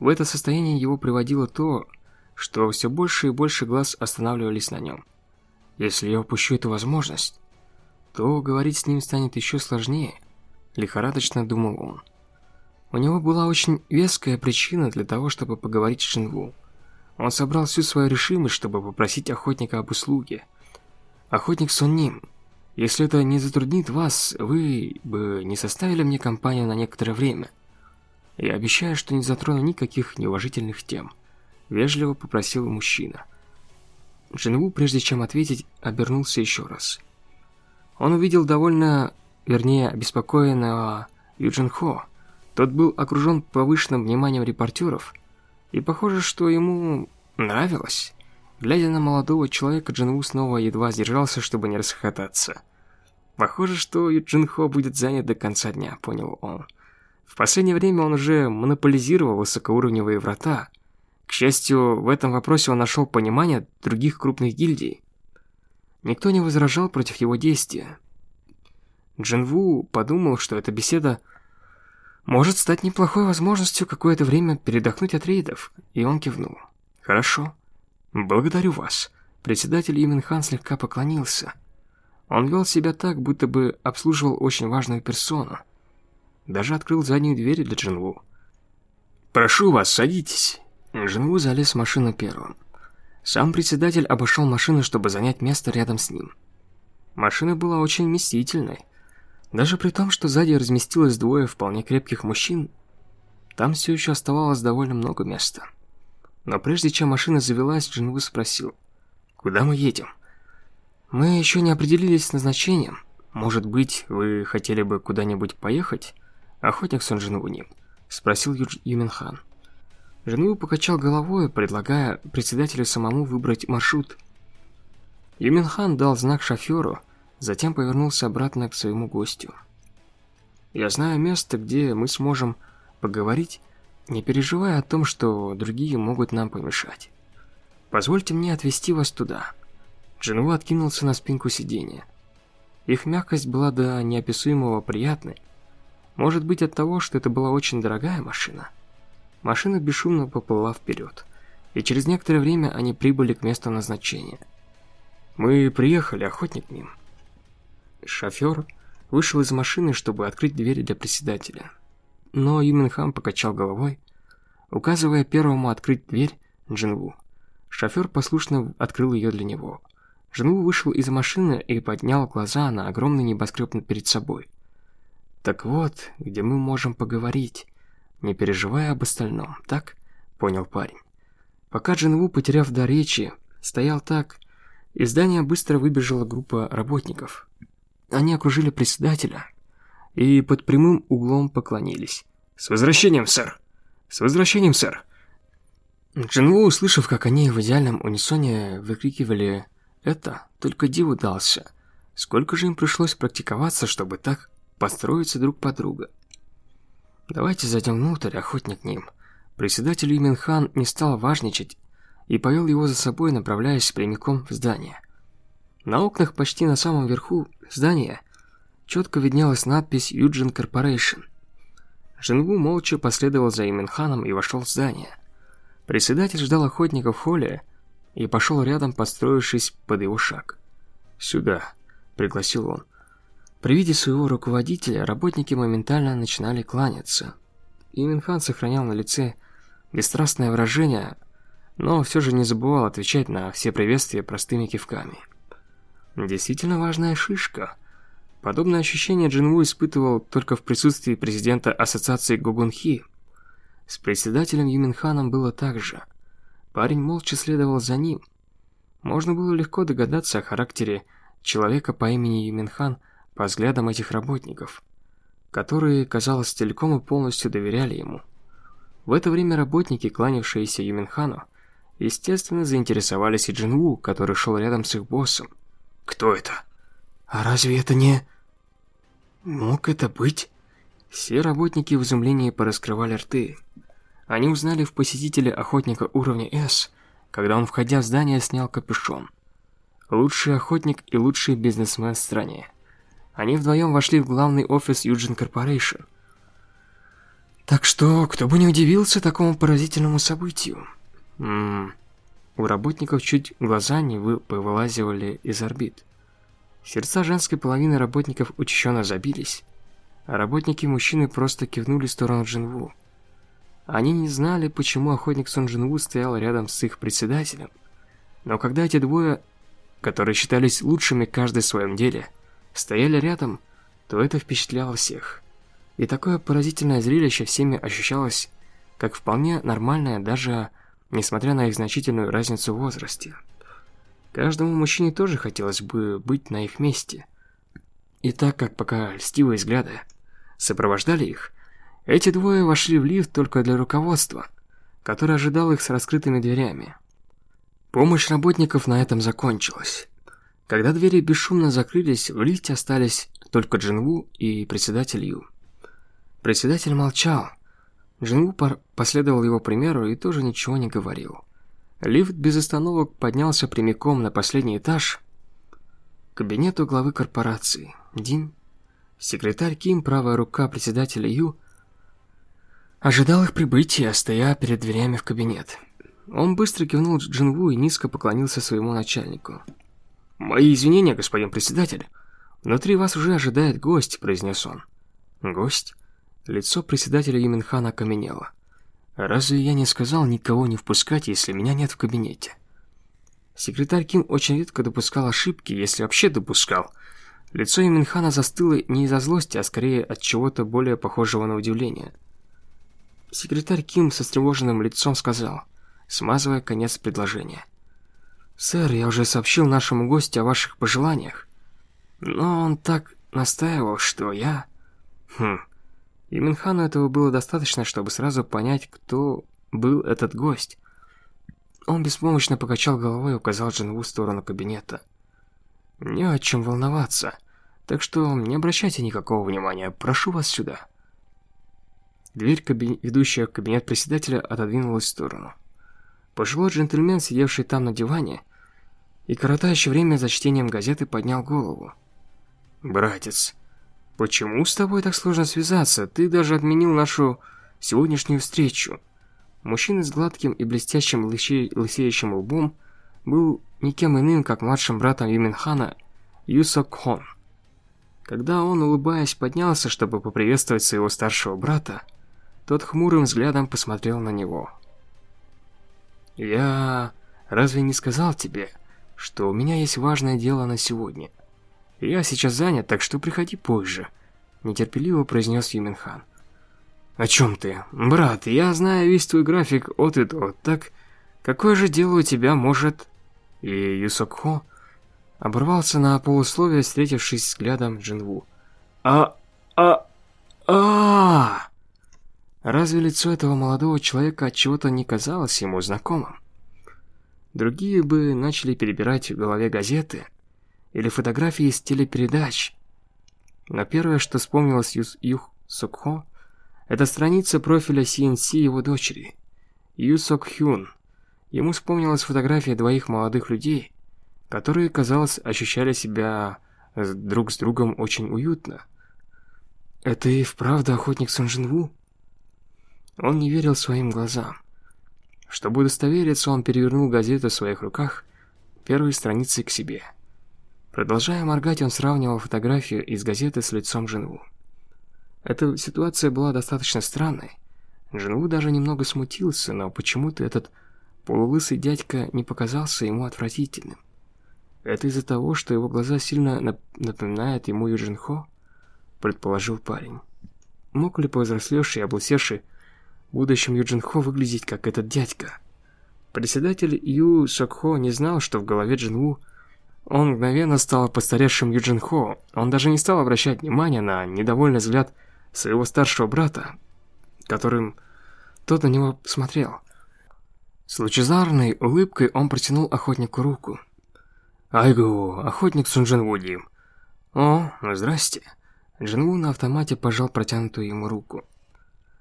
В это состояние его приводило то, что все больше и больше глаз останавливались на нем. Если я упущу эту возможность, то говорить с ним станет еще сложнее, лихорадочно думал он. У него была очень веская причина для того, чтобы поговорить с Шинву. Он собрал всю свою решимость, чтобы попросить охотника об услуге. Охотник Сонним, если это не затруднит вас, вы бы не составили мне компанию на некоторое время. Я обещаю, что не затрону никаких неуважительных тем. Вежливо попросил мужчина. Джинву, прежде чем ответить, обернулся еще раз. Он увидел довольно, вернее, обеспокоенного Юджин Хо. Тот был окружен повышенным вниманием репортеров, и похоже, что ему нравилось. Глядя на молодого человека, Джинву снова едва сдержался, чтобы не расхохотаться. Похоже, что Юджин Хо будет занят до конца дня, понял он. В последнее время он уже монополизировал высокоуровневые врата. К счастью, в этом вопросе он нашел понимание других крупных гильдий. Никто не возражал против его действия. Джинву подумал, что эта беседа может стать неплохой возможностью какое-то время передохнуть от рейдов, и он кивнул. «Хорошо. Благодарю вас». Председатель Иминхан слегка поклонился. Он вел себя так, будто бы обслуживал очень важную персону. Даже открыл заднюю дверь для Джинву. «Прошу вас, садитесь». Джинву залез в машину первым. Сам председатель обошел машину, чтобы занять место рядом с ним. Машина была очень вместительной. Даже при том, что сзади разместилось двое вполне крепких мужчин, там все еще оставалось довольно много места. Но прежде чем машина завелась, Джинву спросил, «Куда мы едем?» «Мы еще не определились с назначением. Может быть, вы хотели бы куда-нибудь поехать?» «Охотник Сон Джинвуни», — спросил Юдж Юминхан. Жену покачал головой, предлагая председателю самому выбрать маршрут. Юминхан дал знак шоферу, затем повернулся обратно к своему гостю. «Я знаю место, где мы сможем поговорить, не переживая о том, что другие могут нам помешать. Позвольте мне отвезти вас туда». Джинву откинулся на спинку сиденья. Их мягкость была до неописуемого приятной, может быть от того, что это была очень дорогая машина. Машина бесшумно поплыла вперед, и через некоторое время они прибыли к месту назначения. Мы приехали, охотник мим. Шофер вышел из машины, чтобы открыть дверь для председателя. Но Юминхам покачал головой, указывая первому открыть дверь Джинву. Шофер послушно открыл ее для него. Джинву вышел из машины и поднял глаза на огромный небоскреб перед собой. Так вот, где мы можем поговорить, не переживая об остальном, так? Понял парень. Пока Джинву, потеряв до речи, стоял так, из здания быстро выбежала группа работников. Они окружили председателя и под прямым углом поклонились. «С возвращением, сэр! С возвращением, сэр!» Джинву, услышав, как они в идеальном унисоне выкрикивали это, только диву дался. Сколько же им пришлось практиковаться, чтобы так построиться друг под друга. Давайте зайдем внутрь, охотник ним. Председатель Юминхан не стал важничать и повел его за собой, направляясь прямиком в здание. На окнах почти на самом верху здания четко виднелась надпись «Юджин Корпорейшн». Жингу молча последовал за Юминханом и вошел в здание. Председатель ждал охотника в холле и пошел рядом, подстроившись под его шаг. «Сюда», — пригласил он. При виде своего руководителя работники моментально начинали кланяться. И Минхан сохранял на лице бесстрастное выражение, но все же не забывал отвечать на все приветствия простыми кивками. Действительно важная шишка. Подобное ощущение Джинву испытывал только в присутствии президента ассоциации Гогунхи. С председателем Юминханом было так же. Парень молча следовал за ним. Можно было легко догадаться о характере человека по имени Юминхан по взглядам этих работников, которые, казалось, целиком и полностью доверяли ему. В это время работники, кланявшиеся Юминхану, естественно, заинтересовались и Джинву, который шел рядом с их боссом. «Кто это? А разве это не...» «Мог это быть?» Все работники в изумлении пораскрывали рты. Они узнали в посетителе охотника уровня S, когда он, входя в здание, снял капюшон. Лучший охотник и лучший бизнесмен в стране. Они вдвоем вошли в главный офис Юджин Корпорейшн. Так что, кто бы не удивился такому поразительному событию. Ммм... У работников чуть глаза не вы повылазивали из орбит. Сердца женской половины работников учащенно забились, а работники-мужчины просто кивнули в сторону Джинву. Они не знали, почему охотник Сон Джинву стоял рядом с их председателем. Но когда эти двое, которые считались лучшими каждый в своем деле, стояли рядом, то это впечатляло всех. И такое поразительное зрелище всеми ощущалось как вполне нормальное даже несмотря на их значительную разницу в возрасте. Каждому мужчине тоже хотелось бы быть на их месте. И так как пока льстивые взгляды сопровождали их, эти двое вошли в лифт только для руководства, которое ожидало их с раскрытыми дверями. Помощь работников на этом закончилась. Когда двери бесшумно закрылись, в лифте остались только Джинву и председатель Ю. Председатель молчал. Джинву последовал его примеру и тоже ничего не говорил. Лифт без остановок поднялся прямиком на последний этаж кабинету главы корпорации. Дин, секретарь Ким, правая рука председателя Ю, ожидал их прибытия, стоя перед дверями в кабинет. Он быстро кивнул Джинву и низко поклонился своему начальнику. «Мои извинения, господин председатель. Внутри вас уже ожидает гость», – произнес он. «Гость?» Лицо председателя Юминхана окаменело. «Разве я не сказал никого не впускать, если меня нет в кабинете?» Секретарь Ким очень редко допускал ошибки, если вообще допускал. Лицо Юминхана застыло не из-за злости, а скорее от чего-то более похожего на удивление. Секретарь Ким со встревоженным лицом сказал – смазывая конец предложения. «Сэр, я уже сообщил нашему гостю о ваших пожеланиях, но он так настаивал, что я...» «Хм...» Юминхану этого было достаточно, чтобы сразу понять, кто был этот гость. Он беспомощно покачал головой и указал Джинву в сторону кабинета. «Не о чем волноваться, так что не обращайте никакого внимания, прошу вас сюда». Дверь, каби... ведущая в кабинет председателя, отодвинулась в сторону. Пожилой джентльмен, сидевший там на диване и коротающий время за чтением газеты, поднял голову. «Братец, почему с тобой так сложно связаться? Ты даже отменил нашу сегодняшнюю встречу». Мужчина с гладким и блестящим лысе... лысеющим лбом был никем иным, как младшим братом Юминхана Юсок Хон. Когда он, улыбаясь, поднялся, чтобы поприветствовать своего старшего брата, тот хмурым взглядом посмотрел на него. «Я разве не сказал тебе, что у меня есть важное дело на сегодня? Я сейчас занят, так что приходи позже», – нетерпеливо произнес Юминхан. «О чем ты? Брат, я знаю весь твой график от и до, так какое же дело у тебя может...» И Юсокхо оборвался на полусловие, встретившись взглядом Джинву. «А... а... а...» Разве лицо этого молодого человека от чего-то не казалось ему знакомым? Другие бы начали перебирать в голове газеты или фотографии из телепередач. Но первое, что вспомнилось Ю Юх Сокхо, это страница профиля CNC его дочери, Ю Сок Хюн. Ему вспомнилась фотография двоих молодых людей, которые, казалось, ощущали себя друг с другом очень уютно. Это и вправду охотник Сунжинву? Он не верил своим глазам. Чтобы удостовериться, он перевернул газету в своих руках, первой страницей к себе. Продолжая моргать, он сравнивал фотографию из газеты с лицом Женву. Эта ситуация была достаточно странной. Женву даже немного смутился, но почему-то этот полулысый дядька не показался ему отвратительным. Это из-за того, что его глаза сильно напоминают ему Юджинхо, предположил парень. Мог ли повзрослевший и облысевший в будущем Юджин Хо выглядеть как этот дядька. Председатель Ю Сокхо не знал, что в голове Джин Ву он мгновенно стал постаревшим Юджин Хо. Он даже не стал обращать внимания на недовольный взгляд своего старшего брата, которым тот на него смотрел. С лучезарной улыбкой он протянул охотнику руку. «Айгу, охотник Сунжин Вуди». «О, ну здрасте». Джинву на автомате пожал протянутую ему руку.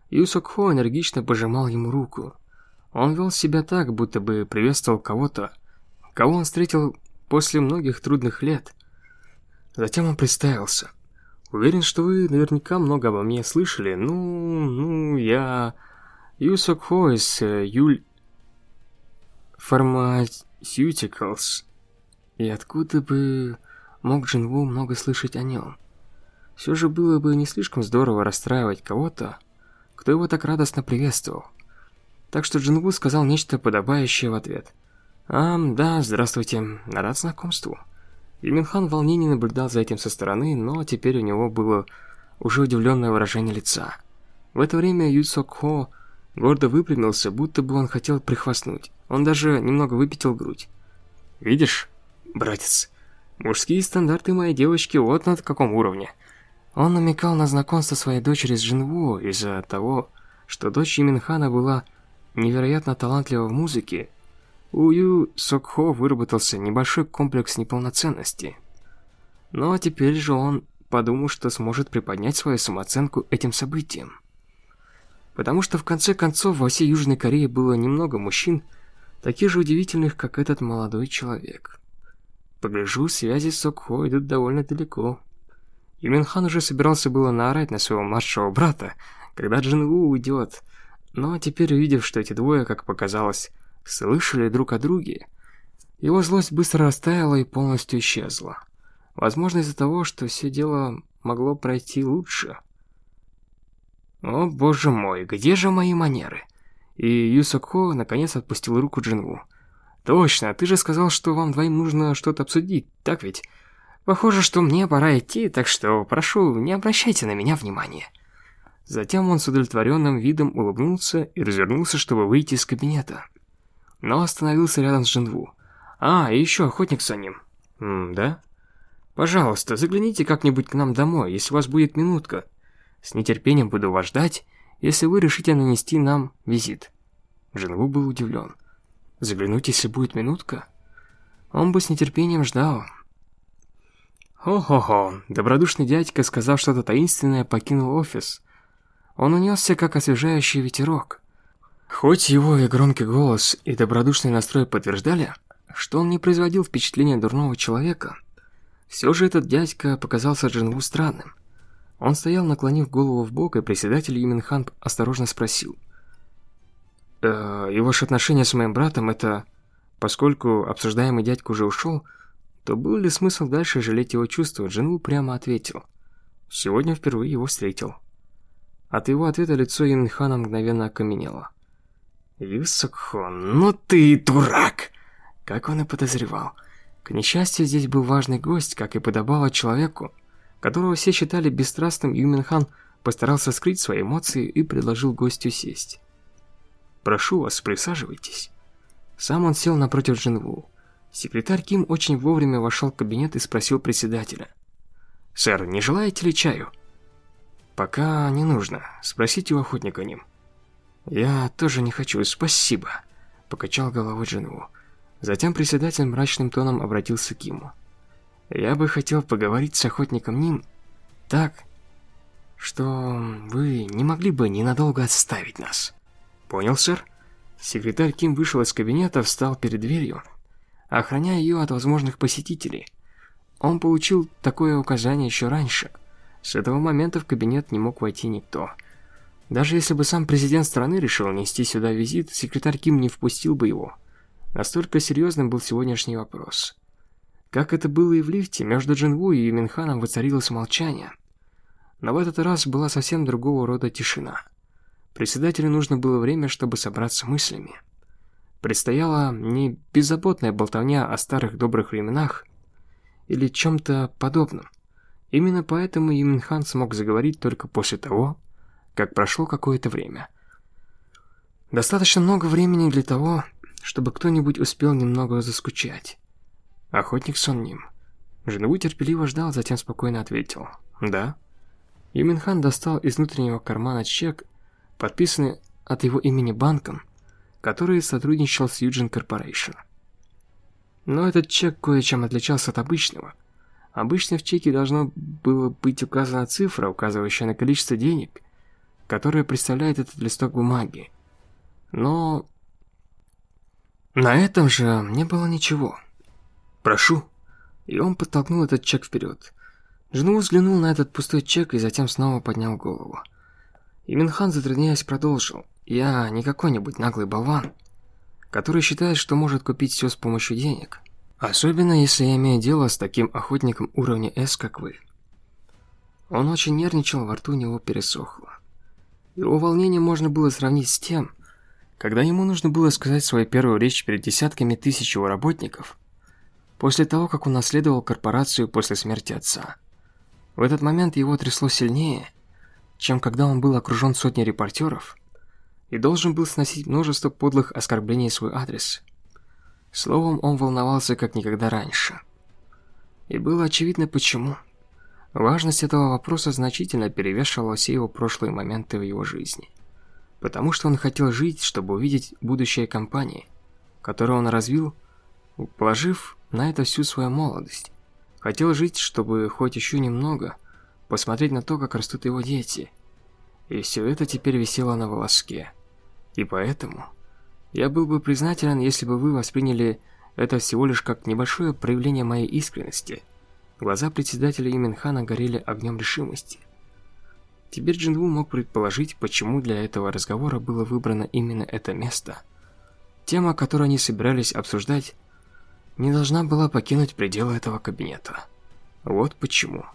Хо энергично пожимал ему руку. Он вел себя так, будто бы приветствовал кого-то, кого он встретил после многих трудных лет. Затем он представился. Уверен, что вы наверняка много обо мне слышали. Ну, ну, я Юсок из э, Юль Pharmaceuticals. И откуда бы мог Джинву много слышать о нем? Все же было бы не слишком здорово расстраивать кого-то, кто его так радостно приветствовал. Так что Джингу сказал нечто подобающее в ответ. «А, да, здравствуйте, рад знакомству». Юминхан в волнении наблюдал за этим со стороны, но теперь у него было уже удивленное выражение лица. В это время Ю Сок Хо гордо выпрямился, будто бы он хотел прихвастнуть. Он даже немного выпятил грудь. «Видишь, братец, мужские стандарты моей девочки вот на каком уровне». Он намекал на знакомство своей дочери с Джинву из-за того, что дочь Иминхана была невероятно талантлива в музыке. У Ю Сокхо выработался небольшой комплекс неполноценности. Но теперь же он подумал, что сможет приподнять свою самооценку этим событием. Потому что в конце концов во всей Южной Корее было немного мужчин, таких же удивительных, как этот молодой человек. Погляжу, связи с Сокхо идут довольно далеко. Юминхан уже собирался было наорать на своего младшего брата, когда Джин Ву уйдет, но теперь увидев, что эти двое, как показалось, слышали друг о друге, его злость быстро растаяла и полностью исчезла. Возможно, из-за того, что все дело могло пройти лучше. О, боже мой, где же мои манеры? И Юсокхо наконец отпустил руку Джинву. Точно, ты же сказал, что вам двоим нужно что-то обсудить, так ведь? Похоже, что мне пора идти, так что прошу, не обращайте на меня внимания. Затем он с удовлетворенным видом улыбнулся и развернулся, чтобы выйти из кабинета. Но остановился рядом с Джинву. А, и еще охотник за ним. М да? Пожалуйста, загляните как-нибудь к нам домой, если у вас будет минутка. С нетерпением буду вас ждать, если вы решите нанести нам визит. Женву был удивлен. Заглянуть, если будет минутка? Он бы с нетерпением ждал. Хо-хо-хо, добродушный дядька, сказав что-то таинственное, покинул офис. Он унесся, как освежающий ветерок. Хоть его и громкий голос, и добродушный настрой подтверждали, что он не производил впечатления дурного человека, все же этот дядька показался Джинву странным. Он стоял, наклонив голову в бок, и председатель Юминхан осторожно спросил. «Э, «И ваши отношения с моим братом, это... Поскольку обсуждаемый дядька уже ушел, то был ли смысл дальше жалеть его чувства?» Джинву прямо ответил. «Сегодня впервые его встретил». От его ответа лицо Юминхана мгновенно окаменело. «Юсукхон, ну ты дурак!» Как он и подозревал. К несчастью, здесь был важный гость, как и подобало человеку, которого все считали бесстрастным, Юминхан постарался скрыть свои эмоции и предложил гостю сесть. «Прошу вас, присаживайтесь». Сам он сел напротив Джинву. Секретарь Ким очень вовремя вошел в кабинет и спросил председателя. «Сэр, не желаете ли чаю?» «Пока не нужно. Спросите у охотника ним». «Я тоже не хочу, спасибо», — покачал головой Джинву. Затем председатель мрачным тоном обратился к Киму. «Я бы хотел поговорить с охотником Ним так, что вы не могли бы ненадолго отставить нас». «Понял, сэр?» Секретарь Ким вышел из кабинета, встал перед дверью, охраняя ее от возможных посетителей. Он получил такое указание еще раньше. С этого момента в кабинет не мог войти никто. Даже если бы сам президент страны решил нести сюда визит, секретарь Ким не впустил бы его. Настолько серьезным был сегодняшний вопрос. Как это было и в лифте, между Джинву и Минханом воцарилось молчание. Но в этот раз была совсем другого рода тишина. Председателю нужно было время, чтобы собраться мыслями. Предстояла не беззаботная болтовня о старых добрых временах или чем-то подобном. Именно поэтому Юминхан смог заговорить только после того, как прошло какое-то время. Достаточно много времени для того, чтобы кто-нибудь успел немного заскучать. Охотник сон ним. Жену терпеливо ждал, затем спокойно ответил. «Да». Юминхан достал из внутреннего кармана чек, подписанный от его имени банком, который сотрудничал с Юджин Корпорейшн. Но этот чек кое-чем отличался от обычного. Обычно в чеке должно было быть указана цифра, указывающая на количество денег, которое представляет этот листок бумаги. Но на этом же не было ничего. «Прошу». И он подтолкнул этот чек вперед. Жену взглянул на этот пустой чек и затем снова поднял голову. И Минхан, затрудняясь, продолжил. «Я не какой-нибудь наглый болван, который считает, что может купить все с помощью денег. Особенно, если я имею дело с таким охотником уровня С, как вы». Он очень нервничал, во рту у него пересохло. Его волнение можно было сравнить с тем, когда ему нужно было сказать свою первую речь перед десятками тысяч его работников, после того, как он наследовал корпорацию после смерти отца. В этот момент его трясло сильнее, чем когда он был окружен сотней репортеров, и должен был сносить множество подлых оскорблений в свой адрес. Словом, он волновался как никогда раньше. И было очевидно почему. Важность этого вопроса значительно перевешивала все его прошлые моменты в его жизни. Потому что он хотел жить, чтобы увидеть будущее компании, которую он развил, положив на это всю свою молодость. Хотел жить, чтобы хоть еще немного посмотреть на то, как растут его дети. И все это теперь висело на волоске. И поэтому я был бы признателен, если бы вы восприняли это всего лишь как небольшое проявление моей искренности. Глаза председателя Именхана горели огнем решимости. Теперь Джинву мог предположить, почему для этого разговора было выбрано именно это место. Тема, которую они собирались обсуждать, не должна была покинуть пределы этого кабинета. Вот почему.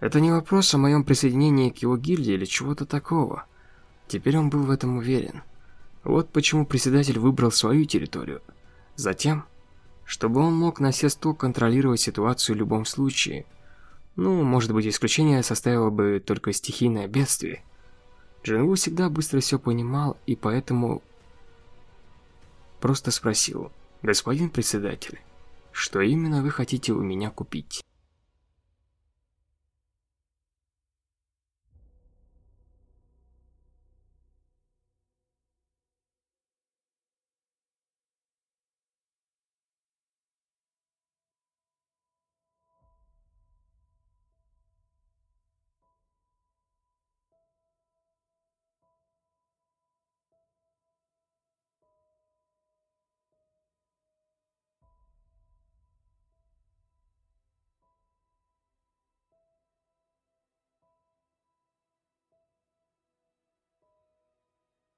Это не вопрос о моем присоединении к его гильдии или чего-то такого. Теперь он был в этом уверен. Вот почему председатель выбрал свою территорию. Затем, чтобы он мог на все сто контролировать ситуацию в любом случае. Ну, может быть, исключение составило бы только стихийное бедствие. Джинву всегда быстро все понимал и поэтому просто спросил: "Господин председатель, что именно вы хотите у меня купить?"